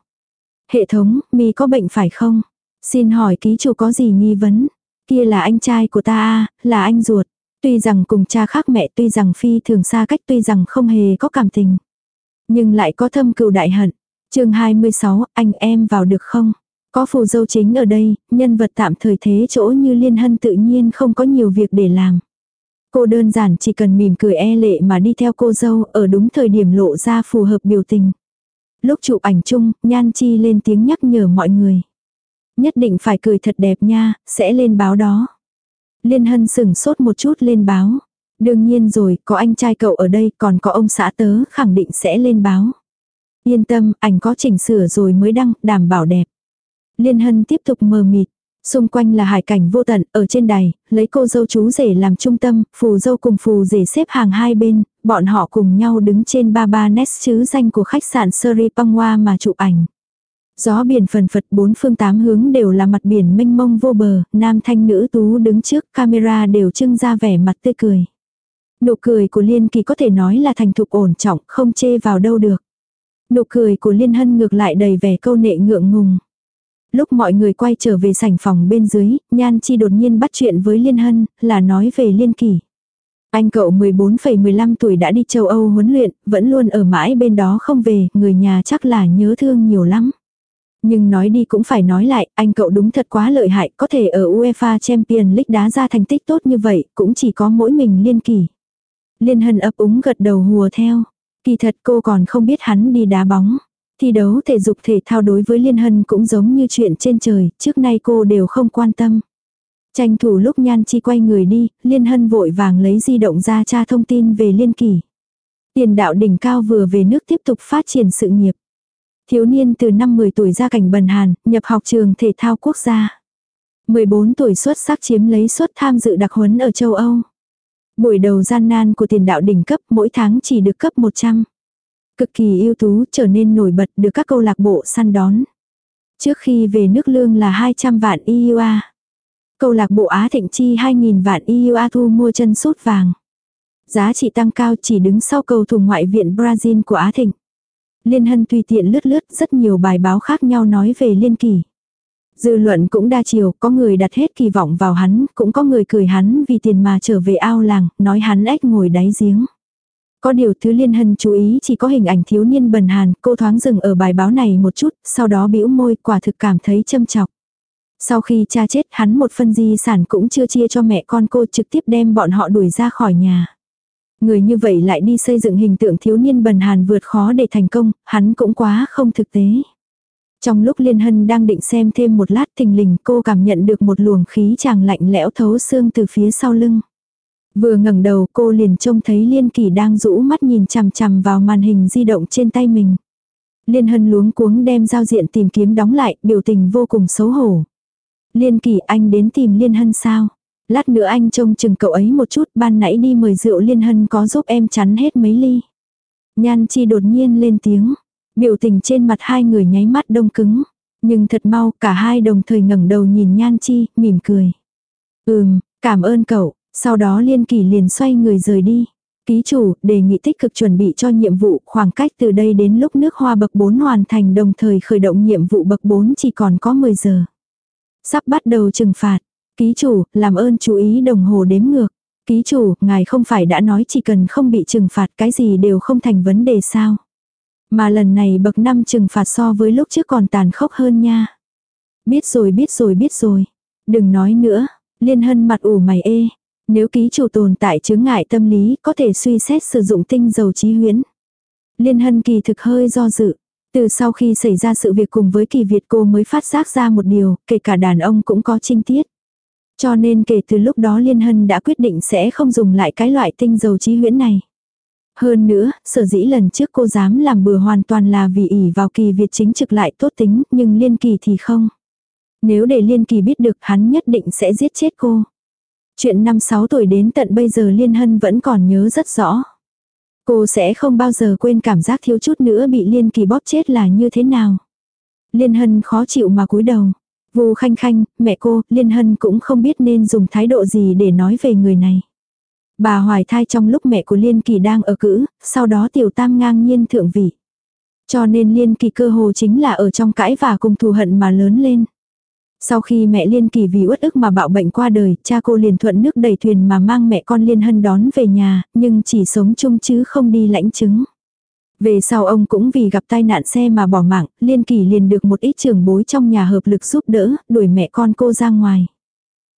Hệ thống, mi có bệnh phải không? Xin hỏi ký chủ có gì nghi vấn? Kia là anh trai của ta à, là anh ruột. Tuy rằng cùng cha khác mẹ tuy rằng phi thường xa cách tuy rằng không hề có cảm tình. Nhưng lại có thâm cừu đại hận. chương 26, anh em vào được không? Có phù dâu chính ở đây, nhân vật tạm thời thế chỗ như liên hân tự nhiên không có nhiều việc để làm. Cô đơn giản chỉ cần mỉm cười e lệ mà đi theo cô dâu ở đúng thời điểm lộ ra phù hợp biểu tình. Lúc chụp ảnh chung, Nhan Chi lên tiếng nhắc nhở mọi người. Nhất định phải cười thật đẹp nha, sẽ lên báo đó. Liên Hân sửng sốt một chút lên báo. Đương nhiên rồi, có anh trai cậu ở đây, còn có ông xã tớ, khẳng định sẽ lên báo. Yên tâm, ảnh có chỉnh sửa rồi mới đăng, đảm bảo đẹp. Liên Hân tiếp tục mờ mịt. Xung quanh là hải cảnh vô tận, ở trên đài, lấy cô dâu chú rể làm trung tâm, phù dâu cùng phù rể xếp hàng hai bên, bọn họ cùng nhau đứng trên ba ba nest chứ danh của khách sạn Seri Pangwa mà chụp ảnh. Gió biển phần phật bốn phương tám hướng đều là mặt biển mênh mông vô bờ, nam thanh nữ tú đứng trước camera đều trưng ra vẻ mặt tươi cười. Nụ cười của Liên Kỳ có thể nói là thành thục ổn trọng, không chê vào đâu được. Nụ cười của Liên Hân ngược lại đầy vẻ câu nệ ngượng ngùng. Lúc mọi người quay trở về sảnh phòng bên dưới, Nhan Chi đột nhiên bắt chuyện với Liên Hân, là nói về Liên Kỳ. Anh cậu 14,15 tuổi đã đi châu Âu huấn luyện, vẫn luôn ở mãi bên đó không về, người nhà chắc là nhớ thương nhiều lắm. Nhưng nói đi cũng phải nói lại, anh cậu đúng thật quá lợi hại, có thể ở UEFA Champions League đá ra thành tích tốt như vậy, cũng chỉ có mỗi mình Liên Kỳ. Liên Hân ấp úng gật đầu hùa theo. Kỳ thật cô còn không biết hắn đi đá bóng. Thi đấu thể dục thể thao đối với Liên Hân cũng giống như chuyện trên trời, trước nay cô đều không quan tâm. Tranh thủ lúc Nhan Chi quay người đi, Liên Hân vội vàng lấy di động ra tra thông tin về Liên Kỳ. Tiền đạo đỉnh cao vừa về nước tiếp tục phát triển sự nghiệp. Thiếu niên từ năm 10 tuổi ra cảnh bần hàn, nhập học trường thể thao quốc gia. 14 tuổi xuất sắc chiếm lấy suất tham dự đặc huấn ở châu Âu. Buổi đầu gian nan của tiền đạo đỉnh cấp mỗi tháng chỉ được cấp 100. Cực kỳ ưu tú trở nên nổi bật được các câu lạc bộ săn đón. Trước khi về nước lương là 200 vạn EUA. Câu lạc bộ Á Thịnh chi 2.000 vạn EUA thu mua chân sút vàng. Giá trị tăng cao chỉ đứng sau cầu thủ ngoại viện Brazil của Á Thịnh. Liên Hân tùy tiện lướt lướt rất nhiều bài báo khác nhau nói về Liên Kỳ. Dư luận cũng đa chiều, có người đặt hết kỳ vọng vào hắn, cũng có người cười hắn vì tiền mà trở về ao làng, nói hắn ếch ngồi đáy giếng. Có điều thứ liên hân chú ý chỉ có hình ảnh thiếu niên bần hàn, cô thoáng dừng ở bài báo này một chút, sau đó bĩu môi quả thực cảm thấy châm chọc. Sau khi cha chết hắn một phân di sản cũng chưa chia cho mẹ con cô trực tiếp đem bọn họ đuổi ra khỏi nhà. Người như vậy lại đi xây dựng hình tượng thiếu niên bần hàn vượt khó để thành công, hắn cũng quá không thực tế. Trong lúc Liên Hân đang định xem thêm một lát thình lình cô cảm nhận được một luồng khí chàng lạnh lẽo thấu xương từ phía sau lưng. Vừa ngẩng đầu cô liền trông thấy Liên Kỳ đang rũ mắt nhìn chằm chằm vào màn hình di động trên tay mình. Liên Hân luống cuống đem giao diện tìm kiếm đóng lại, biểu tình vô cùng xấu hổ. Liên Kỳ anh đến tìm Liên Hân sao? Lát nữa anh trông chừng cậu ấy một chút, ban nãy đi mời rượu Liên Hân có giúp em chắn hết mấy ly. Nhan Chi đột nhiên lên tiếng. Biểu tình trên mặt hai người nháy mắt đông cứng. Nhưng thật mau, cả hai đồng thời ngẩng đầu nhìn Nhan Chi, mỉm cười. Ừm, cảm ơn cậu. Sau đó Liên Kỳ liền xoay người rời đi. Ký chủ, đề nghị tích cực chuẩn bị cho nhiệm vụ, khoảng cách từ đây đến lúc nước hoa bậc 4 hoàn thành đồng thời khởi động nhiệm vụ bậc 4 chỉ còn có 10 giờ. Sắp bắt đầu trừng phạt. Ký chủ, làm ơn chú ý đồng hồ đếm ngược. Ký chủ, ngài không phải đã nói chỉ cần không bị trừng phạt cái gì đều không thành vấn đề sao. Mà lần này bậc 5 trừng phạt so với lúc trước còn tàn khốc hơn nha. Biết rồi biết rồi biết rồi. Đừng nói nữa. Liên hân mặt ủ mày ê. Nếu ký chủ tồn tại chứng ngại tâm lý có thể suy xét sử dụng tinh dầu trí huyễn. Liên hân kỳ thực hơi do dự. Từ sau khi xảy ra sự việc cùng với kỳ Việt cô mới phát giác ra một điều, kể cả đàn ông cũng có trinh tiết. Cho nên kể từ lúc đó Liên Hân đã quyết định sẽ không dùng lại cái loại tinh dầu trí huyễn này. Hơn nữa, sở dĩ lần trước cô dám làm bừa hoàn toàn là vì ỉ vào kỳ Việt chính trực lại tốt tính, nhưng Liên Kỳ thì không. Nếu để Liên Kỳ biết được hắn nhất định sẽ giết chết cô. Chuyện năm sáu tuổi đến tận bây giờ Liên Hân vẫn còn nhớ rất rõ. Cô sẽ không bao giờ quên cảm giác thiếu chút nữa bị Liên Kỳ bóp chết là như thế nào. Liên Hân khó chịu mà cúi đầu. Vu Khanh Khanh, mẹ cô, Liên Hân cũng không biết nên dùng thái độ gì để nói về người này. Bà hoài thai trong lúc mẹ của Liên Kỳ đang ở cữ, sau đó tiểu tam ngang nhiên thượng vị. Cho nên Liên Kỳ cơ hồ chính là ở trong cãi và cùng thù hận mà lớn lên. Sau khi mẹ Liên Kỳ vì uất ức mà bạo bệnh qua đời, cha cô liền thuận nước đẩy thuyền mà mang mẹ con Liên Hân đón về nhà, nhưng chỉ sống chung chứ không đi lãnh chứng. Về sau ông cũng vì gặp tai nạn xe mà bỏ mạng, Liên Kỳ liền được một ít trưởng bối trong nhà hợp lực giúp đỡ, đuổi mẹ con cô ra ngoài.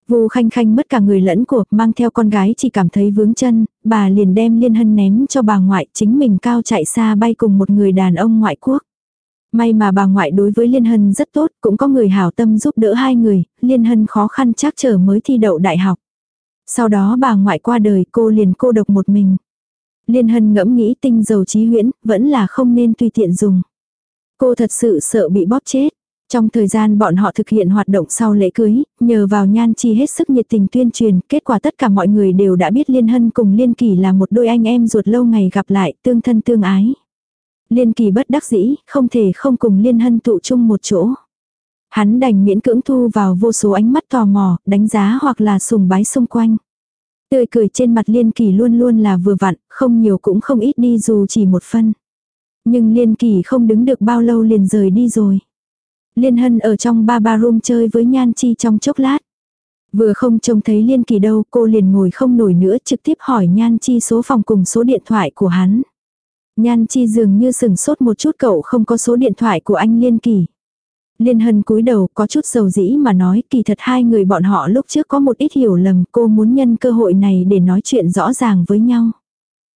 Vu Khanh Khanh mất cả người lẫn cuộc, mang theo con gái chỉ cảm thấy vướng chân, bà liền đem Liên Hân ném cho bà ngoại, chính mình cao chạy xa bay cùng một người đàn ông ngoại quốc. May mà bà ngoại đối với Liên Hân rất tốt, cũng có người hảo tâm giúp đỡ hai người, Liên Hân khó khăn chắc trở mới thi đậu đại học. Sau đó bà ngoại qua đời cô liền cô độc một mình. Liên Hân ngẫm nghĩ tinh dầu trí huyễn, vẫn là không nên tùy tiện dùng. Cô thật sự sợ bị bóp chết. Trong thời gian bọn họ thực hiện hoạt động sau lễ cưới, nhờ vào nhan chi hết sức nhiệt tình tuyên truyền, kết quả tất cả mọi người đều đã biết Liên Hân cùng Liên Kỳ là một đôi anh em ruột lâu ngày gặp lại, tương thân tương ái. Liên Kỳ bất đắc dĩ, không thể không cùng Liên Hân tụ chung một chỗ. Hắn đành miễn cưỡng thu vào vô số ánh mắt tò mò, đánh giá hoặc là sùng bái xung quanh. Tươi cười trên mặt Liên Kỳ luôn luôn là vừa vặn, không nhiều cũng không ít đi dù chỉ một phân. Nhưng Liên Kỳ không đứng được bao lâu liền rời đi rồi. Liên Hân ở trong ba ba room chơi với Nhan Chi trong chốc lát. Vừa không trông thấy Liên Kỳ đâu cô liền ngồi không nổi nữa trực tiếp hỏi Nhan Chi số phòng cùng số điện thoại của hắn. Nhan Chi dường như sừng sốt một chút cậu không có số điện thoại của anh Liên Kỳ. Liên Hân cúi đầu có chút dầu dĩ mà nói kỳ thật hai người bọn họ lúc trước có một ít hiểu lầm cô muốn nhân cơ hội này để nói chuyện rõ ràng với nhau.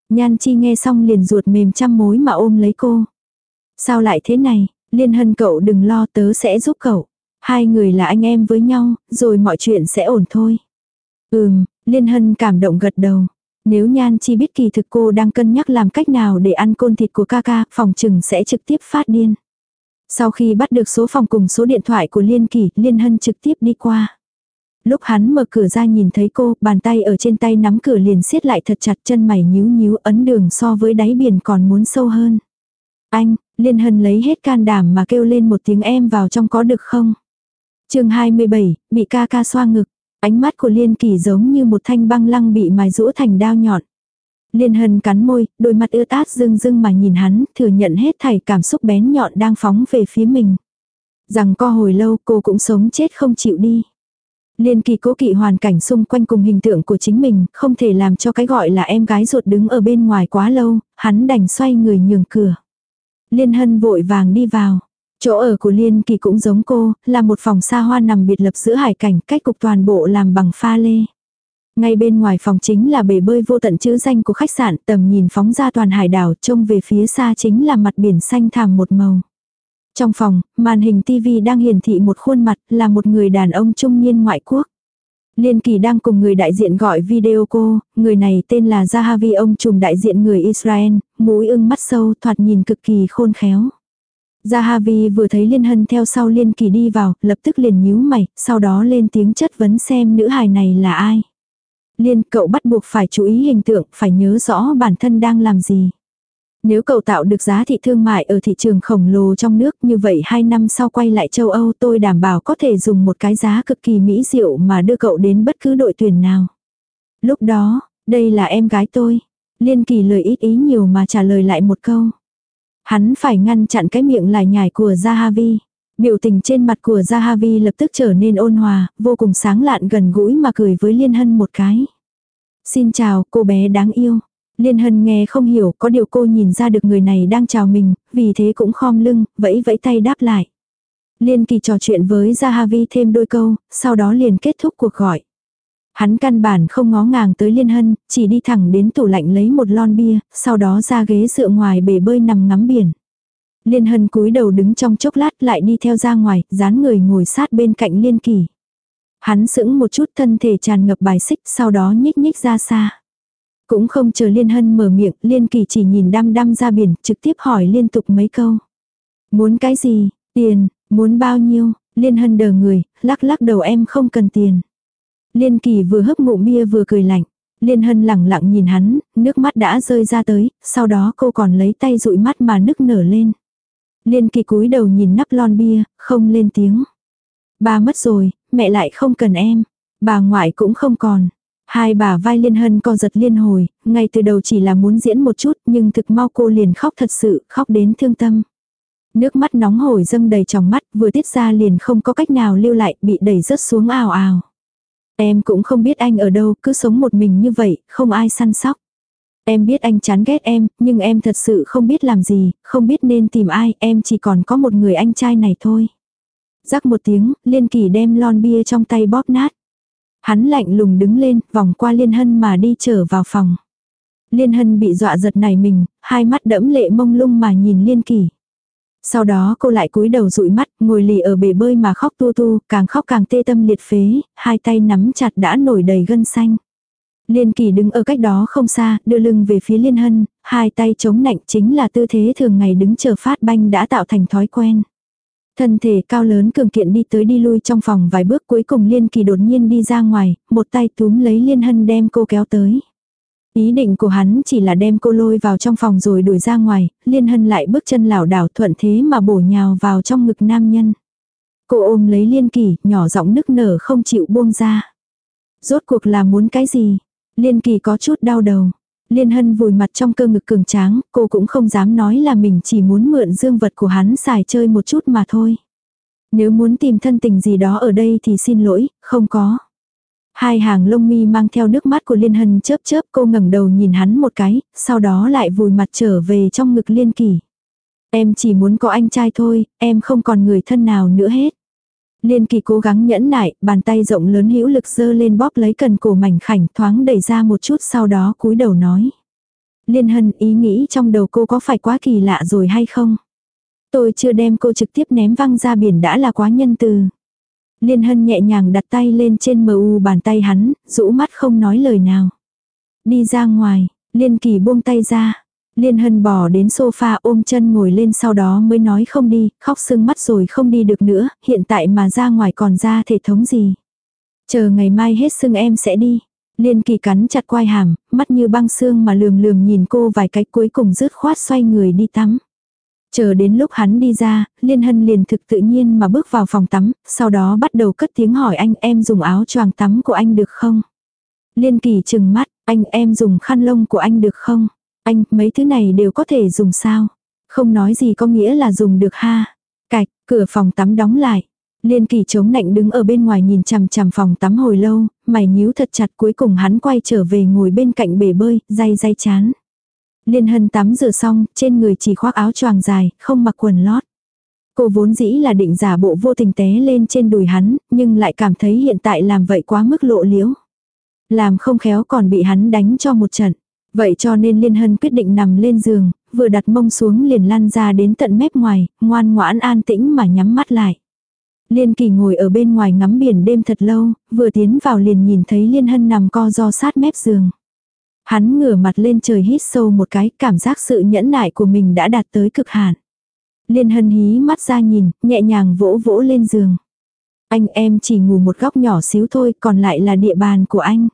Nhan Chi nghe xong liền ruột mềm trăm mối mà ôm lấy cô. Sao lại thế này, Liên Hân cậu đừng lo tớ sẽ giúp cậu. Hai người là anh em với nhau, rồi mọi chuyện sẽ ổn thôi. Ừm, Liên Hân cảm động gật đầu. Nếu Nhan Chi biết kỳ thực cô đang cân nhắc làm cách nào để ăn côn thịt của ca ca, phòng trừng sẽ trực tiếp phát điên. Sau khi bắt được số phòng cùng số điện thoại của Liên Kỳ, Liên Hân trực tiếp đi qua. Lúc hắn mở cửa ra nhìn thấy cô, bàn tay ở trên tay nắm cửa liền siết lại thật chặt chân mày nhíu nhíu ấn đường so với đáy biển còn muốn sâu hơn. Anh, Liên Hân lấy hết can đảm mà kêu lên một tiếng em vào trong có được không? chương 27, bị ca ca xoa ngực. Ánh mắt của Liên Kỳ giống như một thanh băng lăng bị mài rũa thành đao nhọn. Liên Hân cắn môi, đôi mắt ưa tát rưng rưng mà nhìn hắn, thừa nhận hết thảy cảm xúc bén nhọn đang phóng về phía mình. Rằng co hồi lâu cô cũng sống chết không chịu đi. Liên kỳ cố kỵ hoàn cảnh xung quanh cùng hình tượng của chính mình, không thể làm cho cái gọi là em gái ruột đứng ở bên ngoài quá lâu, hắn đành xoay người nhường cửa. Liên hân vội vàng đi vào. Chỗ ở của Liên kỳ cũng giống cô, là một phòng xa hoa nằm biệt lập giữa hải cảnh, cách cục toàn bộ làm bằng pha lê. Ngay bên ngoài phòng chính là bể bơi vô tận chữ danh của khách sạn, tầm nhìn phóng ra toàn hải đảo, trông về phía xa chính là mặt biển xanh thẳm một màu. Trong phòng, màn hình tivi đang hiển thị một khuôn mặt là một người đàn ông trung niên ngoại quốc. Liên Kỳ đang cùng người đại diện gọi video cô, người này tên là Zahavi ông trùm đại diện người Israel, mũi ưng mắt sâu thoạt nhìn cực kỳ khôn khéo. Zahavi vừa thấy Liên Hân theo sau Liên Kỳ đi vào, lập tức liền nhíu mày, sau đó lên tiếng chất vấn xem nữ hài này là ai. Liên cậu bắt buộc phải chú ý hình tượng, phải nhớ rõ bản thân đang làm gì. Nếu cậu tạo được giá thị thương mại ở thị trường khổng lồ trong nước như vậy 2 năm sau quay lại châu Âu tôi đảm bảo có thể dùng một cái giá cực kỳ mỹ diệu mà đưa cậu đến bất cứ đội tuyển nào. Lúc đó, đây là em gái tôi. Liên kỳ lời ít ý nhiều mà trả lời lại một câu. Hắn phải ngăn chặn cái miệng lải nhải của Zahavi. Biểu tình trên mặt của Zahavi lập tức trở nên ôn hòa, vô cùng sáng lạn gần gũi mà cười với Liên Hân một cái. Xin chào cô bé đáng yêu. Liên Hân nghe không hiểu có điều cô nhìn ra được người này đang chào mình, vì thế cũng khom lưng, vẫy vẫy tay đáp lại. Liên kỳ trò chuyện với Zahavi thêm đôi câu, sau đó liền kết thúc cuộc gọi. Hắn căn bản không ngó ngàng tới Liên Hân, chỉ đi thẳng đến tủ lạnh lấy một lon bia, sau đó ra ghế dựa ngoài bể bơi nằm ngắm biển. Liên Hân cúi đầu đứng trong chốc lát lại đi theo ra ngoài, dán người ngồi sát bên cạnh Liên Kỳ. Hắn sững một chút thân thể tràn ngập bài xích sau đó nhích nhích ra xa. Cũng không chờ Liên Hân mở miệng, Liên Kỳ chỉ nhìn đăm đăm ra biển, trực tiếp hỏi liên tục mấy câu. Muốn cái gì? Tiền, muốn bao nhiêu? Liên Hân đờ người, lắc lắc đầu em không cần tiền. Liên Kỳ vừa hấp ngụm bia vừa cười lạnh. Liên hân lẳng lặng nhìn hắn, nước mắt đã rơi ra tới, sau đó cô còn lấy tay dụi mắt mà nức nở lên. Liên kỳ cúi đầu nhìn nắp lon bia, không lên tiếng. Ba mất rồi, mẹ lại không cần em. Bà ngoại cũng không còn. Hai bà vai liên hân co giật liên hồi, ngay từ đầu chỉ là muốn diễn một chút nhưng thực mau cô liền khóc thật sự, khóc đến thương tâm. Nước mắt nóng hổi dâng đầy trong mắt, vừa tiết ra liền không có cách nào lưu lại, bị đẩy rớt xuống ào ào. Em cũng không biết anh ở đâu, cứ sống một mình như vậy, không ai săn sóc. Em biết anh chán ghét em, nhưng em thật sự không biết làm gì, không biết nên tìm ai, em chỉ còn có một người anh trai này thôi. Rắc một tiếng, Liên Kỳ đem lon bia trong tay bóp nát. Hắn lạnh lùng đứng lên, vòng qua Liên Hân mà đi trở vào phòng. Liên Hân bị dọa giật nảy mình, hai mắt đẫm lệ mông lung mà nhìn Liên Kỳ. Sau đó cô lại cúi đầu dụi mắt, ngồi lì ở bể bơi mà khóc tu tu, càng khóc càng tê tâm liệt phế, hai tay nắm chặt đã nổi đầy gân xanh. Liên kỳ đứng ở cách đó không xa, đưa lưng về phía liên hân, hai tay chống nạnh chính là tư thế thường ngày đứng chờ phát banh đã tạo thành thói quen. Thân thể cao lớn cường kiện đi tới đi lui trong phòng vài bước cuối cùng liên kỳ đột nhiên đi ra ngoài, một tay túm lấy liên hân đem cô kéo tới. Ý định của hắn chỉ là đem cô lôi vào trong phòng rồi đuổi ra ngoài, liên hân lại bước chân lảo đảo thuận thế mà bổ nhào vào trong ngực nam nhân. Cô ôm lấy liên kỳ, nhỏ giọng nức nở không chịu buông ra. Rốt cuộc là muốn cái gì? Liên kỳ có chút đau đầu. Liên hân vùi mặt trong cơ ngực cường tráng, cô cũng không dám nói là mình chỉ muốn mượn dương vật của hắn xài chơi một chút mà thôi. Nếu muốn tìm thân tình gì đó ở đây thì xin lỗi, không có. Hai hàng lông mi mang theo nước mắt của Liên Hân chớp chớp cô ngẩng đầu nhìn hắn một cái, sau đó lại vùi mặt trở về trong ngực Liên Kỳ. Em chỉ muốn có anh trai thôi, em không còn người thân nào nữa hết. Liên Kỳ cố gắng nhẫn nại, bàn tay rộng lớn hữu lực dơ lên bóp lấy cần cổ mảnh khảnh thoáng đẩy ra một chút sau đó cúi đầu nói. Liên Hân ý nghĩ trong đầu cô có phải quá kỳ lạ rồi hay không? Tôi chưa đem cô trực tiếp ném văng ra biển đã là quá nhân từ. Liên Hân nhẹ nhàng đặt tay lên trên mờ u bàn tay hắn, rũ mắt không nói lời nào. Đi ra ngoài, Liên Kỳ buông tay ra. Liên Hân bỏ đến sofa ôm chân ngồi lên sau đó mới nói không đi, khóc sưng mắt rồi không đi được nữa, hiện tại mà ra ngoài còn ra thể thống gì. Chờ ngày mai hết sưng em sẽ đi. Liên Kỳ cắn chặt quai hàm, mắt như băng xương mà lườm lườm nhìn cô vài cái cuối cùng rứt khoát xoay người đi tắm. Chờ đến lúc hắn đi ra, Liên Hân liền thực tự nhiên mà bước vào phòng tắm, sau đó bắt đầu cất tiếng hỏi anh em dùng áo choàng tắm của anh được không? Liên Kỳ chừng mắt, anh em dùng khăn lông của anh được không? Anh, mấy thứ này đều có thể dùng sao? Không nói gì có nghĩa là dùng được ha. Cạch, cửa phòng tắm đóng lại. Liên kỳ chống nạnh đứng ở bên ngoài nhìn chằm chằm phòng tắm hồi lâu, mày nhíu thật chặt cuối cùng hắn quay trở về ngồi bên cạnh bể bơi, day day chán. Liên hân tắm rửa xong, trên người chỉ khoác áo choàng dài, không mặc quần lót. Cô vốn dĩ là định giả bộ vô tình té lên trên đùi hắn, nhưng lại cảm thấy hiện tại làm vậy quá mức lộ liễu. Làm không khéo còn bị hắn đánh cho một trận. Vậy cho nên Liên Hân quyết định nằm lên giường, vừa đặt mông xuống liền lăn ra đến tận mép ngoài, ngoan ngoãn an tĩnh mà nhắm mắt lại. Liên Kỳ ngồi ở bên ngoài ngắm biển đêm thật lâu, vừa tiến vào liền nhìn thấy Liên Hân nằm co do sát mép giường. Hắn ngửa mặt lên trời hít sâu một cái, cảm giác sự nhẫn nại của mình đã đạt tới cực hạn. Liên hân hí mắt ra nhìn, nhẹ nhàng vỗ vỗ lên giường. Anh em chỉ ngủ một góc nhỏ xíu thôi, còn lại là địa bàn của anh.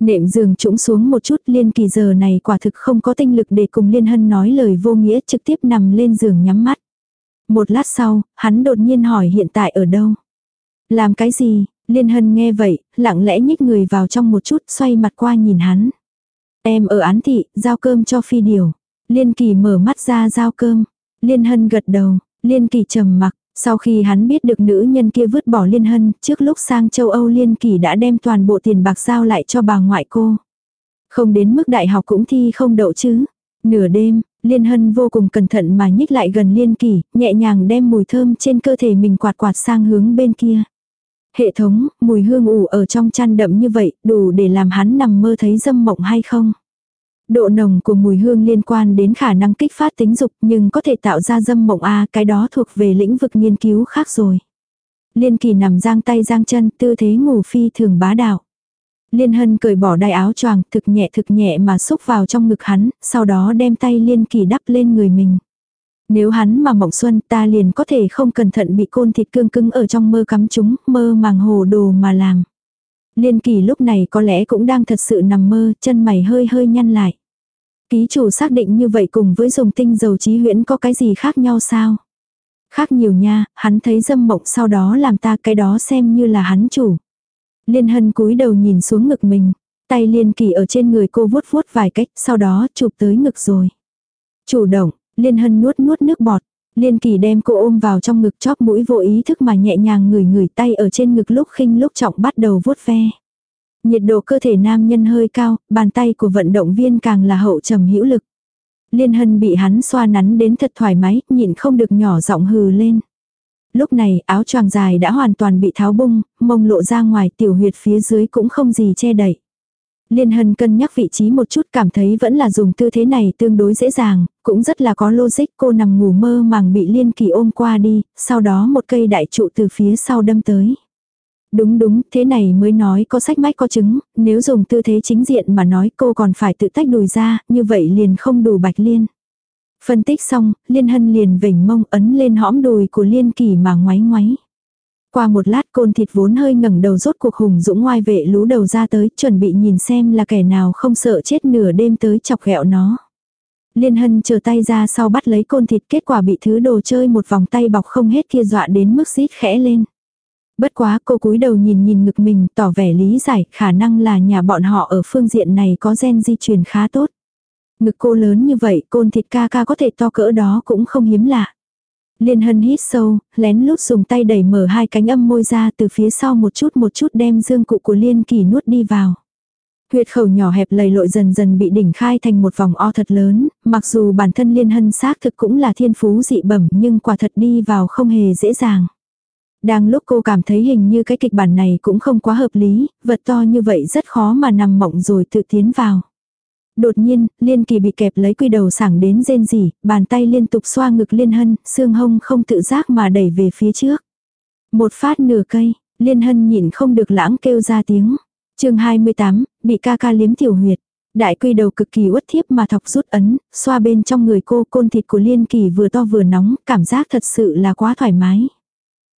Nệm giường trũng xuống một chút liên kỳ giờ này quả thực không có tinh lực để cùng liên hân nói lời vô nghĩa trực tiếp nằm lên giường nhắm mắt. Một lát sau, hắn đột nhiên hỏi hiện tại ở đâu. Làm cái gì, liên hân nghe vậy, lặng lẽ nhích người vào trong một chút xoay mặt qua nhìn hắn. Em ở án thị, giao cơm cho phi điều. Liên kỳ mở mắt ra giao cơm. Liên hân gật đầu, liên kỳ trầm mặc. Sau khi hắn biết được nữ nhân kia vứt bỏ liên hân, trước lúc sang châu Âu liên kỳ đã đem toàn bộ tiền bạc giao lại cho bà ngoại cô. Không đến mức đại học cũng thi không đậu chứ. Nửa đêm, liên hân vô cùng cẩn thận mà nhích lại gần liên kỳ, nhẹ nhàng đem mùi thơm trên cơ thể mình quạt quạt sang hướng bên kia. Hệ thống, mùi hương ủ ở trong chăn đậm như vậy, đủ để làm hắn nằm mơ thấy dâm mộng hay không? Độ nồng của mùi hương liên quan đến khả năng kích phát tính dục nhưng có thể tạo ra dâm mộng A cái đó thuộc về lĩnh vực nghiên cứu khác rồi. Liên kỳ nằm giang tay giang chân tư thế ngủ phi thường bá đạo. Liên hân cởi bỏ đai áo choàng thực nhẹ thực nhẹ mà xúc vào trong ngực hắn, sau đó đem tay liên kỳ đắp lên người mình. Nếu hắn mà mộng xuân ta liền có thể không cẩn thận bị côn thịt cương cứng ở trong mơ cắm chúng, mơ màng hồ đồ mà làm. Liên kỳ lúc này có lẽ cũng đang thật sự nằm mơ, chân mày hơi hơi nhăn lại. Ký chủ xác định như vậy cùng với dùng tinh dầu trí huyễn có cái gì khác nhau sao? Khác nhiều nha, hắn thấy dâm mộng sau đó làm ta cái đó xem như là hắn chủ. Liên hân cúi đầu nhìn xuống ngực mình, tay liên kỳ ở trên người cô vuốt vuốt vài cách, sau đó chụp tới ngực rồi. Chủ động, liên hân nuốt nuốt nước bọt, liên kỳ đem cô ôm vào trong ngực chóp mũi vô ý thức mà nhẹ nhàng ngửi ngửi tay ở trên ngực lúc khinh lúc trọng bắt đầu vuốt ve. Nhiệt độ cơ thể nam nhân hơi cao, bàn tay của vận động viên càng là hậu trầm hữu lực. Liên hân bị hắn xoa nắn đến thật thoải mái, nhịn không được nhỏ giọng hừ lên. Lúc này áo choàng dài đã hoàn toàn bị tháo bung, mông lộ ra ngoài tiểu huyệt phía dưới cũng không gì che đậy. Liên hân cân nhắc vị trí một chút cảm thấy vẫn là dùng tư thế này tương đối dễ dàng, cũng rất là có logic cô nằm ngủ mơ màng bị liên kỳ ôm qua đi, sau đó một cây đại trụ từ phía sau đâm tới. Đúng đúng, thế này mới nói có sách mách có chứng, nếu dùng tư thế chính diện mà nói cô còn phải tự tách đùi ra, như vậy liền không đủ bạch liên. Phân tích xong, Liên Hân liền vểnh mông ấn lên hõm đùi của Liên Kỳ mà ngoáy ngoáy. Qua một lát côn thịt vốn hơi ngẩng đầu rốt cuộc hùng dũng ngoài vệ lú đầu ra tới, chuẩn bị nhìn xem là kẻ nào không sợ chết nửa đêm tới chọc ghẹo nó. Liên Hân chờ tay ra sau bắt lấy côn thịt kết quả bị thứ đồ chơi một vòng tay bọc không hết kia dọa đến mức xít khẽ lên. Bất quá cô cúi đầu nhìn nhìn ngực mình tỏ vẻ lý giải khả năng là nhà bọn họ ở phương diện này có gen di truyền khá tốt. Ngực cô lớn như vậy côn thịt ca ca có thể to cỡ đó cũng không hiếm lạ. Liên hân hít sâu, lén lút dùng tay đẩy mở hai cánh âm môi ra từ phía sau một chút một chút đem dương cụ của liên kỳ nuốt đi vào. Huyệt khẩu nhỏ hẹp lầy lội dần dần bị đỉnh khai thành một vòng o thật lớn, mặc dù bản thân liên hân xác thực cũng là thiên phú dị bẩm nhưng quả thật đi vào không hề dễ dàng. Đang lúc cô cảm thấy hình như cái kịch bản này cũng không quá hợp lý, vật to như vậy rất khó mà nằm mộng rồi tự tiến vào. Đột nhiên, liên kỳ bị kẹp lấy quy đầu sảng đến rên rỉ, bàn tay liên tục xoa ngực liên hân, xương hông không tự giác mà đẩy về phía trước. Một phát nửa cây, liên hân nhịn không được lãng kêu ra tiếng. chương 28, bị ca ca liếm tiểu huyệt. Đại quy đầu cực kỳ uất thiếp mà thọc rút ấn, xoa bên trong người cô côn thịt của liên kỳ vừa to vừa nóng, cảm giác thật sự là quá thoải mái.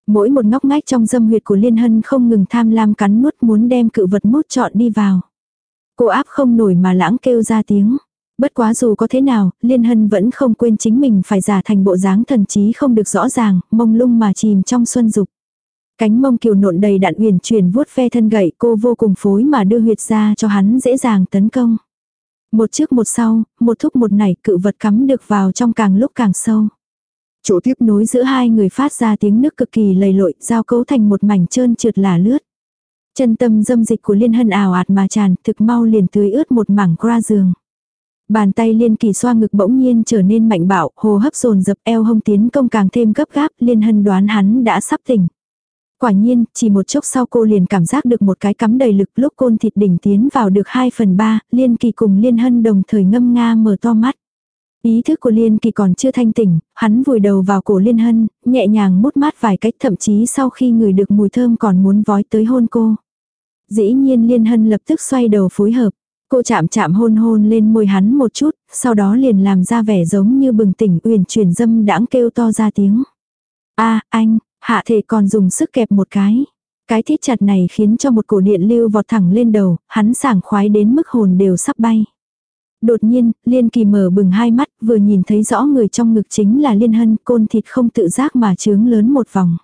Mỗi một ngóc ngách trong dâm huyệt của liên hân không ngừng tham lam cắn nuốt muốn đem cự vật mốt trọn đi vào. Cô áp không nổi mà lãng kêu ra tiếng. Bất quá dù có thế nào, Liên Hân vẫn không quên chính mình phải giả thành bộ dáng thần trí không được rõ ràng, mông lung mà chìm trong xuân dục. Cánh mông kiều nộn đầy đạn uyển chuyển vuốt ve thân gậy cô vô cùng phối mà đưa huyệt ra cho hắn dễ dàng tấn công. Một trước một sau, một thúc một nảy cự vật cắm được vào trong càng lúc càng sâu. Chỗ tiếp nối giữa hai người phát ra tiếng nước cực kỳ lầy lội, giao cấu thành một mảnh trơn trượt là lướt. Chân tâm dâm dịch của liên hân ảo ạt mà tràn, thực mau liền tưới ướt một mảng qua giường. Bàn tay liên kỳ xoa ngực bỗng nhiên trở nên mạnh bạo, hồ hấp dồn dập eo hông tiến công càng thêm gấp gáp, liên hân đoán hắn đã sắp tỉnh. Quả nhiên, chỉ một chốc sau cô liền cảm giác được một cái cắm đầy lực lúc côn thịt đỉnh tiến vào được 2 phần 3, liên kỳ cùng liên hân đồng thời ngâm nga mở to mắt. Ý thức của Liên Kỳ còn chưa thanh tỉnh, hắn vùi đầu vào cổ Liên Hân, nhẹ nhàng mút mát vài cách thậm chí sau khi người được mùi thơm còn muốn vói tới hôn cô. Dĩ nhiên Liên Hân lập tức xoay đầu phối hợp. Cô chạm chạm hôn hôn lên môi hắn một chút, sau đó liền làm ra vẻ giống như bừng tỉnh uyển chuyển dâm đãng kêu to ra tiếng. a anh, hạ thể còn dùng sức kẹp một cái. Cái thiết chặt này khiến cho một cổ điện lưu vọt thẳng lên đầu, hắn sảng khoái đến mức hồn đều sắp bay. Đột nhiên, Liên Kỳ mở bừng hai mắt, vừa nhìn thấy rõ người trong ngực chính là Liên Hân, côn thịt không tự giác mà trướng lớn một vòng.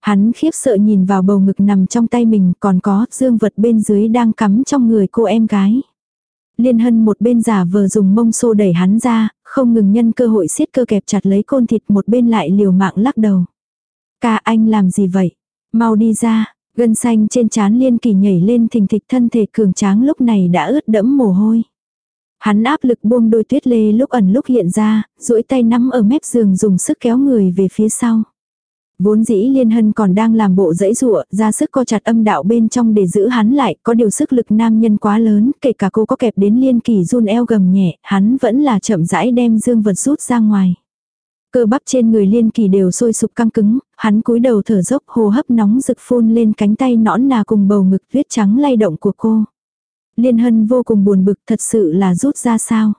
Hắn khiếp sợ nhìn vào bầu ngực nằm trong tay mình, còn có dương vật bên dưới đang cắm trong người cô em gái. Liên Hân một bên giả vờ dùng mông xô đẩy hắn ra, không ngừng nhân cơ hội siết cơ kẹp chặt lấy côn thịt một bên lại liều mạng lắc đầu. Ca anh làm gì vậy? Mau đi ra, gân xanh trên trán Liên Kỳ nhảy lên thình thịch thân thể cường tráng lúc này đã ướt đẫm mồ hôi. Hắn áp lực buông đôi tuyết lê lúc ẩn lúc hiện ra, duỗi tay nắm ở mép giường dùng sức kéo người về phía sau. Vốn dĩ liên hân còn đang làm bộ dãy rụa, ra sức co chặt âm đạo bên trong để giữ hắn lại, có điều sức lực nam nhân quá lớn, kể cả cô có kẹp đến liên kỳ run eo gầm nhẹ, hắn vẫn là chậm rãi đem dương vật rút ra ngoài. Cơ bắp trên người liên kỳ đều sôi sục căng cứng, hắn cúi đầu thở dốc hô hấp nóng rực phun lên cánh tay nõn nà cùng bầu ngực viết trắng lay động của cô. Liên hân vô cùng buồn bực thật sự là rút ra sao.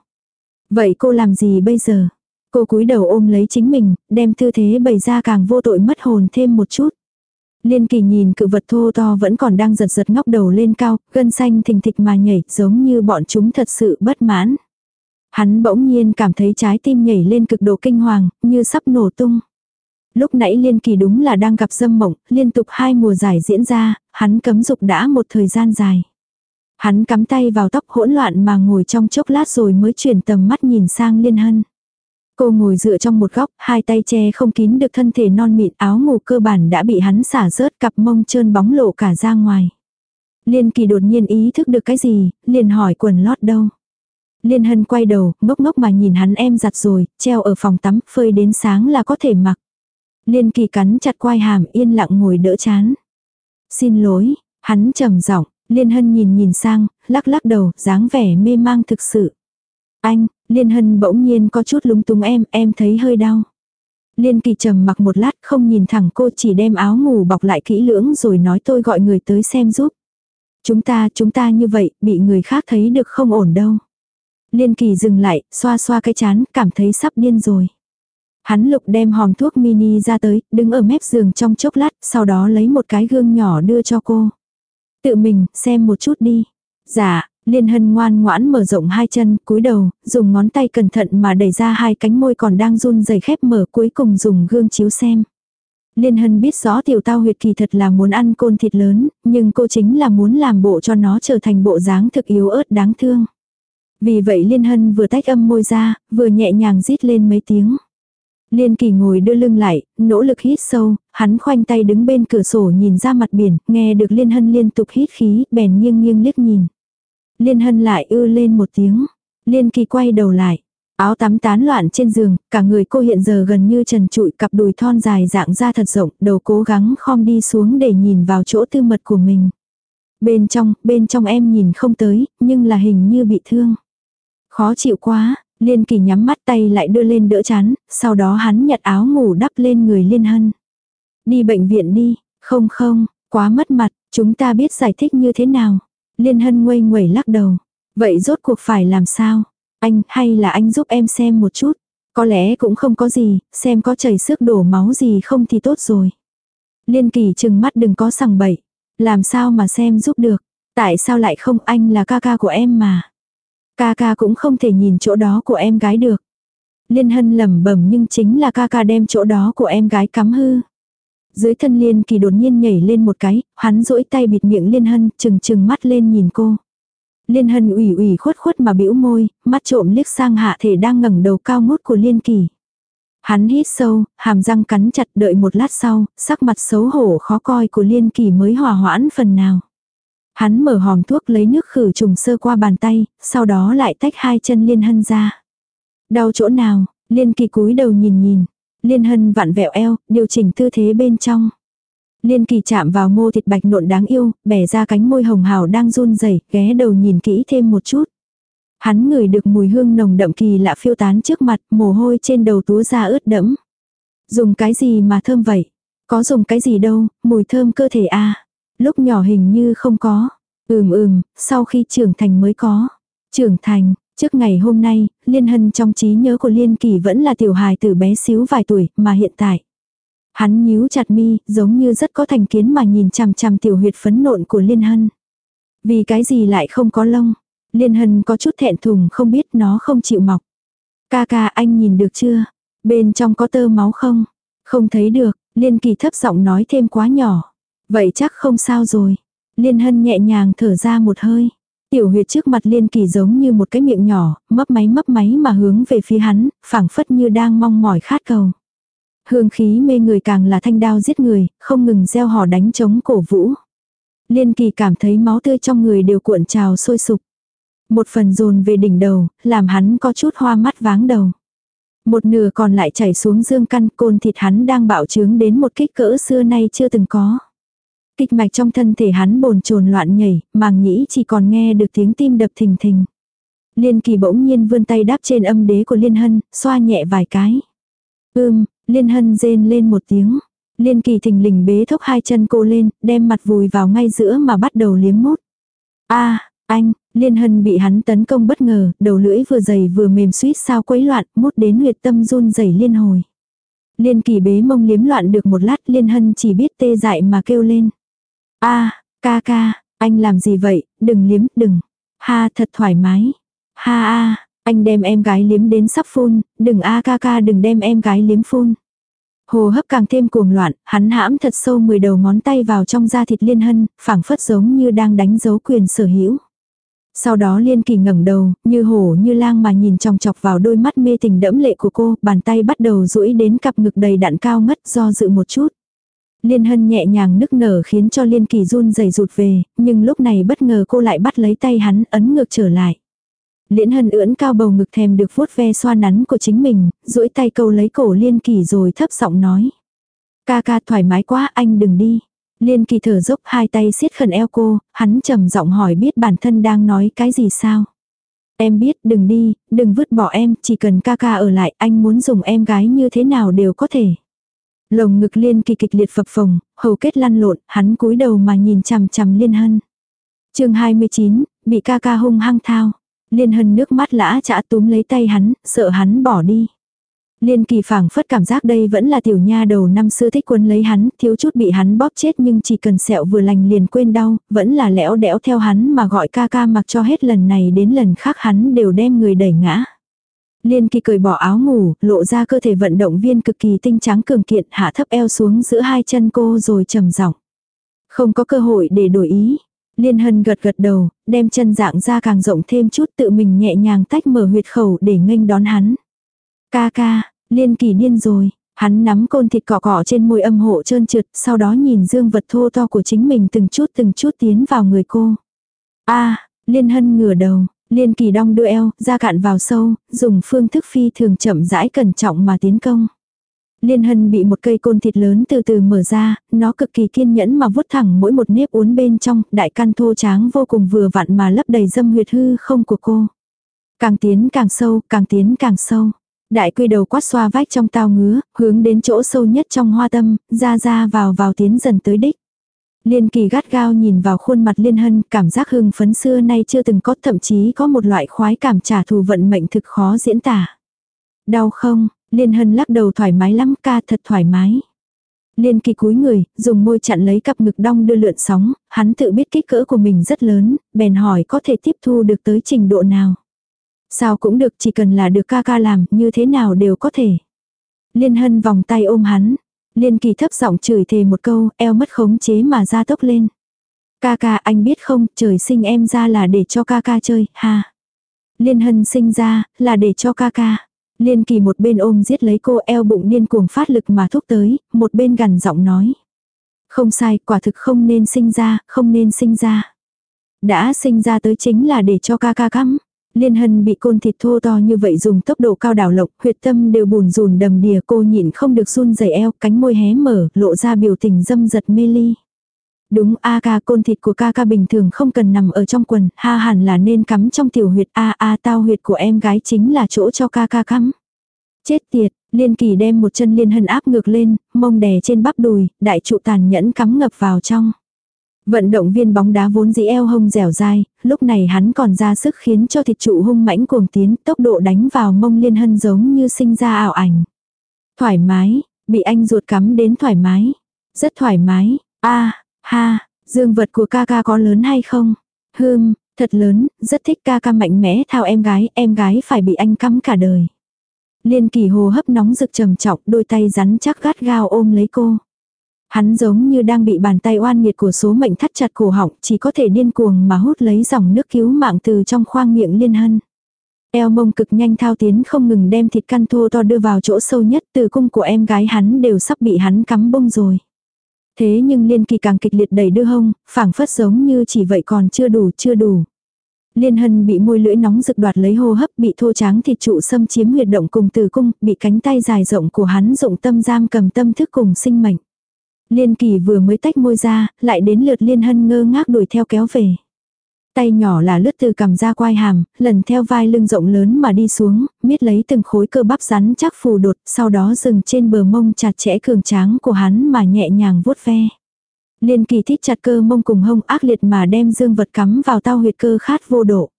Vậy cô làm gì bây giờ? Cô cúi đầu ôm lấy chính mình, đem tư thế bày ra càng vô tội mất hồn thêm một chút. Liên kỳ nhìn cự vật thô to vẫn còn đang giật giật ngóc đầu lên cao, gân xanh thình thịch mà nhảy giống như bọn chúng thật sự bất mãn. Hắn bỗng nhiên cảm thấy trái tim nhảy lên cực độ kinh hoàng, như sắp nổ tung. Lúc nãy liên kỳ đúng là đang gặp dâm mộng, liên tục hai mùa giải diễn ra, hắn cấm dục đã một thời gian dài. Hắn cắm tay vào tóc hỗn loạn mà ngồi trong chốc lát rồi mới chuyển tầm mắt nhìn sang liên hân. Cô ngồi dựa trong một góc, hai tay che không kín được thân thể non mịn áo ngủ cơ bản đã bị hắn xả rớt cặp mông trơn bóng lộ cả ra ngoài. Liên kỳ đột nhiên ý thức được cái gì, liền hỏi quần lót đâu. Liên hân quay đầu, ngốc ngốc mà nhìn hắn em giặt rồi, treo ở phòng tắm, phơi đến sáng là có thể mặc. Liên kỳ cắn chặt quai hàm yên lặng ngồi đỡ chán. Xin lỗi, hắn trầm giọng, liên hân nhìn nhìn sang, lắc lắc đầu, dáng vẻ mê mang thực sự. Anh, liên hân bỗng nhiên có chút lúng túng em, em thấy hơi đau. Liên kỳ trầm mặc một lát không nhìn thẳng cô chỉ đem áo ngủ bọc lại kỹ lưỡng rồi nói tôi gọi người tới xem giúp. Chúng ta, chúng ta như vậy, bị người khác thấy được không ổn đâu. Liên kỳ dừng lại, xoa xoa cái chán, cảm thấy sắp điên rồi. Hắn lục đem hòm thuốc mini ra tới, đứng ở mép giường trong chốc lát, sau đó lấy một cái gương nhỏ đưa cho cô. Tự mình, xem một chút đi. Dạ, Liên hân ngoan ngoãn mở rộng hai chân, cúi đầu, dùng ngón tay cẩn thận mà đẩy ra hai cánh môi còn đang run rẩy khép mở cuối cùng dùng gương chiếu xem. Liên hân biết rõ tiểu tao huyệt kỳ thật là muốn ăn côn thịt lớn, nhưng cô chính là muốn làm bộ cho nó trở thành bộ dáng thực yếu ớt đáng thương. Vì vậy Liên hân vừa tách âm môi ra, vừa nhẹ nhàng rít lên mấy tiếng. Liên kỳ ngồi đưa lưng lại, nỗ lực hít sâu, hắn khoanh tay đứng bên cửa sổ nhìn ra mặt biển, nghe được liên hân liên tục hít khí, bèn nghiêng nghiêng liếc nhìn. Liên hân lại ư lên một tiếng. Liên kỳ quay đầu lại. Áo tắm tán loạn trên giường, cả người cô hiện giờ gần như trần trụi cặp đùi thon dài dạng ra thật rộng, đầu cố gắng khom đi xuống để nhìn vào chỗ tư mật của mình. Bên trong, bên trong em nhìn không tới, nhưng là hình như bị thương. Khó chịu quá, Liên kỳ nhắm mắt tay lại đưa lên đỡ chán, sau đó hắn nhặt áo ngủ đắp lên người liên hân. Đi bệnh viện đi, không không, quá mất mặt, chúng ta biết giải thích như thế nào. Liên hân nguây nguẩy lắc đầu. Vậy rốt cuộc phải làm sao? Anh, hay là anh giúp em xem một chút? Có lẽ cũng không có gì, xem có chảy xước đổ máu gì không thì tốt rồi. Liên kỳ chừng mắt đừng có sằng bậy. Làm sao mà xem giúp được? Tại sao lại không anh là ca ca của em mà? Ca ca cũng không thể nhìn chỗ đó của em gái được. Liên hân lẩm bẩm nhưng chính là ca ca đem chỗ đó của em gái cắm hư. Dưới thân liên kỳ đột nhiên nhảy lên một cái, hắn duỗi tay bịt miệng liên hân, chừng chừng mắt lên nhìn cô. Liên hân ủy ủy khuất khuất mà bĩu môi, mắt trộm liếc sang hạ thể đang ngẩng đầu cao ngút của liên kỳ. Hắn hít sâu, hàm răng cắn chặt đợi một lát sau, sắc mặt xấu hổ khó coi của liên kỳ mới hòa hoãn phần nào. Hắn mở hòm thuốc lấy nước khử trùng sơ qua bàn tay, sau đó lại tách hai chân liên hân ra. Đau chỗ nào, liên kỳ cúi đầu nhìn nhìn, Liên hân vặn vẹo eo, điều chỉnh tư thế bên trong. Liên kỳ chạm vào mô thịt bạch nộn đáng yêu, bẻ ra cánh môi hồng hào đang run rẩy ghé đầu nhìn kỹ thêm một chút. Hắn ngửi được mùi hương nồng đậm kỳ lạ phiêu tán trước mặt, mồ hôi trên đầu túa ra ướt đẫm. Dùng cái gì mà thơm vậy? Có dùng cái gì đâu, mùi thơm cơ thể a à? Lúc nhỏ hình như không có. Ừm ừm, sau khi trưởng thành mới có. Trưởng thành, Trước ngày hôm nay, Liên Hân trong trí nhớ của Liên Kỳ vẫn là tiểu hài tử bé xíu vài tuổi, mà hiện tại. Hắn nhíu chặt mi, giống như rất có thành kiến mà nhìn chằm chằm tiểu huyệt phấn nộn của Liên Hân. Vì cái gì lại không có lông? Liên Hân có chút thẹn thùng không biết nó không chịu mọc. Ca ca anh nhìn được chưa? Bên trong có tơ máu không? Không thấy được, Liên Kỳ thấp giọng nói thêm quá nhỏ. Vậy chắc không sao rồi. Liên Hân nhẹ nhàng thở ra một hơi. Tiểu huyệt trước mặt liên kỳ giống như một cái miệng nhỏ, mấp máy mấp máy mà hướng về phía hắn, phảng phất như đang mong mỏi khát cầu. Hương khí mê người càng là thanh đao giết người, không ngừng gieo hò đánh chống cổ vũ. Liên kỳ cảm thấy máu tươi trong người đều cuộn trào sôi sục. Một phần dồn về đỉnh đầu, làm hắn có chút hoa mắt váng đầu. Một nửa còn lại chảy xuống dương căn côn thịt hắn đang bạo trướng đến một kích cỡ xưa nay chưa từng có. Kịch mạch trong thân thể hắn bồn chồn loạn nhảy, màng nhĩ chỉ còn nghe được tiếng tim đập thình thình. Liên kỳ bỗng nhiên vươn tay đáp trên âm đế của Liên Hân, xoa nhẹ vài cái. Ưm, Liên Hân rên lên một tiếng. Liên kỳ thình lình bế thốc hai chân cô lên, đem mặt vùi vào ngay giữa mà bắt đầu liếm mút. a anh, Liên Hân bị hắn tấn công bất ngờ, đầu lưỡi vừa dày vừa mềm suýt sao quấy loạn, mút đến huyệt tâm run rẩy liên hồi. Liên kỳ bế mông liếm loạn được một lát liên hân chỉ biết tê dại mà kêu lên a ca ca, anh làm gì vậy, đừng liếm, đừng. Ha thật thoải mái. Ha a anh đem em gái liếm đến sắp phun, đừng a ca ca đừng đem em gái liếm phun. Hồ hấp càng thêm cuồng loạn, hắn hãm thật sâu 10 đầu ngón tay vào trong da thịt liên hân, phảng phất giống như đang đánh dấu quyền sở hữu. Sau đó liên kỳ ngẩng đầu, như hổ như lang mà nhìn chòng chọc vào đôi mắt mê tình đẫm lệ của cô, bàn tay bắt đầu duỗi đến cặp ngực đầy đạn cao ngất do dự một chút. Liên hân nhẹ nhàng nức nở khiến cho liên kỳ run rẩy rụt về, nhưng lúc này bất ngờ cô lại bắt lấy tay hắn ấn ngược trở lại. Liễn hân ưỡn cao bầu ngực thèm được vuốt ve xoa nắn của chính mình, duỗi tay câu lấy cổ liên kỳ rồi thấp giọng nói. Ca ca thoải mái quá anh đừng đi. Liên kỳ thở dốc hai tay siết khẩn eo cô, hắn trầm giọng hỏi biết bản thân đang nói cái gì sao. Em biết đừng đi, đừng vứt bỏ em, chỉ cần ca ca ở lại, anh muốn dùng em gái như thế nào đều có thể. Lồng ngực liên kỳ kịch liệt phập phồng, hầu kết lăn lộn, hắn cúi đầu mà nhìn chằm chằm liên hân. chương 29, bị ca ca hung hăng thao. Liên hân nước mắt lã chả túm lấy tay hắn, sợ hắn bỏ đi. Liên kỳ phảng phất cảm giác đây vẫn là tiểu nha đầu năm xưa thích quân lấy hắn, thiếu chút bị hắn bóp chết nhưng chỉ cần sẹo vừa lành liền quên đau, vẫn là lẽo đẽo theo hắn mà gọi ca ca mặc cho hết lần này đến lần khác hắn đều đem người đẩy ngã. Liên kỳ cởi bỏ áo ngủ, lộ ra cơ thể vận động viên cực kỳ tinh trắng cường kiện hạ thấp eo xuống giữa hai chân cô rồi trầm giọng. Không có cơ hội để đổi ý. Liên hân gật gật đầu, đem chân dạng ra càng rộng thêm chút tự mình nhẹ nhàng tách mở huyệt khẩu để nghênh đón hắn. Ca ca, liên kỳ điên rồi. Hắn nắm côn thịt cọ cọ trên môi âm hộ trơn trượt, sau đó nhìn dương vật thô to của chính mình từng chút từng chút tiến vào người cô. a liên hân ngửa đầu, liên kỳ đong đưa eo, ra cạn vào sâu, dùng phương thức phi thường chậm rãi cẩn trọng mà tiến công. Liên hân bị một cây côn thịt lớn từ từ mở ra, nó cực kỳ kiên nhẫn mà vuốt thẳng mỗi một nếp uốn bên trong, đại căn thô tráng vô cùng vừa vặn mà lấp đầy dâm huyệt hư không của cô. Càng tiến càng sâu, càng tiến càng sâu. Đại quy đầu quát xoa vách trong tao ngứa, hướng đến chỗ sâu nhất trong hoa tâm, ra ra vào vào tiến dần tới đích. Liên kỳ gắt gao nhìn vào khuôn mặt liên hân, cảm giác hưng phấn xưa nay chưa từng có thậm chí có một loại khoái cảm trả thù vận mệnh thực khó diễn tả. Đau không, liên hân lắc đầu thoải mái lắm ca thật thoải mái. Liên kỳ cúi người, dùng môi chặn lấy cặp ngực đong đưa lượn sóng, hắn tự biết kích cỡ của mình rất lớn, bèn hỏi có thể tiếp thu được tới trình độ nào. Sao cũng được chỉ cần là được ca ca làm, như thế nào đều có thể. Liên hân vòng tay ôm hắn. Liên kỳ thấp giọng chửi thề một câu, eo mất khống chế mà ra tốc lên. Ca ca anh biết không, trời sinh em ra là để cho ca ca chơi, ha. Liên hân sinh ra, là để cho ca ca. Liên kỳ một bên ôm giết lấy cô eo bụng điên cuồng phát lực mà thúc tới, một bên gằn giọng nói. Không sai, quả thực không nên sinh ra, không nên sinh ra. Đã sinh ra tới chính là để cho ca ca cắm. Liên hân bị côn thịt thô to như vậy dùng tốc độ cao đảo lộc, huyệt tâm đều bùn rùn đầm đìa cô nhịn không được run rẩy eo, cánh môi hé mở, lộ ra biểu tình dâm giật mê ly. Đúng a ca côn thịt của ca ca bình thường không cần nằm ở trong quần, ha hẳn là nên cắm trong tiểu huyệt a a tao huyệt của em gái chính là chỗ cho ca ca cắm. Chết tiệt, liên kỳ đem một chân liên hân áp ngược lên, mông đè trên bắp đùi, đại trụ tàn nhẫn cắm ngập vào trong. Vận động viên bóng đá vốn dĩ eo hông dẻo dai, lúc này hắn còn ra sức khiến cho thịt trụ hung mãnh cuồng tiến, tốc độ đánh vào mông liên hân giống như sinh ra ảo ảnh. Thoải mái, bị anh ruột cắm đến thoải mái. Rất thoải mái, a ha, dương vật của ca ca có lớn hay không? Hưm, thật lớn, rất thích ca ca mạnh mẽ thao em gái, em gái phải bị anh cắm cả đời. Liên kỳ hồ hấp nóng rực trầm trọng, đôi tay rắn chắc gắt gao ôm lấy cô. Hắn giống như đang bị bàn tay oan nghiệt của số mệnh thắt chặt cổ họng, chỉ có thể điên cuồng mà hút lấy dòng nước cứu mạng từ trong khoang miệng liên hân. Eo mông cực nhanh thao tiến không ngừng đem thịt căn thô to đưa vào chỗ sâu nhất từ cung của em gái hắn đều sắp bị hắn cắm bông rồi. Thế nhưng liên kỳ càng kịch liệt đầy đưa hông, phảng phất giống như chỉ vậy còn chưa đủ chưa đủ. Liên hân bị môi lưỡi nóng rực đoạt lấy hô hấp bị thô tráng thịt trụ xâm chiếm huyệt động cùng từ cung, bị cánh tay dài rộng của hắn dụng tâm giam cầm tâm thức cùng sinh mệnh. Liên kỳ vừa mới tách môi ra, lại đến lượt liên hân ngơ ngác đuổi theo kéo về. Tay nhỏ là lướt từ cầm ra quai hàm, lần theo vai lưng rộng lớn mà đi xuống, miết lấy từng khối cơ bắp rắn chắc phù đột, sau đó dừng trên bờ mông chặt chẽ cường tráng của hắn mà nhẹ nhàng vuốt ve. Liên kỳ thích chặt cơ mông cùng hông ác liệt mà đem dương vật cắm vào tao huyệt cơ khát vô độ.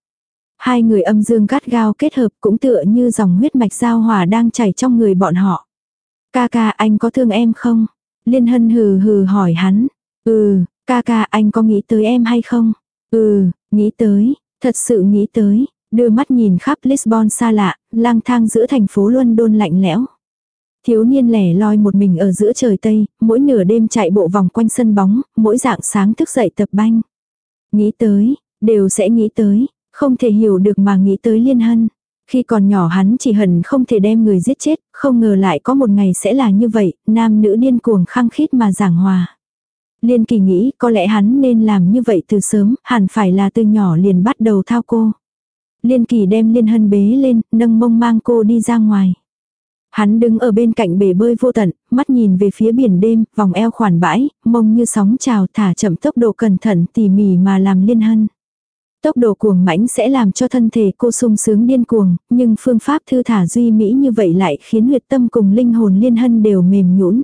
Hai người âm dương gắt gao kết hợp cũng tựa như dòng huyết mạch giao hòa đang chảy trong người bọn họ. Ca ca anh có thương em không? Liên hân hừ hừ hỏi hắn. Ừ, ca ca anh có nghĩ tới em hay không? Ừ, nghĩ tới, thật sự nghĩ tới. Đưa mắt nhìn khắp Lisbon xa lạ, lang thang giữa thành phố London lạnh lẽo. Thiếu niên lẻ loi một mình ở giữa trời Tây, mỗi nửa đêm chạy bộ vòng quanh sân bóng, mỗi dạng sáng thức dậy tập banh. Nghĩ tới, đều sẽ nghĩ tới, không thể hiểu được mà nghĩ tới liên hân. Khi còn nhỏ hắn chỉ hận không thể đem người giết chết, không ngờ lại có một ngày sẽ là như vậy, nam nữ điên cuồng khăng khít mà giảng hòa. Liên kỳ nghĩ có lẽ hắn nên làm như vậy từ sớm, hẳn phải là từ nhỏ liền bắt đầu thao cô. Liên kỳ đem liên hân bế lên, nâng mông mang cô đi ra ngoài. Hắn đứng ở bên cạnh bể bơi vô tận, mắt nhìn về phía biển đêm, vòng eo khoản bãi, mông như sóng trào thả chậm tốc độ cẩn thận tỉ mỉ mà làm liên hân. Tốc độ cuồng mãnh sẽ làm cho thân thể cô sung sướng điên cuồng, nhưng phương pháp thư thả duy mỹ như vậy lại khiến huyệt tâm cùng linh hồn liên hân đều mềm nhũn.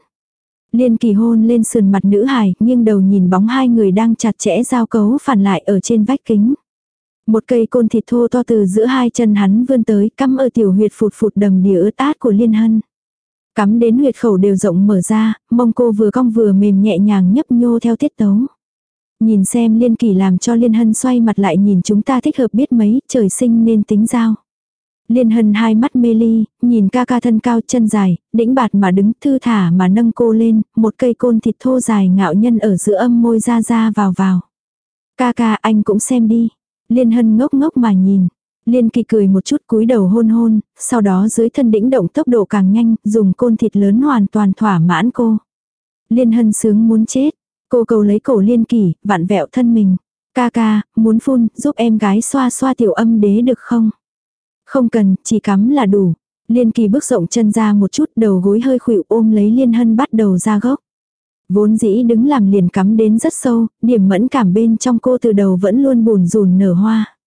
Liên kỳ hôn lên sườn mặt nữ hài, nghiêng đầu nhìn bóng hai người đang chặt chẽ giao cấu phản lại ở trên vách kính. Một cây côn thịt thô to từ giữa hai chân hắn vươn tới, cắm ở tiểu huyệt phụt phụt đầm đìa ướt át của liên hân. Cắm đến huyệt khẩu đều rộng mở ra, mông cô vừa cong vừa mềm nhẹ nhàng nhấp nhô theo tiết tấu. Nhìn xem liên kỳ làm cho liên hân xoay mặt lại nhìn chúng ta thích hợp biết mấy, trời sinh nên tính giao. Liên hân hai mắt mê ly, nhìn ca ca thân cao chân dài, đĩnh bạt mà đứng thư thả mà nâng cô lên, một cây côn thịt thô dài ngạo nhân ở giữa âm môi ra ra vào vào. Ca ca anh cũng xem đi. Liên hân ngốc ngốc mà nhìn. Liên kỳ cười một chút cúi đầu hôn hôn, sau đó dưới thân đĩnh động tốc độ càng nhanh, dùng côn thịt lớn hoàn toàn thỏa mãn cô. Liên hân sướng muốn chết. Cô cầu lấy cổ liên kỳ, vặn vẹo thân mình. Ca ca, muốn phun, giúp em gái xoa xoa tiểu âm đế được không? Không cần, chỉ cắm là đủ. Liên kỳ bước rộng chân ra một chút đầu gối hơi khuỵu ôm lấy liên hân bắt đầu ra gốc. Vốn dĩ đứng làm liền cắm đến rất sâu, điểm mẫn cảm bên trong cô từ đầu vẫn luôn bùn rùn nở hoa.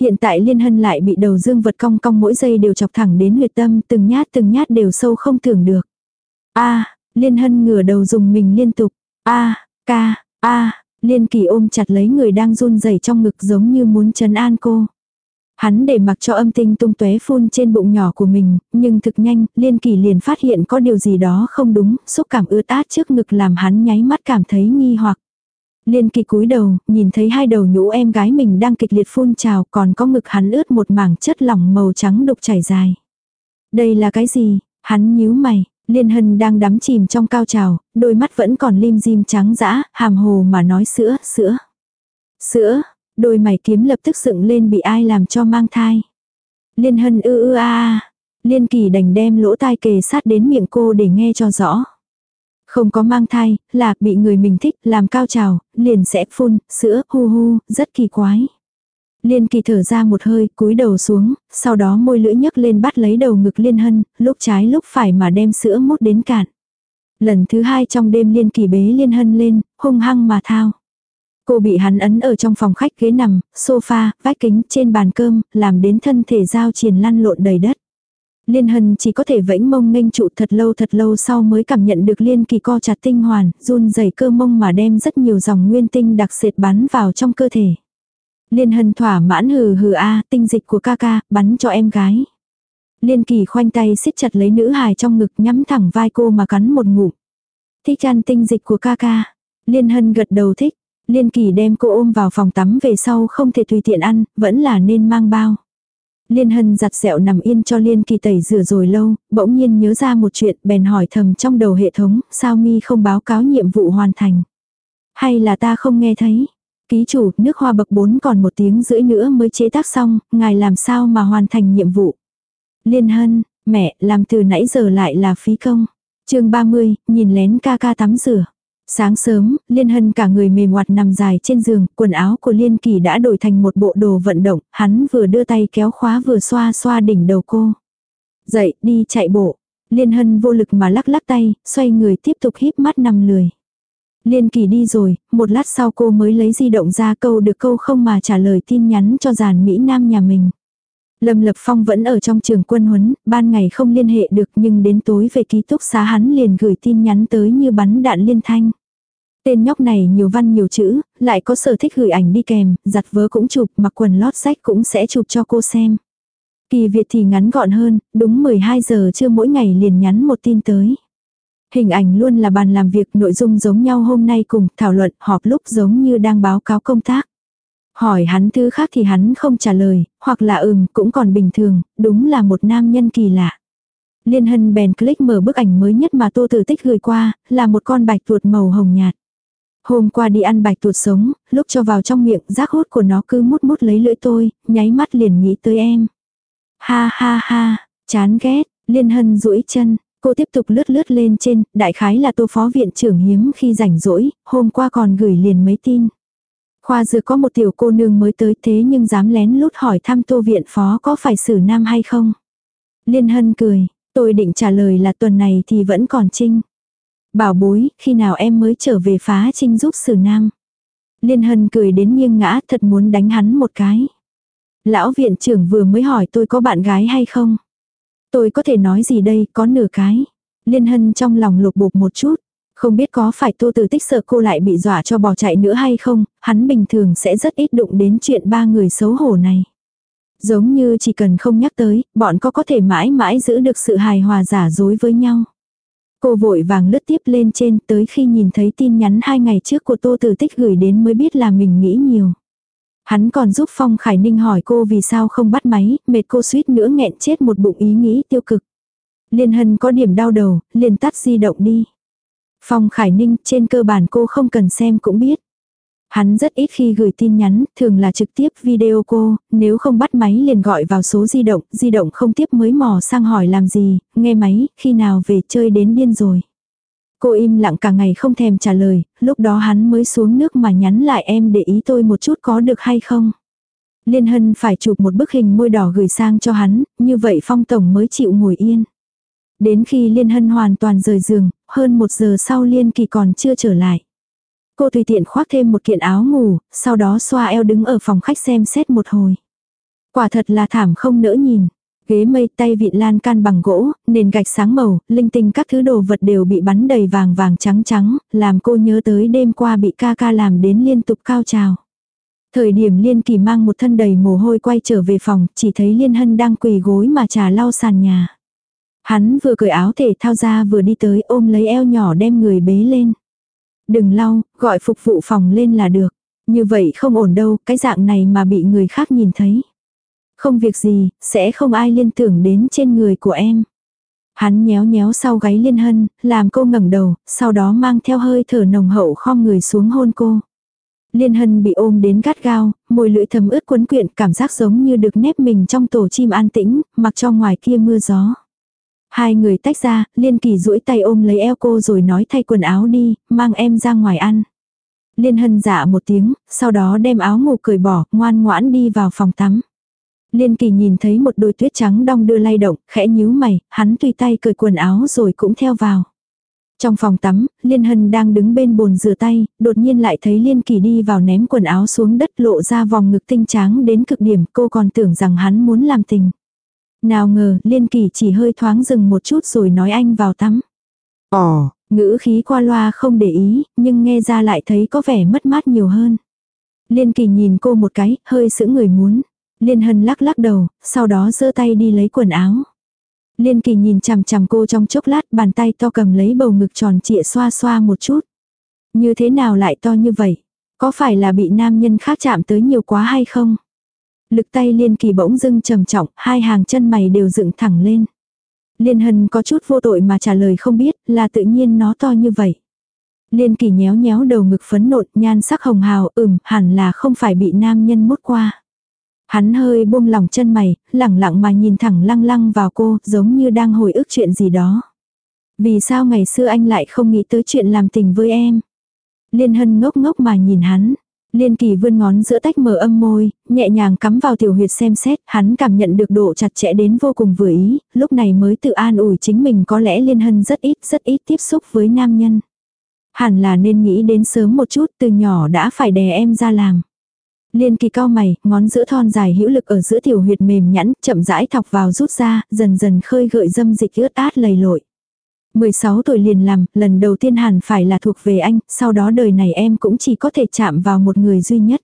Hiện tại liên hân lại bị đầu dương vật cong cong mỗi giây đều chọc thẳng đến huyệt tâm, từng nhát từng nhát đều sâu không tưởng được. a liên hân ngửa đầu dùng mình liên tục. a ca, a liên kỳ ôm chặt lấy người đang run rẩy trong ngực giống như muốn chấn an cô. Hắn để mặc cho âm tinh tung tóe phun trên bụng nhỏ của mình, nhưng thực nhanh, liên kỳ liền phát hiện có điều gì đó không đúng, xúc cảm ướt át trước ngực làm hắn nháy mắt cảm thấy nghi hoặc. Liên kỳ cúi đầu, nhìn thấy hai đầu nhũ em gái mình đang kịch liệt phun trào, còn có ngực hắn ướt một mảng chất lỏng màu trắng đục chảy dài. Đây là cái gì? Hắn nhíu mày, Liên Hân đang đắm chìm trong cao trào, đôi mắt vẫn còn lim dim trắng dã, hàm hồ mà nói sữa, sữa. Sữa, Đôi mày kiếm lập tức dựng lên bị ai làm cho mang thai. Liên hân ư ư a a. Liên kỳ đành đem lỗ tai kề sát đến miệng cô để nghe cho rõ. Không có mang thai, là bị người mình thích, làm cao trào, liền sẽ phun, sữa, hu hu, rất kỳ quái. Liên kỳ thở ra một hơi, cúi đầu xuống, sau đó môi lưỡi nhấc lên bắt lấy đầu ngực liên hân, lúc trái lúc phải mà đem sữa mút đến cạn. Lần thứ hai trong đêm liên kỳ bế liên hân lên, hung hăng mà thao. Cô bị hắn ấn ở trong phòng khách ghế nằm, sofa, vách kính, trên bàn cơm, làm đến thân thể giao triền lăn lộn đầy đất. Liên Hân chỉ có thể vẫy mông nghênh trụ thật lâu thật lâu sau mới cảm nhận được Liên Kỳ co chặt tinh hoàn, run rẩy cơ mông mà đem rất nhiều dòng nguyên tinh đặc sệt bắn vào trong cơ thể. Liên Hân thỏa mãn hừ hừ a, tinh dịch của ca ca, bắn cho em gái. Liên Kỳ khoanh tay siết chặt lấy nữ hài trong ngực nhắm thẳng vai cô mà cắn một ngụm. Thích ăn tinh dịch của ca ca. Liên Hân gật đầu thích, Liên kỳ đem cô ôm vào phòng tắm về sau không thể tùy tiện ăn, vẫn là nên mang bao. Liên hân giặt dẹo nằm yên cho Liên kỳ tẩy rửa rồi lâu, bỗng nhiên nhớ ra một chuyện bèn hỏi thầm trong đầu hệ thống, sao mi không báo cáo nhiệm vụ hoàn thành. Hay là ta không nghe thấy. Ký chủ, nước hoa bậc 4 còn một tiếng rưỡi nữa mới chế tác xong, ngài làm sao mà hoàn thành nhiệm vụ. Liên hân, mẹ, làm từ nãy giờ lại là phí công. chương 30, nhìn lén ca ca tắm rửa. Sáng sớm, Liên Hân cả người mềm hoạt nằm dài trên giường, quần áo của Liên Kỳ đã đổi thành một bộ đồ vận động, hắn vừa đưa tay kéo khóa vừa xoa xoa đỉnh đầu cô. Dậy, đi chạy bộ. Liên Hân vô lực mà lắc lắc tay, xoay người tiếp tục híp mắt nằm lười. Liên Kỳ đi rồi, một lát sau cô mới lấy di động ra câu được câu không mà trả lời tin nhắn cho giàn Mỹ Nam nhà mình. Lâm Lập Phong vẫn ở trong trường quân huấn, ban ngày không liên hệ được nhưng đến tối về ký túc xá hắn liền gửi tin nhắn tới như bắn đạn liên thanh. Tên nhóc này nhiều văn nhiều chữ, lại có sở thích gửi ảnh đi kèm, giặt vớ cũng chụp, mặc quần lót sách cũng sẽ chụp cho cô xem. Kỳ Việt thì ngắn gọn hơn, đúng 12 giờ trưa mỗi ngày liền nhắn một tin tới. Hình ảnh luôn là bàn làm việc nội dung giống nhau hôm nay cùng thảo luận họp lúc giống như đang báo cáo công tác. Hỏi hắn thứ khác thì hắn không trả lời, hoặc là ừm cũng còn bình thường, đúng là một nam nhân kỳ lạ. Liên hân bèn click mở bức ảnh mới nhất mà tô tử tích gửi qua, là một con bạch tuột màu hồng nhạt. Hôm qua đi ăn bạch tuột sống, lúc cho vào trong miệng rác hốt của nó cứ mút mút lấy lưỡi tôi, nháy mắt liền nghĩ tới em. Ha ha ha, chán ghét, liên hân duỗi chân, cô tiếp tục lướt lướt lên trên, đại khái là tô phó viện trưởng hiếm khi rảnh rỗi, hôm qua còn gửi liền mấy tin. Khoa dược có một tiểu cô nương mới tới thế nhưng dám lén lút hỏi thăm tô viện phó có phải xử nam hay không. Liên hân cười, tôi định trả lời là tuần này thì vẫn còn trinh. Bảo bối, khi nào em mới trở về phá trinh giúp xử nam. Liên hân cười đến nghiêng ngã thật muốn đánh hắn một cái. Lão viện trưởng vừa mới hỏi tôi có bạn gái hay không. Tôi có thể nói gì đây, có nửa cái. Liên hân trong lòng lục bục một chút. Không biết có phải tô tử tích sợ cô lại bị dọa cho bỏ chạy nữa hay không, hắn bình thường sẽ rất ít đụng đến chuyện ba người xấu hổ này. Giống như chỉ cần không nhắc tới, bọn có có thể mãi mãi giữ được sự hài hòa giả dối với nhau. Cô vội vàng lướt tiếp lên trên tới khi nhìn thấy tin nhắn hai ngày trước của Tô Tử Tích gửi đến mới biết là mình nghĩ nhiều. Hắn còn giúp Phong Khải Ninh hỏi cô vì sao không bắt máy, mệt cô suýt nữa nghẹn chết một bụng ý nghĩ tiêu cực. Liên Hân có điểm đau đầu, liền tắt di động đi. Phong Khải Ninh trên cơ bản cô không cần xem cũng biết. Hắn rất ít khi gửi tin nhắn, thường là trực tiếp video cô, nếu không bắt máy liền gọi vào số di động, di động không tiếp mới mò sang hỏi làm gì, nghe máy, khi nào về chơi đến điên rồi. Cô im lặng cả ngày không thèm trả lời, lúc đó hắn mới xuống nước mà nhắn lại em để ý tôi một chút có được hay không. Liên Hân phải chụp một bức hình môi đỏ gửi sang cho hắn, như vậy Phong Tổng mới chịu ngồi yên. Đến khi Liên Hân hoàn toàn rời giường, hơn một giờ sau Liên Kỳ còn chưa trở lại. Cô tùy tiện khoác thêm một kiện áo ngủ, sau đó xoa eo đứng ở phòng khách xem xét một hồi. Quả thật là thảm không nỡ nhìn. Ghế mây tay vịn lan can bằng gỗ, nền gạch sáng màu, linh tinh các thứ đồ vật đều bị bắn đầy vàng vàng trắng trắng, làm cô nhớ tới đêm qua bị ca ca làm đến liên tục cao trào. Thời điểm Liên Kỳ mang một thân đầy mồ hôi quay trở về phòng, chỉ thấy Liên Hân đang quỳ gối mà trà lau sàn nhà. Hắn vừa cởi áo thể thao ra vừa đi tới ôm lấy eo nhỏ đem người bế lên. Đừng lau, gọi phục vụ phòng lên là được. Như vậy không ổn đâu, cái dạng này mà bị người khác nhìn thấy. Không việc gì, sẽ không ai liên tưởng đến trên người của em. Hắn nhéo nhéo sau gáy liên hân, làm cô ngẩng đầu, sau đó mang theo hơi thở nồng hậu khom người xuống hôn cô. Liên hân bị ôm đến gắt gao, môi lưỡi thấm ướt cuốn quyện cảm giác giống như được nép mình trong tổ chim an tĩnh, mặc cho ngoài kia mưa gió. Hai người tách ra, Liên Kỳ duỗi tay ôm lấy eo cô rồi nói thay quần áo đi, mang em ra ngoài ăn. Liên Hân dạ một tiếng, sau đó đem áo ngủ cởi bỏ, ngoan ngoãn đi vào phòng tắm. Liên Kỳ nhìn thấy một đôi tuyết trắng đong đưa lay động, khẽ nhíu mày, hắn tùy tay cởi quần áo rồi cũng theo vào. Trong phòng tắm, Liên Hân đang đứng bên bồn rửa tay, đột nhiên lại thấy Liên Kỳ đi vào ném quần áo xuống đất lộ ra vòng ngực tinh tráng đến cực điểm, cô còn tưởng rằng hắn muốn làm tình. Nào ngờ, Liên Kỳ chỉ hơi thoáng dừng một chút rồi nói anh vào tắm. Ồ, ngữ khí qua loa không để ý, nhưng nghe ra lại thấy có vẻ mất mát nhiều hơn. Liên Kỳ nhìn cô một cái, hơi sững người muốn. Liên Hân lắc lắc đầu, sau đó giơ tay đi lấy quần áo. Liên Kỳ nhìn chằm chằm cô trong chốc lát, bàn tay to cầm lấy bầu ngực tròn trịa xoa xoa một chút. Như thế nào lại to như vậy? Có phải là bị nam nhân khác chạm tới nhiều quá hay không? Lực tay liên kỳ bỗng dưng trầm trọng, hai hàng chân mày đều dựng thẳng lên. Liên hân có chút vô tội mà trả lời không biết, là tự nhiên nó to như vậy. Liên kỳ nhéo nhéo đầu ngực phấn nộn, nhan sắc hồng hào, ửm hẳn là không phải bị nam nhân mút qua. Hắn hơi buông lòng chân mày, lẳng lặng mà nhìn thẳng lăng lăng vào cô, giống như đang hồi ức chuyện gì đó. Vì sao ngày xưa anh lại không nghĩ tới chuyện làm tình với em? Liên hân ngốc ngốc mà nhìn hắn. Liên kỳ vươn ngón giữa tách mở âm môi, nhẹ nhàng cắm vào tiểu huyệt xem xét, hắn cảm nhận được độ chặt chẽ đến vô cùng vừa ý, lúc này mới tự an ủi chính mình có lẽ liên hân rất ít, rất ít tiếp xúc với nam nhân. Hẳn là nên nghĩ đến sớm một chút, từ nhỏ đã phải đè em ra làm. Liên kỳ cao mày, ngón giữa thon dài hữu lực ở giữa tiểu huyệt mềm nhẵn, chậm rãi thọc vào rút ra, dần dần khơi gợi dâm dịch ướt át lầy lội. 16 tuổi liền làm, lần đầu tiên hẳn phải là thuộc về anh, sau đó đời này em cũng chỉ có thể chạm vào một người duy nhất.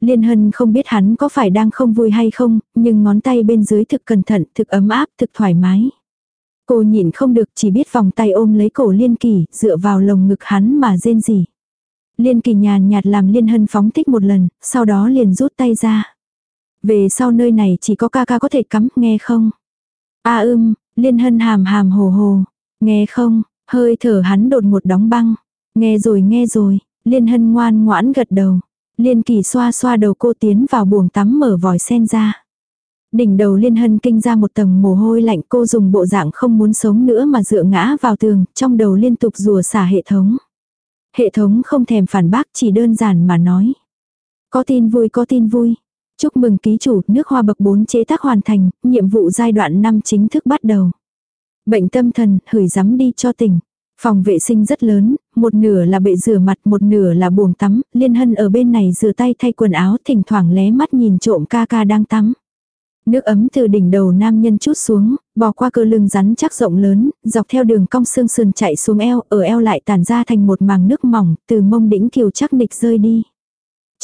Liên Hân không biết hắn có phải đang không vui hay không, nhưng ngón tay bên dưới thực cẩn thận, thực ấm áp, thực thoải mái. Cô nhịn không được chỉ biết vòng tay ôm lấy cổ Liên Kỳ, dựa vào lồng ngực hắn mà rên rỉ. Liên Kỳ nhàn nhạt làm Liên Hân phóng thích một lần, sau đó liền rút tay ra. Về sau nơi này chỉ có ca ca có thể cắm, nghe không? A ưm, Liên Hân hàm hàm hồ hồ. Nghe không, hơi thở hắn đột một đóng băng. Nghe rồi nghe rồi, Liên Hân ngoan ngoãn gật đầu. Liên Kỳ xoa xoa đầu cô tiến vào buồng tắm mở vòi sen ra. Đỉnh đầu Liên Hân kinh ra một tầng mồ hôi lạnh cô dùng bộ dạng không muốn sống nữa mà dựa ngã vào tường, trong đầu liên tục rùa xả hệ thống. Hệ thống không thèm phản bác chỉ đơn giản mà nói. Có tin vui có tin vui. Chúc mừng ký chủ, nước hoa bậc 4 chế tác hoàn thành, nhiệm vụ giai đoạn 5 chính thức bắt đầu. Bệnh tâm thần, hửi dám đi cho tỉnh. Phòng vệ sinh rất lớn, một nửa là bệ rửa mặt, một nửa là buồng tắm, Liên Hân ở bên này rửa tay thay quần áo, thỉnh thoảng lé mắt nhìn trộm ca ca đang tắm. Nước ấm từ đỉnh đầu nam nhân chút xuống, bò qua cơ lưng rắn chắc rộng lớn, dọc theo đường cong xương sườn chạy xuống eo, ở eo lại tản ra thành một màng nước mỏng, từ mông đỉnh kiều chắc nịch rơi đi.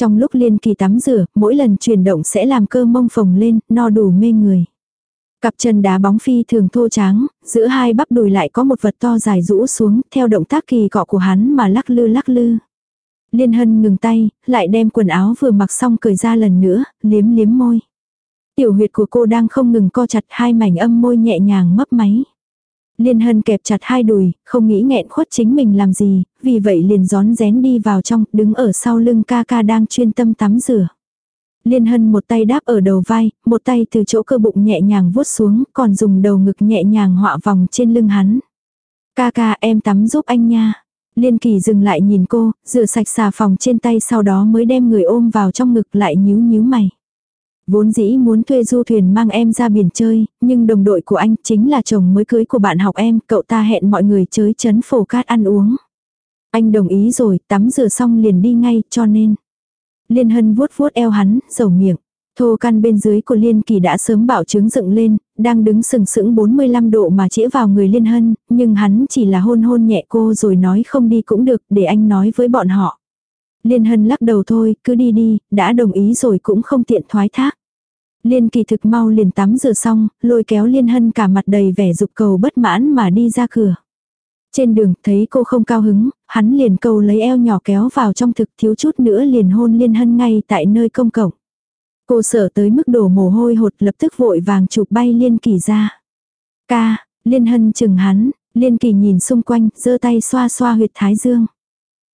Trong lúc liên kỳ tắm rửa, mỗi lần chuyển động sẽ làm cơ mông phồng lên, no đủ mê người. Cặp chân đá bóng phi thường thô tráng, giữa hai bắp đùi lại có một vật to dài rũ xuống, theo động tác kỳ cọ của hắn mà lắc lư lắc lư. Liên hân ngừng tay, lại đem quần áo vừa mặc xong cởi ra lần nữa, liếm liếm môi. Tiểu huyệt của cô đang không ngừng co chặt hai mảnh âm môi nhẹ nhàng mấp máy. Liên hân kẹp chặt hai đùi, không nghĩ nghẹn khuất chính mình làm gì, vì vậy liền gión rén đi vào trong, đứng ở sau lưng ca ca đang chuyên tâm tắm rửa. Liên hân một tay đáp ở đầu vai, một tay từ chỗ cơ bụng nhẹ nhàng vuốt xuống, còn dùng đầu ngực nhẹ nhàng họa vòng trên lưng hắn. Ca ca em tắm giúp anh nha. Liên kỳ dừng lại nhìn cô, rửa sạch xà phòng trên tay sau đó mới đem người ôm vào trong ngực lại nhíu nhíu mày. Vốn dĩ muốn thuê du thuyền mang em ra biển chơi, nhưng đồng đội của anh chính là chồng mới cưới của bạn học em, cậu ta hẹn mọi người chới chấn phổ cát ăn uống. Anh đồng ý rồi, tắm rửa xong liền đi ngay, cho nên. Liên hân vuốt vuốt eo hắn, dầu miệng. Thô căn bên dưới của Liên Kỳ đã sớm bảo chứng dựng lên, đang đứng sừng sững 45 độ mà chĩa vào người Liên Hân, nhưng hắn chỉ là hôn hôn nhẹ cô rồi nói không đi cũng được để anh nói với bọn họ. Liên Hân lắc đầu thôi, cứ đi đi, đã đồng ý rồi cũng không tiện thoái thác. Liên Kỳ thực mau liền tắm rửa xong, lôi kéo Liên Hân cả mặt đầy vẻ dục cầu bất mãn mà đi ra cửa. Trên đường thấy cô không cao hứng, hắn liền câu lấy eo nhỏ kéo vào trong thực thiếu chút nữa liền hôn Liên Hân ngay tại nơi công cộng. Cô sợ tới mức đổ mồ hôi hột lập tức vội vàng chụp bay Liên Kỳ ra. Ca, Liên Hân chừng hắn, Liên Kỳ nhìn xung quanh, giơ tay xoa xoa huyệt thái dương.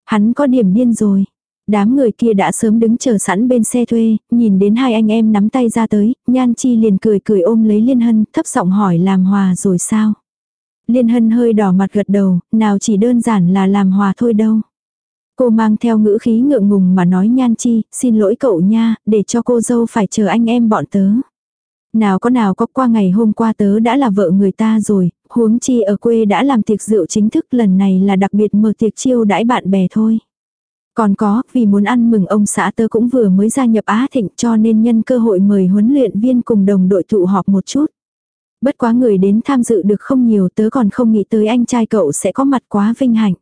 Hắn có điểm điên rồi. Đám người kia đã sớm đứng chờ sẵn bên xe thuê, nhìn đến hai anh em nắm tay ra tới, Nhan Chi liền cười cười ôm lấy Liên Hân, thấp giọng hỏi làm hòa rồi sao. Liên Hân hơi đỏ mặt gật đầu, nào chỉ đơn giản là làm hòa thôi đâu. Cô mang theo ngữ khí ngượng ngùng mà nói Nhan Chi, xin lỗi cậu nha, để cho cô dâu phải chờ anh em bọn tớ. Nào có nào có qua ngày hôm qua tớ đã là vợ người ta rồi, huống chi ở quê đã làm tiệc rượu chính thức lần này là đặc biệt mở tiệc chiêu đãi bạn bè thôi. Còn có, vì muốn ăn mừng ông xã tớ cũng vừa mới gia nhập Á Thịnh cho nên nhân cơ hội mời huấn luyện viên cùng đồng đội tụ họp một chút. Bất quá người đến tham dự được không nhiều tớ còn không nghĩ tới anh trai cậu sẽ có mặt quá vinh hạnh.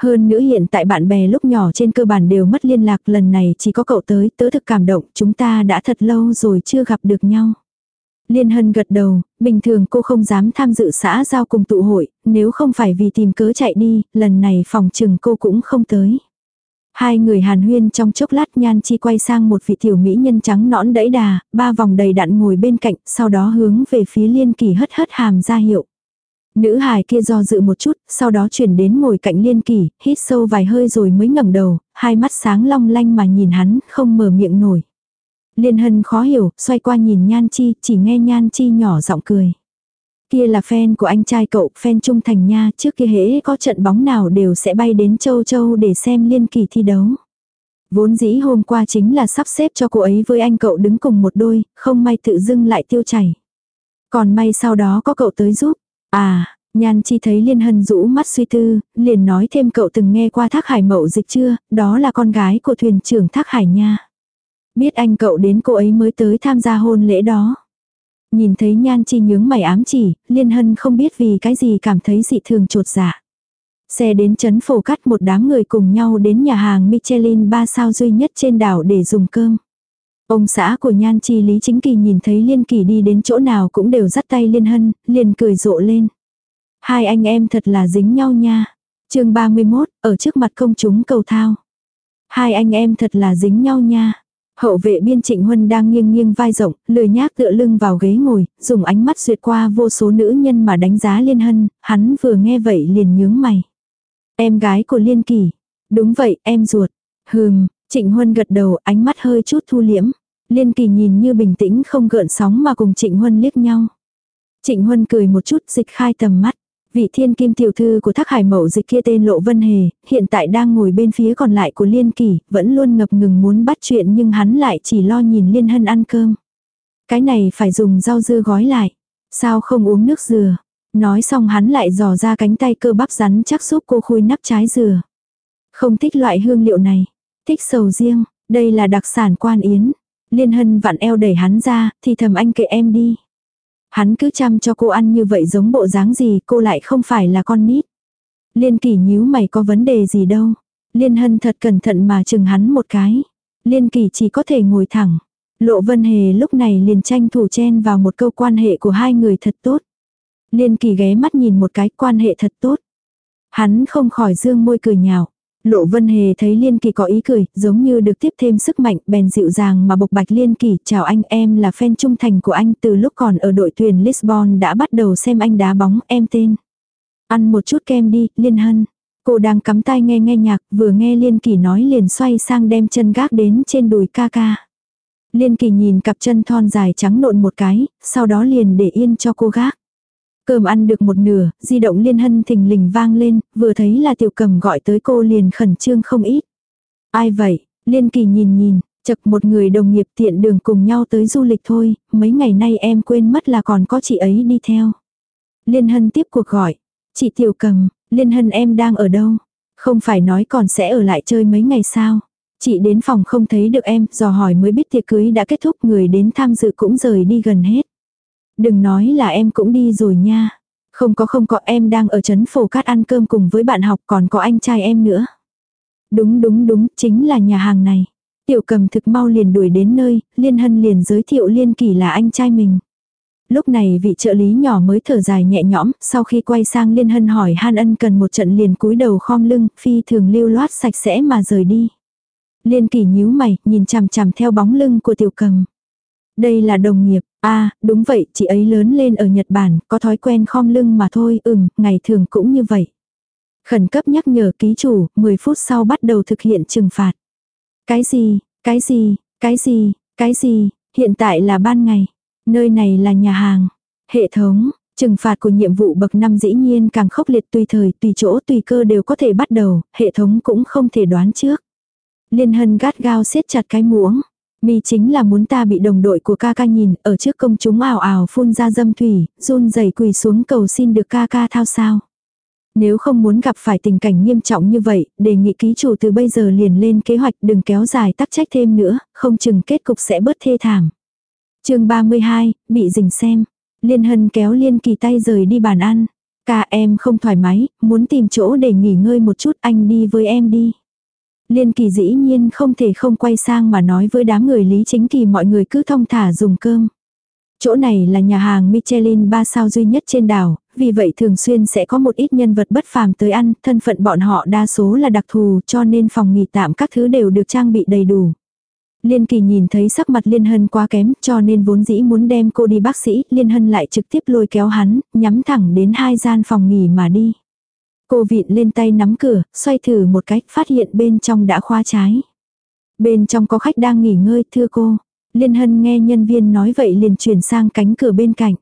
Hơn nữa hiện tại bạn bè lúc nhỏ trên cơ bản đều mất liên lạc lần này chỉ có cậu tới tớ thực cảm động chúng ta đã thật lâu rồi chưa gặp được nhau. Liên Hân gật đầu, bình thường cô không dám tham dự xã giao cùng tụ hội, nếu không phải vì tìm cớ chạy đi, lần này phòng trừng cô cũng không tới. Hai người hàn huyên trong chốc lát nhan chi quay sang một vị tiểu mỹ nhân trắng nõn đẫy đà, ba vòng đầy đặn ngồi bên cạnh, sau đó hướng về phía liên kỳ hất hất hàm ra hiệu. Nữ hài kia do dự một chút, sau đó chuyển đến ngồi cạnh liên kỳ, hít sâu vài hơi rồi mới ngẩng đầu, hai mắt sáng long lanh mà nhìn hắn, không mở miệng nổi. Liên hân khó hiểu, xoay qua nhìn nhan chi, chỉ nghe nhan chi nhỏ giọng cười. Kia là fan của anh trai cậu, fan trung thành nha, trước kia hễ có trận bóng nào đều sẽ bay đến châu châu để xem liên kỳ thi đấu. Vốn dĩ hôm qua chính là sắp xếp cho cô ấy với anh cậu đứng cùng một đôi, không may tự dưng lại tiêu chảy. Còn may sau đó có cậu tới giúp. À, Nhan chi thấy Liên Hân rũ mắt suy tư, liền nói thêm cậu từng nghe qua Thác Hải Mậu dịch chưa, đó là con gái của thuyền trưởng Thác Hải nha. Biết anh cậu đến cô ấy mới tới tham gia hôn lễ đó. Nhìn thấy nhan chi nhướng mày ám chỉ, liên hân không biết vì cái gì cảm thấy dị thường trột dạ. Xe đến chấn phổ cắt một đám người cùng nhau đến nhà hàng Michelin ba sao duy nhất trên đảo để dùng cơm. Ông xã của Nhan Chi Lý Chính Kỳ nhìn thấy Liên Kỳ đi đến chỗ nào cũng đều dắt tay Liên Hân, liền cười rộ lên. Hai anh em thật là dính nhau nha. chương 31, ở trước mặt công chúng cầu thao. Hai anh em thật là dính nhau nha. Hậu vệ biên trịnh huân đang nghiêng nghiêng vai rộng, lười nhác tựa lưng vào ghế ngồi, dùng ánh mắt duyệt qua vô số nữ nhân mà đánh giá liên hân, hắn vừa nghe vậy liền nhướng mày. Em gái của liên kỳ. Đúng vậy, em ruột. Hừm, trịnh huân gật đầu, ánh mắt hơi chút thu liễm. Liên kỳ nhìn như bình tĩnh không gợn sóng mà cùng trịnh huân liếc nhau. Trịnh huân cười một chút dịch khai tầm mắt. Vị thiên kim tiểu thư của thác hải mậu dịch kia tên Lộ Vân Hề, hiện tại đang ngồi bên phía còn lại của Liên Kỳ, vẫn luôn ngập ngừng muốn bắt chuyện nhưng hắn lại chỉ lo nhìn Liên Hân ăn cơm. Cái này phải dùng rau dưa gói lại. Sao không uống nước dừa? Nói xong hắn lại dò ra cánh tay cơ bắp rắn chắc giúp cô khui nắp trái dừa. Không thích loại hương liệu này. Thích sầu riêng, đây là đặc sản quan yến. Liên Hân vặn eo đẩy hắn ra, thì thầm anh kệ em đi. Hắn cứ chăm cho cô ăn như vậy giống bộ dáng gì, cô lại không phải là con nít. Liên kỳ nhíu mày có vấn đề gì đâu. Liên hân thật cẩn thận mà chừng hắn một cái. Liên kỳ chỉ có thể ngồi thẳng. Lộ vân hề lúc này liền tranh thủ chen vào một câu quan hệ của hai người thật tốt. Liên kỳ ghé mắt nhìn một cái, quan hệ thật tốt. Hắn không khỏi dương môi cười nhạo. Lộ Vân Hề thấy Liên Kỳ có ý cười, giống như được tiếp thêm sức mạnh, bèn dịu dàng mà bộc bạch Liên Kỳ, chào anh em là fan trung thành của anh từ lúc còn ở đội tuyển Lisbon đã bắt đầu xem anh đá bóng, em tên. Ăn một chút kem đi, Liên Hân. Cô đang cắm tai nghe nghe nhạc, vừa nghe Liên Kỳ nói liền xoay sang đem chân gác đến trên đùi ca ca. Liên Kỳ nhìn cặp chân thon dài trắng nộn một cái, sau đó liền để yên cho cô gác. Cơm ăn được một nửa, di động liên hân thình lình vang lên, vừa thấy là tiểu cầm gọi tới cô liền khẩn trương không ít. Ai vậy? Liên kỳ nhìn nhìn, chật một người đồng nghiệp tiện đường cùng nhau tới du lịch thôi, mấy ngày nay em quên mất là còn có chị ấy đi theo. Liên hân tiếp cuộc gọi. Chị tiểu cầm, liên hân em đang ở đâu? Không phải nói còn sẽ ở lại chơi mấy ngày sao? Chị đến phòng không thấy được em, dò hỏi mới biết tiệc cưới đã kết thúc người đến tham dự cũng rời đi gần hết. Đừng nói là em cũng đi rồi nha. Không có không có em đang ở trấn phổ cát ăn cơm cùng với bạn học còn có anh trai em nữa. Đúng đúng đúng, chính là nhà hàng này. Tiểu cầm thực mau liền đuổi đến nơi, Liên Hân liền giới thiệu Liên Kỳ là anh trai mình. Lúc này vị trợ lý nhỏ mới thở dài nhẹ nhõm, sau khi quay sang Liên Hân hỏi Han Ân cần một trận liền cúi đầu khom lưng, phi thường lưu loát sạch sẽ mà rời đi. Liên Kỳ nhíu mày, nhìn chằm chằm theo bóng lưng của tiểu cầm. Đây là đồng nghiệp, a à, đúng vậy, chị ấy lớn lên ở Nhật Bản, có thói quen khom lưng mà thôi, ừm, ngày thường cũng như vậy. Khẩn cấp nhắc nhở ký chủ, 10 phút sau bắt đầu thực hiện trừng phạt. Cái gì, cái gì, cái gì, cái gì, hiện tại là ban ngày. Nơi này là nhà hàng. Hệ thống, trừng phạt của nhiệm vụ bậc năm dĩ nhiên càng khốc liệt tùy thời, tùy chỗ, tùy cơ đều có thể bắt đầu, hệ thống cũng không thể đoán trước. Liên hân gắt gao siết chặt cái muỗng. Mi chính là muốn ta bị đồng đội của ca ca nhìn, ở trước công chúng ảo ảo phun ra dâm thủy, run rẩy quỳ xuống cầu xin được ca ca thao sao. Nếu không muốn gặp phải tình cảnh nghiêm trọng như vậy, đề nghị ký chủ từ bây giờ liền lên kế hoạch đừng kéo dài tắc trách thêm nữa, không chừng kết cục sẽ bớt thê thảm. chương 32, bị dình xem. Liên hân kéo liên kỳ tay rời đi bàn ăn. Ca em không thoải mái, muốn tìm chỗ để nghỉ ngơi một chút anh đi với em đi. Liên kỳ dĩ nhiên không thể không quay sang mà nói với đám người lý chính kỳ mọi người cứ thông thả dùng cơm. Chỗ này là nhà hàng Michelin 3 sao duy nhất trên đảo, vì vậy thường xuyên sẽ có một ít nhân vật bất phàm tới ăn, thân phận bọn họ đa số là đặc thù cho nên phòng nghỉ tạm các thứ đều được trang bị đầy đủ. Liên kỳ nhìn thấy sắc mặt Liên Hân quá kém cho nên vốn dĩ muốn đem cô đi bác sĩ, Liên Hân lại trực tiếp lôi kéo hắn, nhắm thẳng đến hai gian phòng nghỉ mà đi. Cô vịn lên tay nắm cửa, xoay thử một cách, phát hiện bên trong đã khóa trái. Bên trong có khách đang nghỉ ngơi, thưa cô. Liên Hân nghe nhân viên nói vậy liền chuyển sang cánh cửa bên cạnh.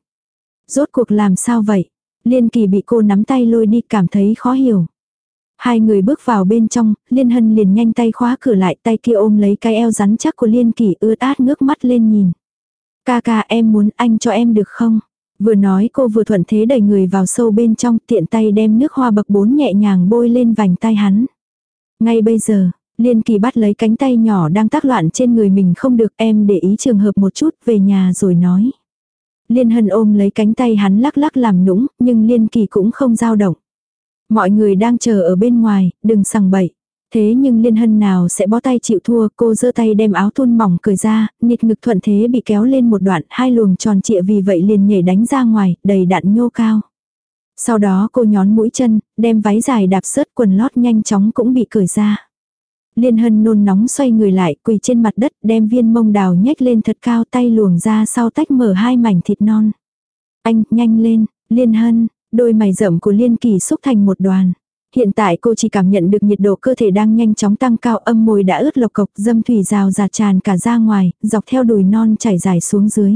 Rốt cuộc làm sao vậy? Liên Kỳ bị cô nắm tay lôi đi cảm thấy khó hiểu. Hai người bước vào bên trong, Liên Hân liền nhanh tay khóa cửa lại tay kia ôm lấy cái eo rắn chắc của Liên Kỳ ướt át ngước mắt lên nhìn. Ca ca em muốn anh cho em được không? Vừa nói cô vừa thuận thế đẩy người vào sâu bên trong tiện tay đem nước hoa bậc bốn nhẹ nhàng bôi lên vành tay hắn. Ngay bây giờ, Liên Kỳ bắt lấy cánh tay nhỏ đang tác loạn trên người mình không được em để ý trường hợp một chút về nhà rồi nói. Liên Hân ôm lấy cánh tay hắn lắc lắc làm nũng, nhưng Liên Kỳ cũng không dao động. Mọi người đang chờ ở bên ngoài, đừng sằng bậy. Thế nhưng liên hân nào sẽ bó tay chịu thua, cô giơ tay đem áo thun mỏng cởi ra, nịt ngực thuận thế bị kéo lên một đoạn, hai luồng tròn trịa vì vậy liền nhảy đánh ra ngoài, đầy đạn nhô cao. Sau đó cô nhón mũi chân, đem váy dài đạp sớt quần lót nhanh chóng cũng bị cởi ra. Liên hân nôn nóng xoay người lại quỳ trên mặt đất đem viên mông đào nhếch lên thật cao tay luồng ra sau tách mở hai mảnh thịt non. Anh, nhanh lên, liên hân, đôi mày rậm của liên kỳ xúc thành một đoàn. Hiện tại cô chỉ cảm nhận được nhiệt độ cơ thể đang nhanh chóng tăng cao âm môi đã ướt lộc cộc dâm thủy rào giạt tràn cả ra ngoài, dọc theo đùi non chảy dài xuống dưới.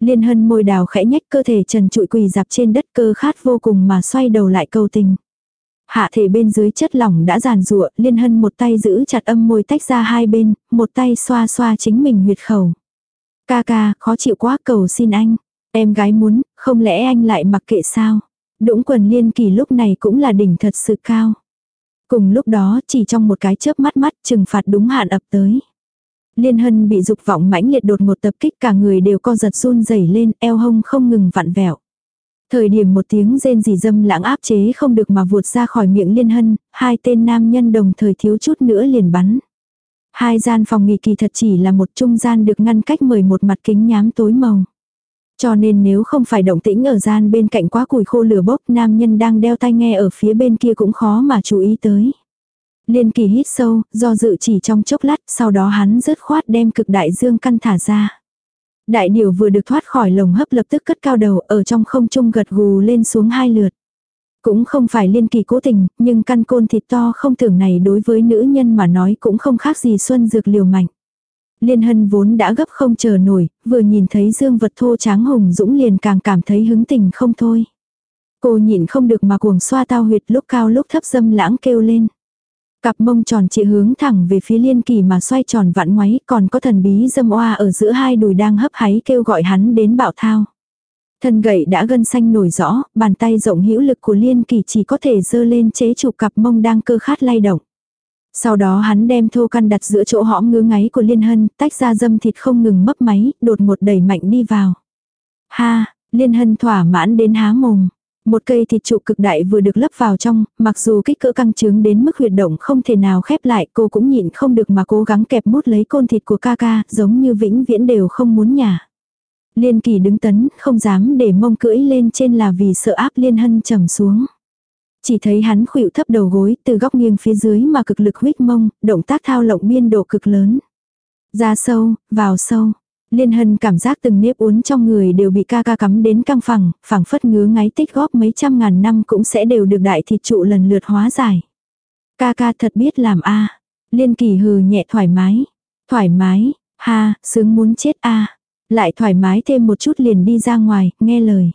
Liên hân môi đào khẽ nhách cơ thể trần trụi quỳ dạp trên đất cơ khát vô cùng mà xoay đầu lại câu tình. Hạ thể bên dưới chất lỏng đã giàn rụa, liên hân một tay giữ chặt âm môi tách ra hai bên, một tay xoa xoa chính mình huyệt khẩu. Ca ca, khó chịu quá cầu xin anh. Em gái muốn, không lẽ anh lại mặc kệ sao? Đũng quần liên kỳ lúc này cũng là đỉnh thật sự cao. Cùng lúc đó chỉ trong một cái chớp mắt mắt trừng phạt đúng hạn ập tới. Liên hân bị dục vọng mãnh liệt đột một tập kích cả người đều co giật run rẩy lên eo hông không ngừng vặn vẹo. Thời điểm một tiếng rên rỉ dâm lãng áp chế không được mà vụt ra khỏi miệng liên hân, hai tên nam nhân đồng thời thiếu chút nữa liền bắn. Hai gian phòng nghỉ kỳ thật chỉ là một trung gian được ngăn cách mời một mặt kính nhám tối màu. Cho nên nếu không phải động tĩnh ở gian bên cạnh quá củi khô lửa bốc nam nhân đang đeo tai nghe ở phía bên kia cũng khó mà chú ý tới. Liên kỳ hít sâu, do dự chỉ trong chốc lát, sau đó hắn rớt khoát đem cực đại dương căn thả ra. Đại điểu vừa được thoát khỏi lồng hấp lập tức cất cao đầu ở trong không trung gật gù lên xuống hai lượt. Cũng không phải liên kỳ cố tình, nhưng căn côn thịt to không tưởng này đối với nữ nhân mà nói cũng không khác gì xuân dược liều mạnh. Liên hân vốn đã gấp không chờ nổi, vừa nhìn thấy dương vật thô tráng hùng dũng liền càng cảm thấy hứng tình không thôi. Cô nhịn không được mà cuồng xoa tao huyệt lúc cao lúc thấp dâm lãng kêu lên. Cặp mông tròn chị hướng thẳng về phía liên kỳ mà xoay tròn vặn ngoáy còn có thần bí dâm oa ở giữa hai đùi đang hấp háy kêu gọi hắn đến bảo thao. Thân gậy đã gân xanh nổi rõ, bàn tay rộng hữu lực của liên kỳ chỉ có thể dơ lên chế trụ cặp mông đang cơ khát lay động. Sau đó hắn đem thô căn đặt giữa chỗ hõm ngứa ngáy của liên hân, tách ra dâm thịt không ngừng mấp máy, đột một đẩy mạnh đi vào. Ha, liên hân thỏa mãn đến há mồm. Một cây thịt trụ cực đại vừa được lấp vào trong, mặc dù kích cỡ căng trướng đến mức huyệt động không thể nào khép lại, cô cũng nhịn không được mà cố gắng kẹp mút lấy côn thịt của ca ca, giống như vĩnh viễn đều không muốn nhả. Liên kỳ đứng tấn, không dám để mông cưỡi lên trên là vì sợ áp liên hân trầm xuống. Chỉ thấy hắn khuỵu thấp đầu gối từ góc nghiêng phía dưới mà cực lực huyết mông, động tác thao lộng biên độ cực lớn. Ra sâu, vào sâu, Liên hân cảm giác từng nếp uốn trong người đều bị ca ca cắm đến căng phẳng, phẳng phất ngứa ngáy tích góp mấy trăm ngàn năm cũng sẽ đều được đại thịt trụ lần lượt hóa giải. Ca ca thật biết làm a Liên kỳ hừ nhẹ thoải mái. Thoải mái, ha, sướng muốn chết a Lại thoải mái thêm một chút liền đi ra ngoài, nghe lời.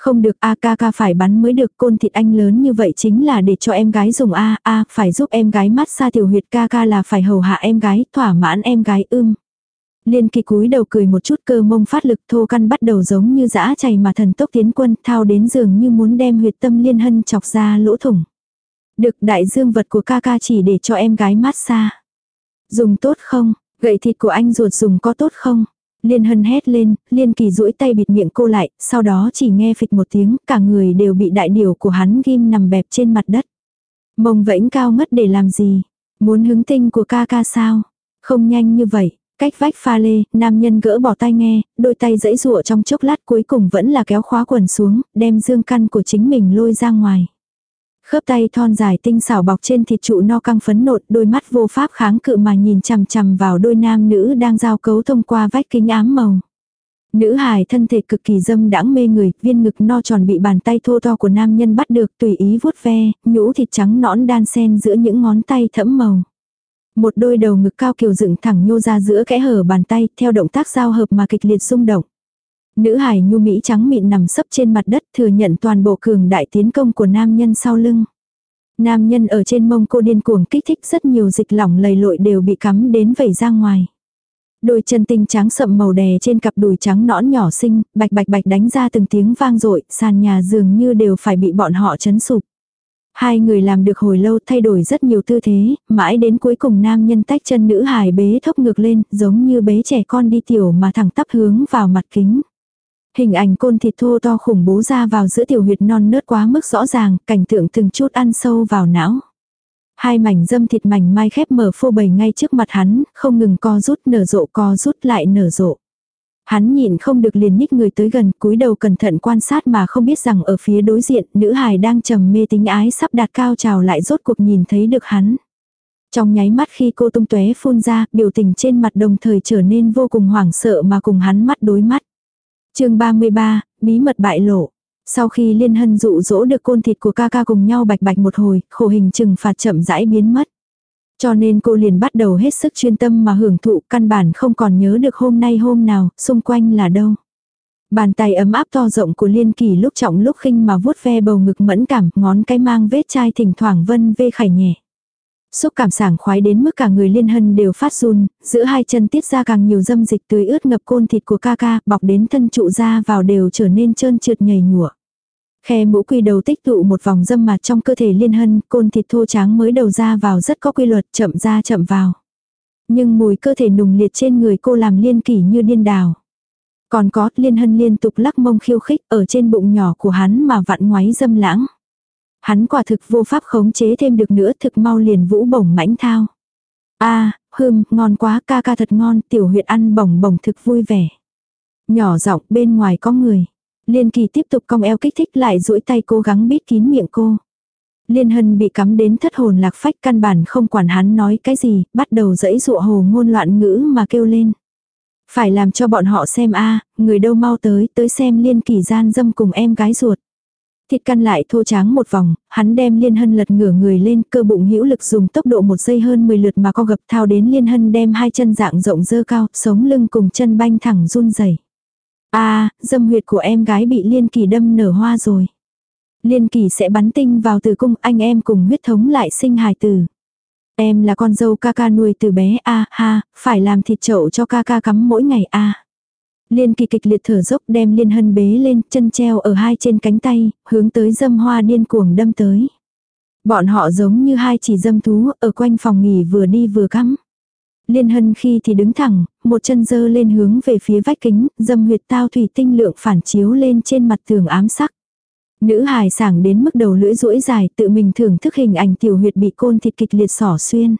Không được a ca ca phải bắn mới được côn thịt anh lớn như vậy chính là để cho em gái dùng a a phải giúp em gái mát xa tiểu huyệt ca ca là phải hầu hạ em gái, thỏa mãn em gái ưm. Liên kỳ cúi đầu cười một chút cơ mông phát lực thô căn bắt đầu giống như dã chày mà thần tốc tiến quân thao đến giường như muốn đem huyệt tâm liên hân chọc ra lỗ thủng. Được đại dương vật của ca ca chỉ để cho em gái mát xa. Dùng tốt không? Gậy thịt của anh ruột dùng có tốt không? Liên hân hét lên, liên kỳ duỗi tay bịt miệng cô lại, sau đó chỉ nghe phịch một tiếng, cả người đều bị đại điều của hắn ghim nằm bẹp trên mặt đất. Mông vẫy cao ngất để làm gì? Muốn hứng tinh của ca ca sao? Không nhanh như vậy, Cách vách pha lê, nam nhân gỡ bỏ tay nghe, đôi tay dẫy rụa trong chốc lát cuối cùng vẫn là kéo khóa quần xuống, đem dương căn của chính mình lôi ra ngoài. Khớp tay thon dài tinh xảo bọc trên thịt trụ no căng phấn nộn, đôi mắt vô pháp kháng cự mà nhìn chằm chằm vào đôi nam nữ đang giao cấu thông qua vách kính ám màu. Nữ hài thân thể cực kỳ dâm đãng mê người, viên ngực no tròn bị bàn tay thô to của nam nhân bắt được tùy ý vuốt ve, nhũ thịt trắng nõn đan sen giữa những ngón tay thẫm màu. Một đôi đầu ngực cao kiều dựng thẳng nhô ra giữa kẽ hở bàn tay, theo động tác giao hợp mà kịch liệt rung động. Nữ hải nhu mỹ trắng mịn nằm sấp trên mặt đất thừa nhận toàn bộ cường đại tiến công của nam nhân sau lưng. Nam nhân ở trên mông cô điên cuồng kích thích rất nhiều dịch lỏng lầy lội đều bị cắm đến vẩy ra ngoài. Đôi chân tinh trắng sậm màu đè trên cặp đùi trắng nõn nhỏ xinh, bạch bạch bạch đánh ra từng tiếng vang dội sàn nhà dường như đều phải bị bọn họ chấn sụp. Hai người làm được hồi lâu thay đổi rất nhiều tư thế, mãi đến cuối cùng nam nhân tách chân nữ hài bế thốc ngược lên, giống như bế trẻ con đi tiểu mà thẳng tắp hướng vào mặt kính. Hình ảnh côn thịt thô to khủng bố ra vào giữa tiểu huyệt non nớt quá mức rõ ràng, cảnh tượng từng chút ăn sâu vào não. Hai mảnh dâm thịt mảnh mai khép mở phô bầy ngay trước mặt hắn, không ngừng co rút nở rộ co rút lại nở rộ. Hắn nhịn không được liền nhích người tới gần, cúi đầu cẩn thận quan sát mà không biết rằng ở phía đối diện, nữ hài đang trầm mê tính ái sắp đạt cao trào lại rốt cuộc nhìn thấy được hắn. Trong nháy mắt khi cô tung tóe phun ra, biểu tình trên mặt đồng thời trở nên vô cùng hoảng sợ mà cùng hắn mắt đối mắt chương 33, bí mật bại lộ. Sau khi liên hân dụ dỗ được côn thịt của ca ca cùng nhau bạch bạch một hồi, khổ hình trừng phạt chậm rãi biến mất. Cho nên cô liền bắt đầu hết sức chuyên tâm mà hưởng thụ, căn bản không còn nhớ được hôm nay hôm nào, xung quanh là đâu. Bàn tay ấm áp to rộng của Liên Kỳ lúc trọng lúc khinh mà vuốt ve bầu ngực mẫn cảm, ngón cái mang vết chai thỉnh thoảng vân vê khải nhẹ. Xúc cảm sảng khoái đến mức cả người liên hân đều phát run, giữa hai chân tiết ra càng nhiều dâm dịch tươi ướt ngập côn thịt của ca ca, bọc đến thân trụ ra vào đều trở nên trơn trượt nhầy nhụa. Khe mũ quy đầu tích tụ một vòng dâm mặt trong cơ thể liên hân, côn thịt thô tráng mới đầu ra vào rất có quy luật, chậm ra chậm vào. Nhưng mùi cơ thể nùng liệt trên người cô làm liên kỷ như điên đào. Còn có, liên hân liên tục lắc mông khiêu khích ở trên bụng nhỏ của hắn mà vặn ngoáy dâm lãng. Hắn quả thực vô pháp khống chế thêm được nữa thực mau liền vũ bổng mãnh thao. a à, ngon quá, ca ca thật ngon, tiểu huyệt ăn bổng bổng thực vui vẻ. Nhỏ giọng bên ngoài có người. Liên kỳ tiếp tục cong eo kích thích lại duỗi tay cố gắng bít kín miệng cô. Liên hân bị cắm đến thất hồn lạc phách căn bản không quản hắn nói cái gì, bắt đầu dẫy dụa hồ ngôn loạn ngữ mà kêu lên. Phải làm cho bọn họ xem a người đâu mau tới, tới xem liên kỳ gian dâm cùng em gái ruột. Thịt căn lại thô tráng một vòng, hắn đem liên hân lật ngửa người lên, cơ bụng hữu lực dùng tốc độ một giây hơn 10 lượt mà co gập thao đến liên hân đem hai chân dạng rộng dơ cao, sống lưng cùng chân banh thẳng run rẩy a dâm huyệt của em gái bị liên kỳ đâm nở hoa rồi. Liên kỳ sẽ bắn tinh vào tử cung anh em cùng huyết thống lại sinh hài tử. Em là con dâu ca ca nuôi từ bé a ha, phải làm thịt chậu cho ca ca cắm mỗi ngày a. Liên kỳ kịch liệt thở dốc đem liên hân bế lên, chân treo ở hai trên cánh tay, hướng tới dâm hoa điên cuồng đâm tới. Bọn họ giống như hai chỉ dâm thú ở quanh phòng nghỉ vừa đi vừa cắm. Liên hân khi thì đứng thẳng, một chân dơ lên hướng về phía vách kính, dâm huyệt tao thủy tinh lượng phản chiếu lên trên mặt tường ám sắc. Nữ hài sảng đến mức đầu lưỡi rũi dài tự mình thưởng thức hình ảnh tiểu huyệt bị côn thịt kịch liệt sỏ xuyên.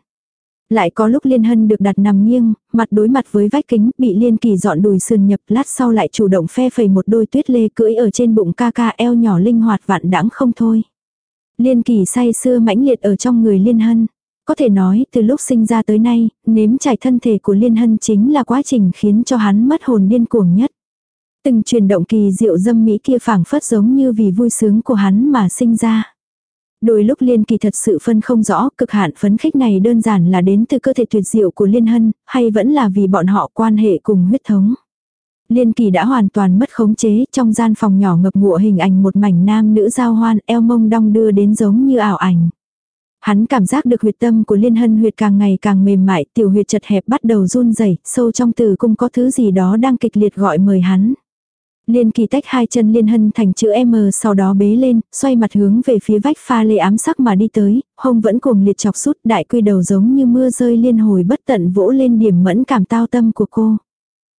Lại có lúc Liên Hân được đặt nằm nghiêng, mặt đối mặt với vách kính, bị Liên Kỳ dọn đùi sườn nhập, lát sau lại chủ động phe phẩy một đôi tuyết lê cưỡi ở trên bụng ca ca eo nhỏ linh hoạt vạn đãng không thôi. Liên Kỳ say sưa mãnh liệt ở trong người Liên Hân. Có thể nói, từ lúc sinh ra tới nay, nếm trải thân thể của Liên Hân chính là quá trình khiến cho hắn mất hồn điên cuồng nhất. Từng chuyển động kỳ diệu dâm mỹ kia phảng phất giống như vì vui sướng của hắn mà sinh ra. Đôi lúc Liên Kỳ thật sự phân không rõ cực hạn phấn khích này đơn giản là đến từ cơ thể tuyệt diệu của Liên Hân, hay vẫn là vì bọn họ quan hệ cùng huyết thống. Liên Kỳ đã hoàn toàn mất khống chế trong gian phòng nhỏ ngập ngụa hình ảnh một mảnh nam nữ giao hoan eo mông đong đưa đến giống như ảo ảnh. Hắn cảm giác được huyệt tâm của liên hân huyệt càng ngày càng mềm mại, tiểu huyệt chật hẹp bắt đầu run rẩy sâu trong từ cung có thứ gì đó đang kịch liệt gọi mời hắn. Liên kỳ tách hai chân liên hân thành chữ M sau đó bế lên, xoay mặt hướng về phía vách pha lê ám sắc mà đi tới, hông vẫn cuồng liệt chọc sút đại quy đầu giống như mưa rơi liên hồi bất tận vỗ lên điểm mẫn cảm tao tâm của cô.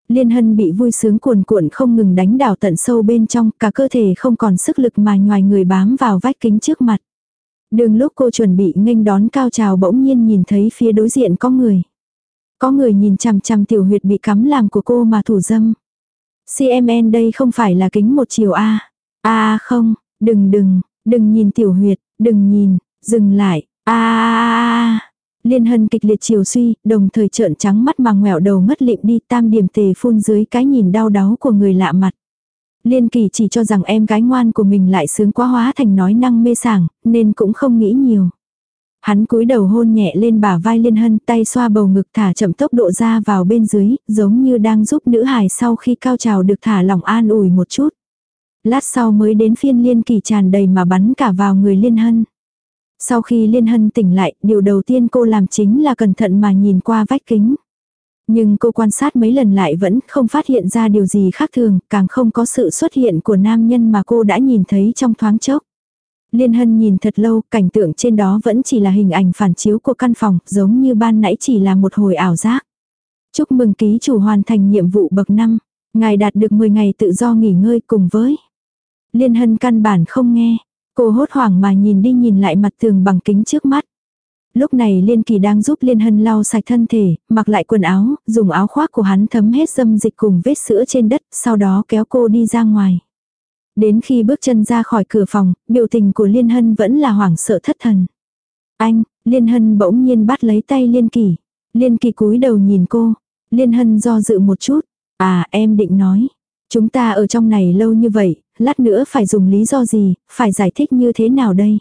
Liên hân bị vui sướng cuồn cuộn không ngừng đánh đảo tận sâu bên trong, cả cơ thể không còn sức lực mà ngoài người bám vào vách kính trước mặt. Đường lúc cô chuẩn bị nghênh đón cao trào bỗng nhiên nhìn thấy phía đối diện có người. Có người nhìn chằm chằm tiểu huyệt bị cắm làm của cô mà thủ dâm. CMN đây không phải là kính một chiều A. A không, đừng đừng, đừng nhìn tiểu huyệt, đừng nhìn, dừng lại. A Liên hân kịch liệt chiều suy, đồng thời trợn trắng mắt mà ngoẹo đầu ngất lịm đi tam điểm tề phun dưới cái nhìn đau đáu của người lạ mặt. Liên kỳ chỉ cho rằng em gái ngoan của mình lại sướng quá hóa thành nói năng mê sảng, nên cũng không nghĩ nhiều. Hắn cúi đầu hôn nhẹ lên bả vai liên hân tay xoa bầu ngực thả chậm tốc độ ra vào bên dưới, giống như đang giúp nữ hài sau khi cao trào được thả lỏng an ủi một chút. Lát sau mới đến phiên liên kỳ tràn đầy mà bắn cả vào người liên hân. Sau khi liên hân tỉnh lại, điều đầu tiên cô làm chính là cẩn thận mà nhìn qua vách kính. Nhưng cô quan sát mấy lần lại vẫn không phát hiện ra điều gì khác thường, càng không có sự xuất hiện của nam nhân mà cô đã nhìn thấy trong thoáng chốc. Liên Hân nhìn thật lâu, cảnh tượng trên đó vẫn chỉ là hình ảnh phản chiếu của căn phòng, giống như ban nãy chỉ là một hồi ảo giác. Chúc mừng ký chủ hoàn thành nhiệm vụ bậc 5. Ngài đạt được 10 ngày tự do nghỉ ngơi cùng với. Liên Hân căn bản không nghe. Cô hốt hoảng mà nhìn đi nhìn lại mặt tường bằng kính trước mắt. Lúc này Liên Kỳ đang giúp Liên Hân lau sạch thân thể, mặc lại quần áo, dùng áo khoác của hắn thấm hết dâm dịch cùng vết sữa trên đất, sau đó kéo cô đi ra ngoài. Đến khi bước chân ra khỏi cửa phòng, biểu tình của Liên Hân vẫn là hoảng sợ thất thần. Anh, Liên Hân bỗng nhiên bắt lấy tay Liên Kỳ. Liên Kỳ cúi đầu nhìn cô. Liên Hân do dự một chút. À em định nói. Chúng ta ở trong này lâu như vậy, lát nữa phải dùng lý do gì, phải giải thích như thế nào đây?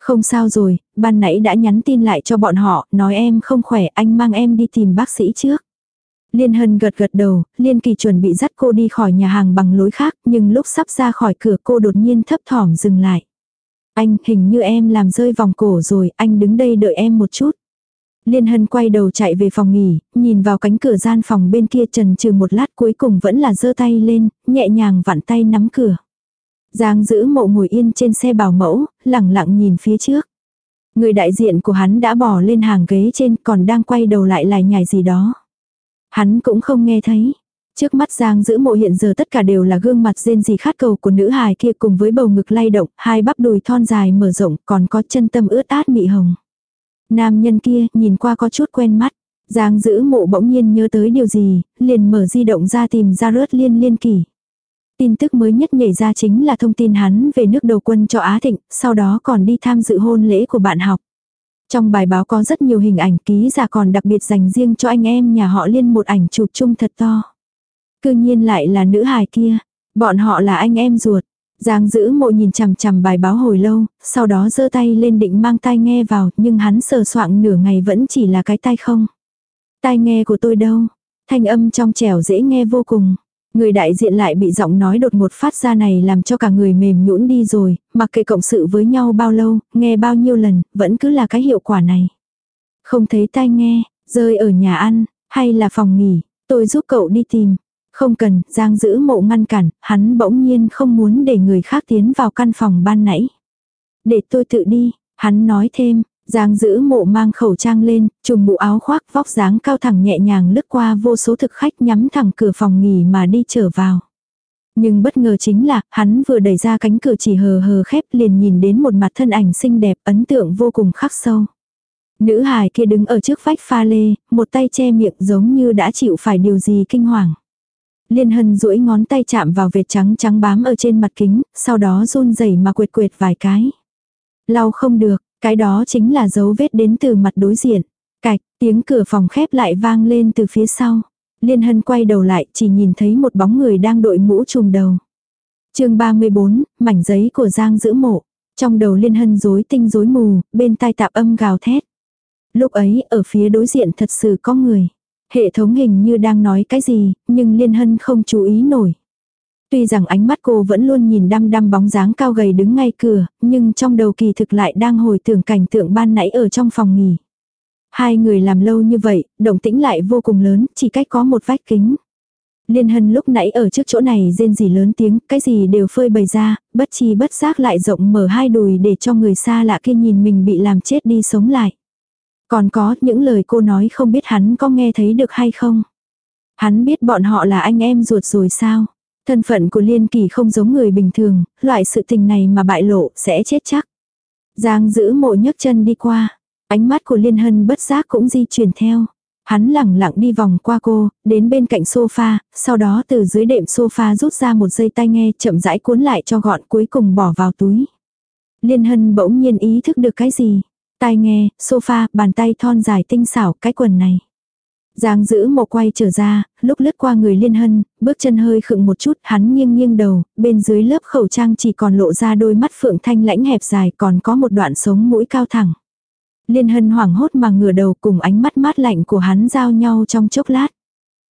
Không sao rồi, ban nãy đã nhắn tin lại cho bọn họ, nói em không khỏe, anh mang em đi tìm bác sĩ trước. Liên Hân gật gật đầu, Liên Kỳ chuẩn bị dắt cô đi khỏi nhà hàng bằng lối khác, nhưng lúc sắp ra khỏi cửa cô đột nhiên thấp thỏm dừng lại. Anh, hình như em làm rơi vòng cổ rồi, anh đứng đây đợi em một chút. Liên Hân quay đầu chạy về phòng nghỉ, nhìn vào cánh cửa gian phòng bên kia trần trừ một lát cuối cùng vẫn là giơ tay lên, nhẹ nhàng vặn tay nắm cửa. Giang giữ mộ ngồi yên trên xe bảo mẫu, lẳng lặng nhìn phía trước. Người đại diện của hắn đã bỏ lên hàng ghế trên còn đang quay đầu lại lại nhảy gì đó. Hắn cũng không nghe thấy. Trước mắt Giang giữ mộ hiện giờ tất cả đều là gương mặt rên gì khát cầu của nữ hài kia cùng với bầu ngực lay động, hai bắp đùi thon dài mở rộng còn có chân tâm ướt át mị hồng. Nam nhân kia nhìn qua có chút quen mắt. Giang giữ mộ bỗng nhiên nhớ tới điều gì, liền mở di động ra tìm ra rớt liên liên kỳ. Tin tức mới nhất nhảy ra chính là thông tin hắn về nước đầu quân cho Á Thịnh, sau đó còn đi tham dự hôn lễ của bạn học. Trong bài báo có rất nhiều hình ảnh ký giả còn đặc biệt dành riêng cho anh em nhà họ liên một ảnh chụp chung thật to. Cư nhiên lại là nữ hài kia, bọn họ là anh em ruột. Giang giữ mộ nhìn chằm chằm bài báo hồi lâu, sau đó giơ tay lên định mang tai nghe vào, nhưng hắn sờ soạng nửa ngày vẫn chỉ là cái tai không. Tai nghe của tôi đâu? Thanh âm trong trẻo dễ nghe vô cùng. Người đại diện lại bị giọng nói đột ngột phát ra này làm cho cả người mềm nhũn đi rồi, mặc kệ cộng sự với nhau bao lâu, nghe bao nhiêu lần, vẫn cứ là cái hiệu quả này. Không thấy tai nghe, rơi ở nhà ăn, hay là phòng nghỉ, tôi giúp cậu đi tìm. Không cần, Giang giữ mộ ngăn cản, hắn bỗng nhiên không muốn để người khác tiến vào căn phòng ban nãy. Để tôi tự đi, hắn nói thêm, Giang giữ mộ mang khẩu trang lên, trùm mũ áo khoác vóc dáng cao thẳng nhẹ nhàng lướt qua vô số thực khách nhắm thẳng cửa phòng nghỉ mà đi trở vào. Nhưng bất ngờ chính là, hắn vừa đẩy ra cánh cửa chỉ hờ hờ khép liền nhìn đến một mặt thân ảnh xinh đẹp ấn tượng vô cùng khắc sâu. Nữ hài kia đứng ở trước vách pha lê, một tay che miệng giống như đã chịu phải điều gì kinh hoàng. Liên hân duỗi ngón tay chạm vào vệt trắng trắng bám ở trên mặt kính, sau đó run rẩy mà quệt quệt vài cái. Lau không được, cái đó chính là dấu vết đến từ mặt đối diện. Cạch, tiếng cửa phòng khép lại vang lên từ phía sau. Liên hân quay đầu lại chỉ nhìn thấy một bóng người đang đội mũ trùm đầu. chương 34, mảnh giấy của Giang giữ mộ. Trong đầu liên hân rối tinh rối mù, bên tai tạp âm gào thét. Lúc ấy, ở phía đối diện thật sự có người. Hệ thống hình như đang nói cái gì, nhưng liên hân không chú ý nổi. Tuy rằng ánh mắt cô vẫn luôn nhìn đăm đăm bóng dáng cao gầy đứng ngay cửa, nhưng trong đầu kỳ thực lại đang hồi tưởng cảnh tượng ban nãy ở trong phòng nghỉ. Hai người làm lâu như vậy, động tĩnh lại vô cùng lớn, chỉ cách có một vách kính. Liên hân lúc nãy ở trước chỗ này rên gì lớn tiếng, cái gì đều phơi bày ra, bất chi bất giác lại rộng mở hai đùi để cho người xa lạ kia nhìn mình bị làm chết đi sống lại. Còn có những lời cô nói không biết hắn có nghe thấy được hay không. Hắn biết bọn họ là anh em ruột rồi sao. Thân phận của Liên Kỳ không giống người bình thường, loại sự tình này mà bại lộ sẽ chết chắc. Giang giữ mộ nhấc chân đi qua. Ánh mắt của Liên Hân bất giác cũng di chuyển theo. Hắn lẳng lặng đi vòng qua cô, đến bên cạnh sofa, sau đó từ dưới đệm sofa rút ra một dây tai nghe chậm rãi cuốn lại cho gọn cuối cùng bỏ vào túi. Liên Hân bỗng nhiên ý thức được cái gì. Tai nghe, sofa, bàn tay thon dài tinh xảo, cái quần này. Giang giữ mộ quay trở ra, lúc lướt qua người liên hân, bước chân hơi khựng một chút, hắn nghiêng nghiêng đầu, bên dưới lớp khẩu trang chỉ còn lộ ra đôi mắt phượng thanh lãnh hẹp dài còn có một đoạn sống mũi cao thẳng. Liên hân hoảng hốt mà ngửa đầu cùng ánh mắt mát lạnh của hắn giao nhau trong chốc lát.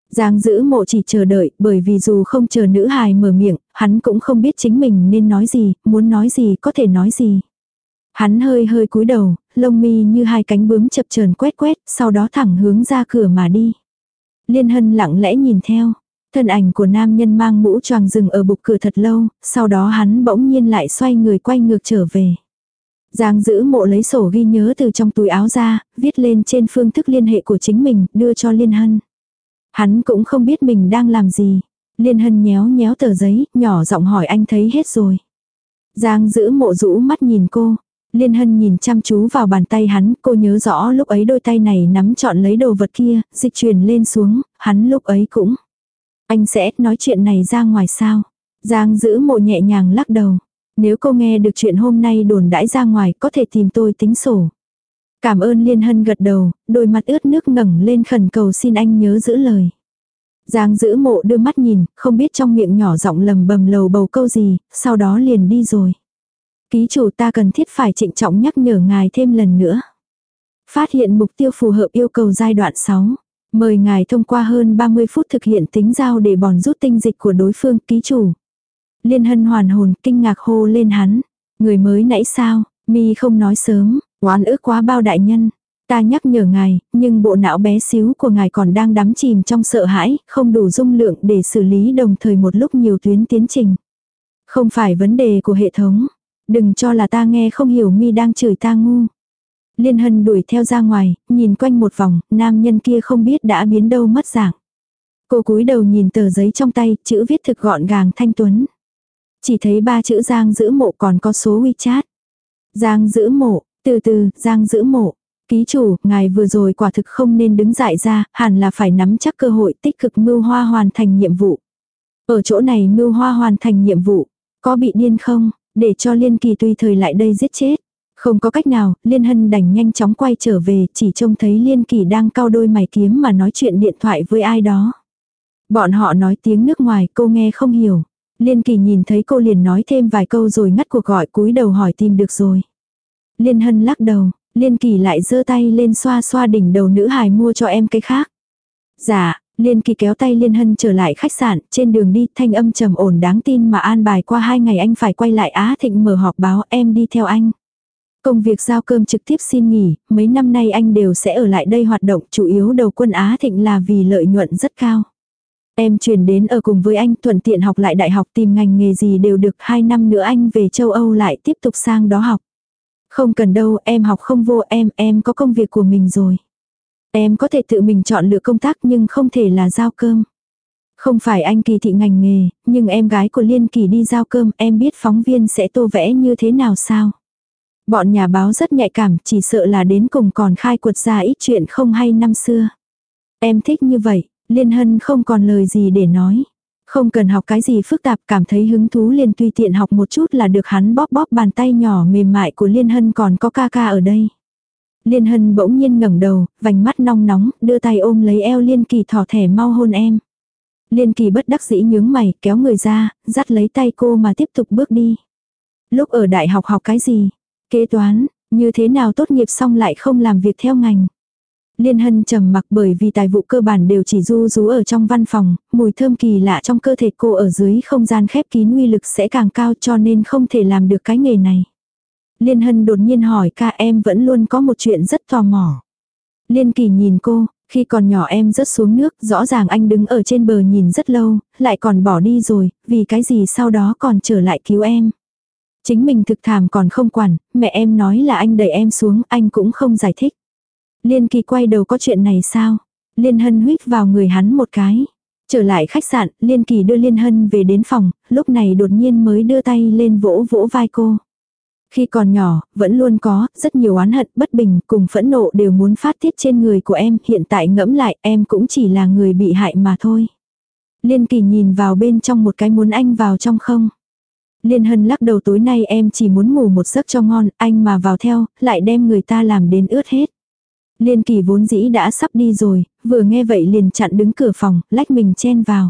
Giang giữ mộ chỉ chờ đợi, bởi vì dù không chờ nữ hài mở miệng, hắn cũng không biết chính mình nên nói gì, muốn nói gì có thể nói gì. Hắn hơi hơi cúi đầu, lông mi như hai cánh bướm chập chờn quét quét, sau đó thẳng hướng ra cửa mà đi. Liên hân lặng lẽ nhìn theo. Thân ảnh của nam nhân mang mũ choàng rừng ở bục cửa thật lâu, sau đó hắn bỗng nhiên lại xoay người quay ngược trở về. Giang giữ mộ lấy sổ ghi nhớ từ trong túi áo ra, viết lên trên phương thức liên hệ của chính mình, đưa cho Liên Hân. Hắn cũng không biết mình đang làm gì. Liên Hân nhéo nhéo tờ giấy, nhỏ giọng hỏi anh thấy hết rồi. Giang giữ mộ rũ mắt nhìn cô. Liên Hân nhìn chăm chú vào bàn tay hắn, cô nhớ rõ lúc ấy đôi tay này nắm chọn lấy đồ vật kia, dịch chuyển lên xuống, hắn lúc ấy cũng. Anh sẽ nói chuyện này ra ngoài sao? Giang giữ mộ nhẹ nhàng lắc đầu. Nếu cô nghe được chuyện hôm nay đồn đãi ra ngoài có thể tìm tôi tính sổ. Cảm ơn Liên Hân gật đầu, đôi mặt ướt nước ngẩng lên khẩn cầu xin anh nhớ giữ lời. Giang giữ mộ đưa mắt nhìn, không biết trong miệng nhỏ giọng lầm bầm lầu bầu câu gì, sau đó liền đi rồi. Ký chủ ta cần thiết phải trịnh trọng nhắc nhở ngài thêm lần nữa. Phát hiện mục tiêu phù hợp yêu cầu giai đoạn 6. Mời ngài thông qua hơn 30 phút thực hiện tính giao để bòn rút tinh dịch của đối phương ký chủ. Liên hân hoàn hồn kinh ngạc hô lên hắn. Người mới nãy sao, mi không nói sớm, oán ước quá bao đại nhân. Ta nhắc nhở ngài, nhưng bộ não bé xíu của ngài còn đang đắm chìm trong sợ hãi, không đủ dung lượng để xử lý đồng thời một lúc nhiều tuyến tiến trình. Không phải vấn đề của hệ thống. Đừng cho là ta nghe không hiểu mi đang chửi ta ngu. Liên hân đuổi theo ra ngoài, nhìn quanh một vòng, nam nhân kia không biết đã biến đâu mất dạng. Cô cúi đầu nhìn tờ giấy trong tay, chữ viết thực gọn gàng thanh tuấn. Chỉ thấy ba chữ Giang giữ mộ còn có số WeChat. Giang giữ mộ, từ từ, Giang giữ mộ. Ký chủ, ngài vừa rồi quả thực không nên đứng dại ra, hẳn là phải nắm chắc cơ hội tích cực mưu hoa hoàn thành nhiệm vụ. Ở chỗ này mưu hoa hoàn thành nhiệm vụ, có bị điên không, để cho Liên Kỳ tùy thời lại đây giết chết. Không có cách nào, Liên Hân đành nhanh chóng quay trở về, chỉ trông thấy Liên Kỳ đang cao đôi mày kiếm mà nói chuyện điện thoại với ai đó. Bọn họ nói tiếng nước ngoài, cô nghe không hiểu. Liên Kỳ nhìn thấy cô liền nói thêm vài câu rồi ngắt cuộc gọi cúi đầu hỏi tìm được rồi. Liên Hân lắc đầu, Liên Kỳ lại giơ tay lên xoa xoa đỉnh đầu nữ hài mua cho em cái khác. Dạ, Liên Kỳ kéo tay Liên Hân trở lại khách sạn, trên đường đi thanh âm trầm ổn đáng tin mà an bài qua hai ngày anh phải quay lại Á Thịnh mở họp báo em đi theo anh. Công việc giao cơm trực tiếp xin nghỉ, mấy năm nay anh đều sẽ ở lại đây hoạt động chủ yếu đầu quân Á Thịnh là vì lợi nhuận rất cao. Em chuyển đến ở cùng với anh thuận tiện học lại đại học tìm ngành nghề gì đều được hai năm nữa anh về châu Âu lại tiếp tục sang đó học. Không cần đâu em học không vô em, em có công việc của mình rồi. Em có thể tự mình chọn lựa công tác nhưng không thể là giao cơm. Không phải anh kỳ thị ngành nghề, nhưng em gái của Liên Kỳ đi giao cơm em biết phóng viên sẽ tô vẽ như thế nào sao. Bọn nhà báo rất nhạy cảm, chỉ sợ là đến cùng còn khai quật ra ít chuyện không hay năm xưa. Em thích như vậy, Liên Hân không còn lời gì để nói. Không cần học cái gì phức tạp cảm thấy hứng thú liền tùy tiện học một chút là được hắn bóp bóp bàn tay nhỏ mềm mại của Liên Hân còn có ca ca ở đây. Liên Hân bỗng nhiên ngẩng đầu, vành mắt nong nóng, đưa tay ôm lấy eo Liên Kỳ thỏ thẻ mau hôn em. Liên Kỳ bất đắc dĩ nhướng mày, kéo người ra, dắt lấy tay cô mà tiếp tục bước đi. Lúc ở đại học học cái gì? Kế toán, như thế nào tốt nghiệp xong lại không làm việc theo ngành? Liên Hân trầm mặc bởi vì tài vụ cơ bản đều chỉ du rú ở trong văn phòng, mùi thơm kỳ lạ trong cơ thể cô ở dưới không gian khép kín uy lực sẽ càng cao cho nên không thể làm được cái nghề này. Liên Hân đột nhiên hỏi ca em vẫn luôn có một chuyện rất tò mò. Liên Kỳ nhìn cô, khi còn nhỏ em rớt xuống nước, rõ ràng anh đứng ở trên bờ nhìn rất lâu, lại còn bỏ đi rồi, vì cái gì sau đó còn trở lại cứu em. Chính mình thực thảm còn không quản, mẹ em nói là anh đẩy em xuống, anh cũng không giải thích. Liên Kỳ quay đầu có chuyện này sao? Liên Hân huyết vào người hắn một cái. Trở lại khách sạn, Liên Kỳ đưa Liên Hân về đến phòng, lúc này đột nhiên mới đưa tay lên vỗ vỗ vai cô. Khi còn nhỏ, vẫn luôn có, rất nhiều oán hận, bất bình, cùng phẫn nộ đều muốn phát tiết trên người của em, hiện tại ngẫm lại em cũng chỉ là người bị hại mà thôi. Liên Kỳ nhìn vào bên trong một cái muốn anh vào trong không. Liên Hân lắc đầu tối nay em chỉ muốn ngủ một giấc cho ngon, anh mà vào theo, lại đem người ta làm đến ướt hết. Liên kỳ vốn dĩ đã sắp đi rồi, vừa nghe vậy liền chặn đứng cửa phòng, lách mình chen vào.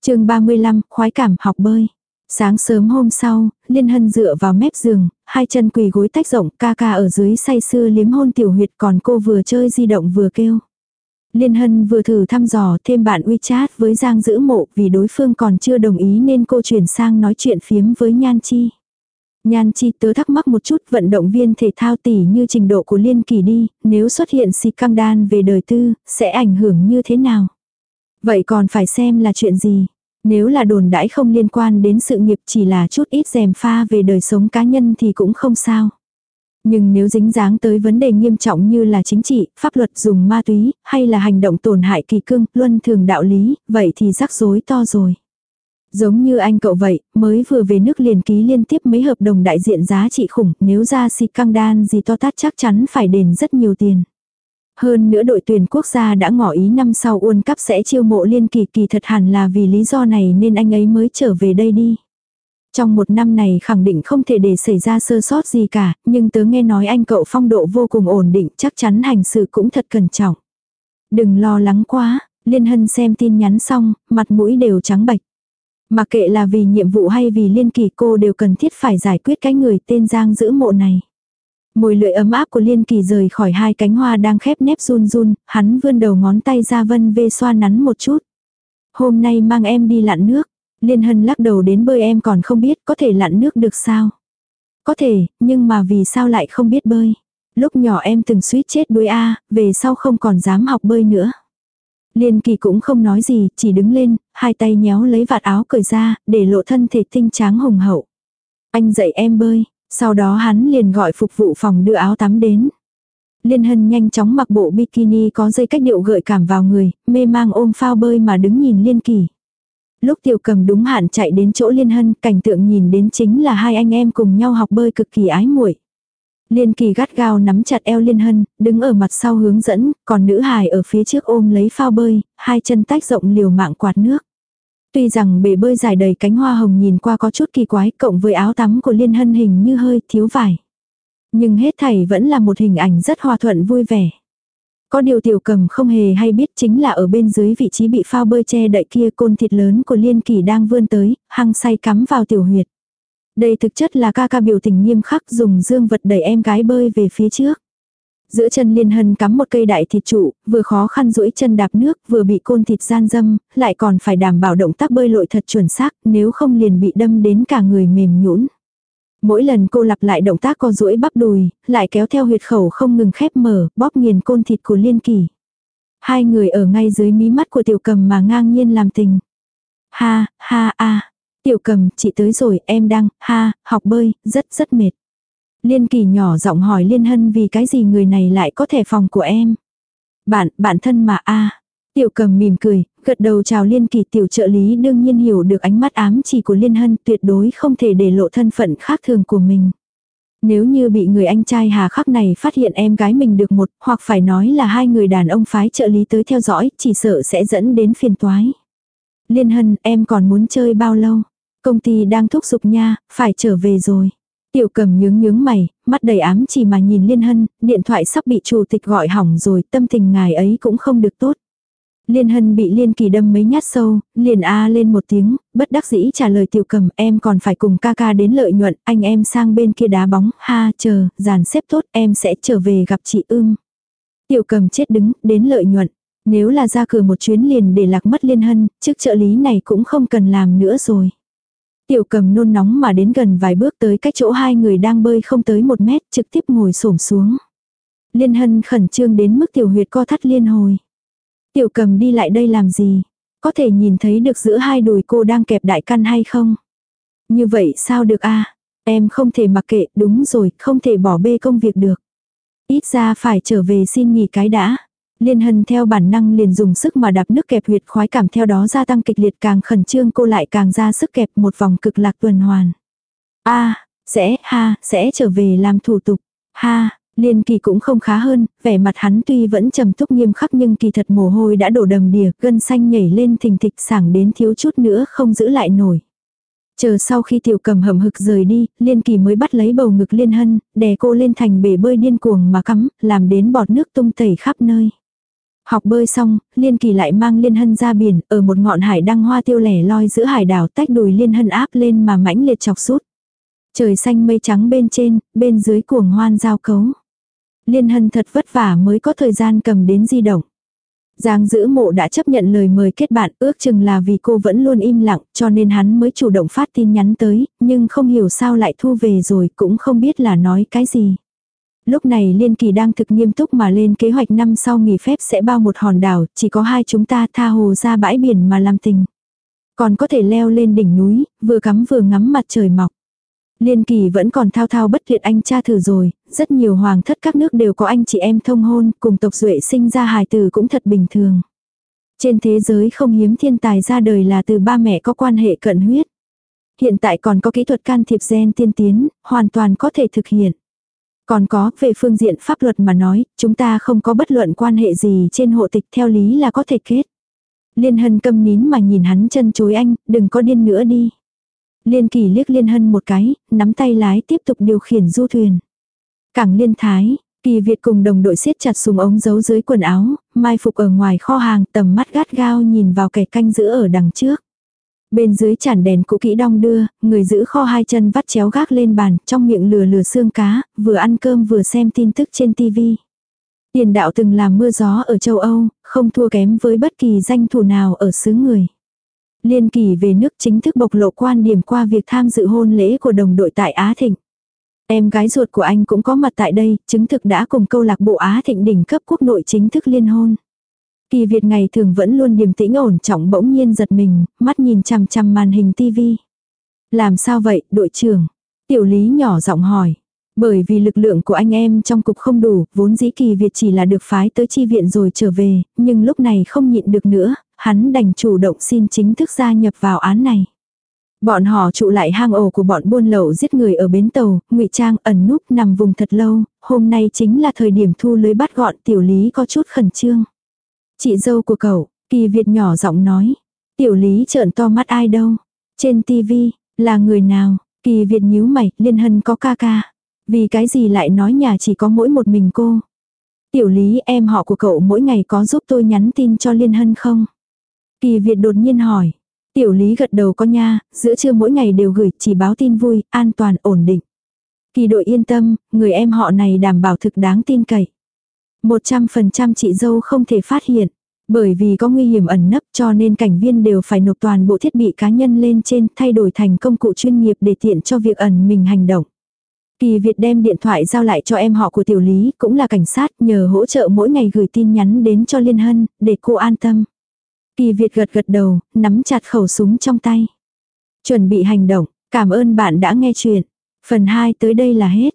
chương 35, khoái cảm học bơi. Sáng sớm hôm sau, Liên Hân dựa vào mép giường, hai chân quỳ gối tách rộng, ca ca ở dưới say sưa liếm hôn tiểu huyệt còn cô vừa chơi di động vừa kêu. Liên Hân vừa thử thăm dò thêm bạn WeChat với Giang giữ mộ vì đối phương còn chưa đồng ý nên cô chuyển sang nói chuyện phiếm với Nhan Chi. Nhan chi tớ thắc mắc một chút vận động viên thể thao tỷ như trình độ của liên kỳ đi, nếu xuất hiện si căng đan về đời tư, sẽ ảnh hưởng như thế nào? Vậy còn phải xem là chuyện gì? Nếu là đồn đãi không liên quan đến sự nghiệp chỉ là chút ít rèm pha về đời sống cá nhân thì cũng không sao. Nhưng nếu dính dáng tới vấn đề nghiêm trọng như là chính trị, pháp luật dùng ma túy, hay là hành động tổn hại kỳ cương, luân thường đạo lý, vậy thì rắc rối to rồi. Giống như anh cậu vậy, mới vừa về nước liền ký liên tiếp mấy hợp đồng đại diện giá trị khủng, nếu ra si căng đan gì to tát chắc chắn phải đền rất nhiều tiền. Hơn nữa đội tuyển quốc gia đã ngỏ ý năm sau World Cup sẽ chiêu mộ liên kỳ kỳ thật hẳn là vì lý do này nên anh ấy mới trở về đây đi. Trong một năm này khẳng định không thể để xảy ra sơ sót gì cả, nhưng tớ nghe nói anh cậu phong độ vô cùng ổn định chắc chắn hành sự cũng thật cẩn trọng. Đừng lo lắng quá, Liên Hân xem tin nhắn xong, mặt mũi đều trắng bạch. Mà kệ là vì nhiệm vụ hay vì liên kỳ cô đều cần thiết phải giải quyết cái người tên Giang giữ mộ này. Mùi lưỡi ấm áp của Liên Kỳ rời khỏi hai cánh hoa đang khép nép run run, hắn vươn đầu ngón tay ra vân vê xoa nắn một chút. Hôm nay mang em đi lặn nước. Liên Hân lắc đầu đến bơi em còn không biết có thể lặn nước được sao. Có thể, nhưng mà vì sao lại không biết bơi. Lúc nhỏ em từng suýt chết đuối A, về sau không còn dám học bơi nữa. Liên kỳ cũng không nói gì, chỉ đứng lên, hai tay nhéo lấy vạt áo cởi ra, để lộ thân thể tinh tráng hùng hậu. Anh dạy em bơi, sau đó hắn liền gọi phục vụ phòng đưa áo tắm đến. Liên hân nhanh chóng mặc bộ bikini có dây cách điệu gợi cảm vào người, mê mang ôm phao bơi mà đứng nhìn liên kỳ. Lúc tiểu cầm đúng hạn chạy đến chỗ liên hân, cảnh tượng nhìn đến chính là hai anh em cùng nhau học bơi cực kỳ ái muội. Liên kỳ gắt gao nắm chặt eo liên hân, đứng ở mặt sau hướng dẫn, còn nữ hài ở phía trước ôm lấy phao bơi, hai chân tách rộng liều mạng quạt nước. Tuy rằng bể bơi dài đầy cánh hoa hồng nhìn qua có chút kỳ quái cộng với áo tắm của liên hân hình như hơi thiếu vải. Nhưng hết thảy vẫn là một hình ảnh rất hòa thuận vui vẻ. Có điều tiểu cầm không hề hay biết chính là ở bên dưới vị trí bị phao bơi che đậy kia côn thịt lớn của liên kỳ đang vươn tới, hăng say cắm vào tiểu huyệt. Đây thực chất là ca ca biểu tình nghiêm khắc dùng dương vật đẩy em gái bơi về phía trước. Giữa chân liên hân cắm một cây đại thịt trụ, vừa khó khăn duỗi chân đạp nước, vừa bị côn thịt gian dâm, lại còn phải đảm bảo động tác bơi lội thật chuẩn xác, nếu không liền bị đâm đến cả người mềm nhũn. Mỗi lần cô lặp lại động tác co duỗi bắp đùi, lại kéo theo huyệt khẩu không ngừng khép mở, bóp nghiền côn thịt của liên kỳ. Hai người ở ngay dưới mí mắt của tiểu cầm mà ngang nhiên làm tình. Ha, ha, a. Tiểu cầm, chị tới rồi, em đang, ha, học bơi, rất rất mệt. Liên kỳ nhỏ giọng hỏi Liên Hân vì cái gì người này lại có thẻ phòng của em. Bạn, bạn thân mà a Tiểu cầm mỉm cười, gật đầu chào Liên kỳ tiểu trợ lý đương nhiên hiểu được ánh mắt ám chỉ của Liên Hân tuyệt đối không thể để lộ thân phận khác thường của mình. Nếu như bị người anh trai hà khắc này phát hiện em gái mình được một, hoặc phải nói là hai người đàn ông phái trợ lý tới theo dõi, chỉ sợ sẽ dẫn đến phiền toái. Liên Hân, em còn muốn chơi bao lâu? Công ty đang thúc giục nha, phải trở về rồi. Tiểu cầm nhướng nhướng mày, mắt đầy ám chỉ mà nhìn Liên Hân, điện thoại sắp bị chủ tịch gọi hỏng rồi, tâm tình ngài ấy cũng không được tốt. Liên Hân bị Liên Kỳ đâm mấy nhát sâu, liền a lên một tiếng, bất đắc dĩ trả lời tiểu cầm em còn phải cùng ca ca đến lợi nhuận, anh em sang bên kia đá bóng, ha chờ, dàn xếp tốt em sẽ trở về gặp chị ưm. Tiểu cầm chết đứng, đến lợi nhuận. Nếu là ra cửa một chuyến liền để lạc mất Liên Hân, chức trợ lý này cũng không cần làm nữa rồi. Tiểu cầm nôn nóng mà đến gần vài bước tới cách chỗ hai người đang bơi không tới một mét trực tiếp ngồi xổm xuống. Liên hân khẩn trương đến mức tiểu huyệt co thắt liên hồi. Tiểu cầm đi lại đây làm gì? Có thể nhìn thấy được giữa hai đùi cô đang kẹp đại căn hay không? Như vậy sao được a Em không thể mặc kệ, đúng rồi, không thể bỏ bê công việc được. Ít ra phải trở về xin nghỉ cái đã. Liên hân theo bản năng liền dùng sức mà đạp nước kẹp huyệt khoái cảm theo đó gia tăng kịch liệt càng khẩn trương cô lại càng ra sức kẹp một vòng cực lạc tuần hoàn. a sẽ, ha, sẽ trở về làm thủ tục. Ha, liên kỳ cũng không khá hơn, vẻ mặt hắn tuy vẫn trầm túc nghiêm khắc nhưng kỳ thật mồ hôi đã đổ đầm đìa, gân xanh nhảy lên thình thịch sảng đến thiếu chút nữa không giữ lại nổi. Chờ sau khi tiểu cầm hầm hực rời đi, liên kỳ mới bắt lấy bầu ngực liên hân, đè cô lên thành bể bơi điên cuồng mà cắm, làm đến bọt nước tung tẩy khắp nơi. Học bơi xong, Liên Kỳ lại mang Liên Hân ra biển, ở một ngọn hải đăng hoa tiêu lẻ loi giữa hải đảo tách đùi Liên Hân áp lên mà mãnh liệt chọc sút. Trời xanh mây trắng bên trên, bên dưới cuồng hoan giao cấu. Liên Hân thật vất vả mới có thời gian cầm đến di động. Giang giữ mộ đã chấp nhận lời mời kết bạn ước chừng là vì cô vẫn luôn im lặng cho nên hắn mới chủ động phát tin nhắn tới, nhưng không hiểu sao lại thu về rồi cũng không biết là nói cái gì. Lúc này Liên Kỳ đang thực nghiêm túc mà lên kế hoạch năm sau nghỉ phép sẽ bao một hòn đảo, chỉ có hai chúng ta tha hồ ra bãi biển mà làm tình. Còn có thể leo lên đỉnh núi, vừa cắm vừa ngắm mặt trời mọc. Liên Kỳ vẫn còn thao thao bất tuyệt anh cha thử rồi, rất nhiều hoàng thất các nước đều có anh chị em thông hôn, cùng tộc duệ sinh ra hài tử cũng thật bình thường. Trên thế giới không hiếm thiên tài ra đời là từ ba mẹ có quan hệ cận huyết. Hiện tại còn có kỹ thuật can thiệp gen tiên tiến, hoàn toàn có thể thực hiện. Còn có, về phương diện pháp luật mà nói, chúng ta không có bất luận quan hệ gì trên hộ tịch theo lý là có thể kết. Liên hân câm nín mà nhìn hắn chân chối anh, đừng có điên nữa đi. Liên kỳ liếc liên hân một cái, nắm tay lái tiếp tục điều khiển du thuyền. Cảng liên thái, kỳ Việt cùng đồng đội siết chặt súng ống giấu dưới quần áo, mai phục ở ngoài kho hàng tầm mắt gắt gao nhìn vào kẻ canh giữ ở đằng trước. Bên dưới chản đèn cũ kỹ đong đưa, người giữ kho hai chân vắt chéo gác lên bàn, trong miệng lừa lừa xương cá, vừa ăn cơm vừa xem tin tức trên tivi. Tiền đạo từng làm mưa gió ở châu Âu, không thua kém với bất kỳ danh thủ nào ở xứ người. Liên kỳ về nước chính thức bộc lộ quan điểm qua việc tham dự hôn lễ của đồng đội tại Á Thịnh. Em gái ruột của anh cũng có mặt tại đây, chứng thực đã cùng câu lạc bộ Á Thịnh đỉnh cấp quốc nội chính thức liên hôn. Kỳ Việt ngày thường vẫn luôn điềm tĩnh ổn trọng bỗng nhiên giật mình, mắt nhìn chằm chằm màn hình tivi. Làm sao vậy, đội trưởng? Tiểu lý nhỏ giọng hỏi. Bởi vì lực lượng của anh em trong cục không đủ, vốn dĩ kỳ Việt chỉ là được phái tới chi viện rồi trở về, nhưng lúc này không nhịn được nữa, hắn đành chủ động xin chính thức gia nhập vào án này. Bọn họ trụ lại hang ổ của bọn buôn lậu giết người ở bến tàu, ngụy trang ẩn núp nằm vùng thật lâu, hôm nay chính là thời điểm thu lưới bắt gọn tiểu lý có chút khẩn trương. Chị dâu của cậu, kỳ Việt nhỏ giọng nói. Tiểu lý trợn to mắt ai đâu. Trên tivi là người nào? Kỳ Việt nhíu mày, liên hân có ca ca. Vì cái gì lại nói nhà chỉ có mỗi một mình cô? Tiểu lý em họ của cậu mỗi ngày có giúp tôi nhắn tin cho liên hân không? Kỳ Việt đột nhiên hỏi. Tiểu lý gật đầu có nha, giữa trưa mỗi ngày đều gửi chỉ báo tin vui, an toàn, ổn định. Kỳ đội yên tâm, người em họ này đảm bảo thực đáng tin cậy. 100% chị dâu không thể phát hiện. Bởi vì có nguy hiểm ẩn nấp cho nên cảnh viên đều phải nộp toàn bộ thiết bị cá nhân lên trên thay đổi thành công cụ chuyên nghiệp để tiện cho việc ẩn mình hành động. Kỳ Việt đem điện thoại giao lại cho em họ của tiểu lý, cũng là cảnh sát, nhờ hỗ trợ mỗi ngày gửi tin nhắn đến cho Liên Hân, để cô an tâm. Kỳ Việt gật gật đầu, nắm chặt khẩu súng trong tay. Chuẩn bị hành động, cảm ơn bạn đã nghe chuyện. Phần 2 tới đây là hết.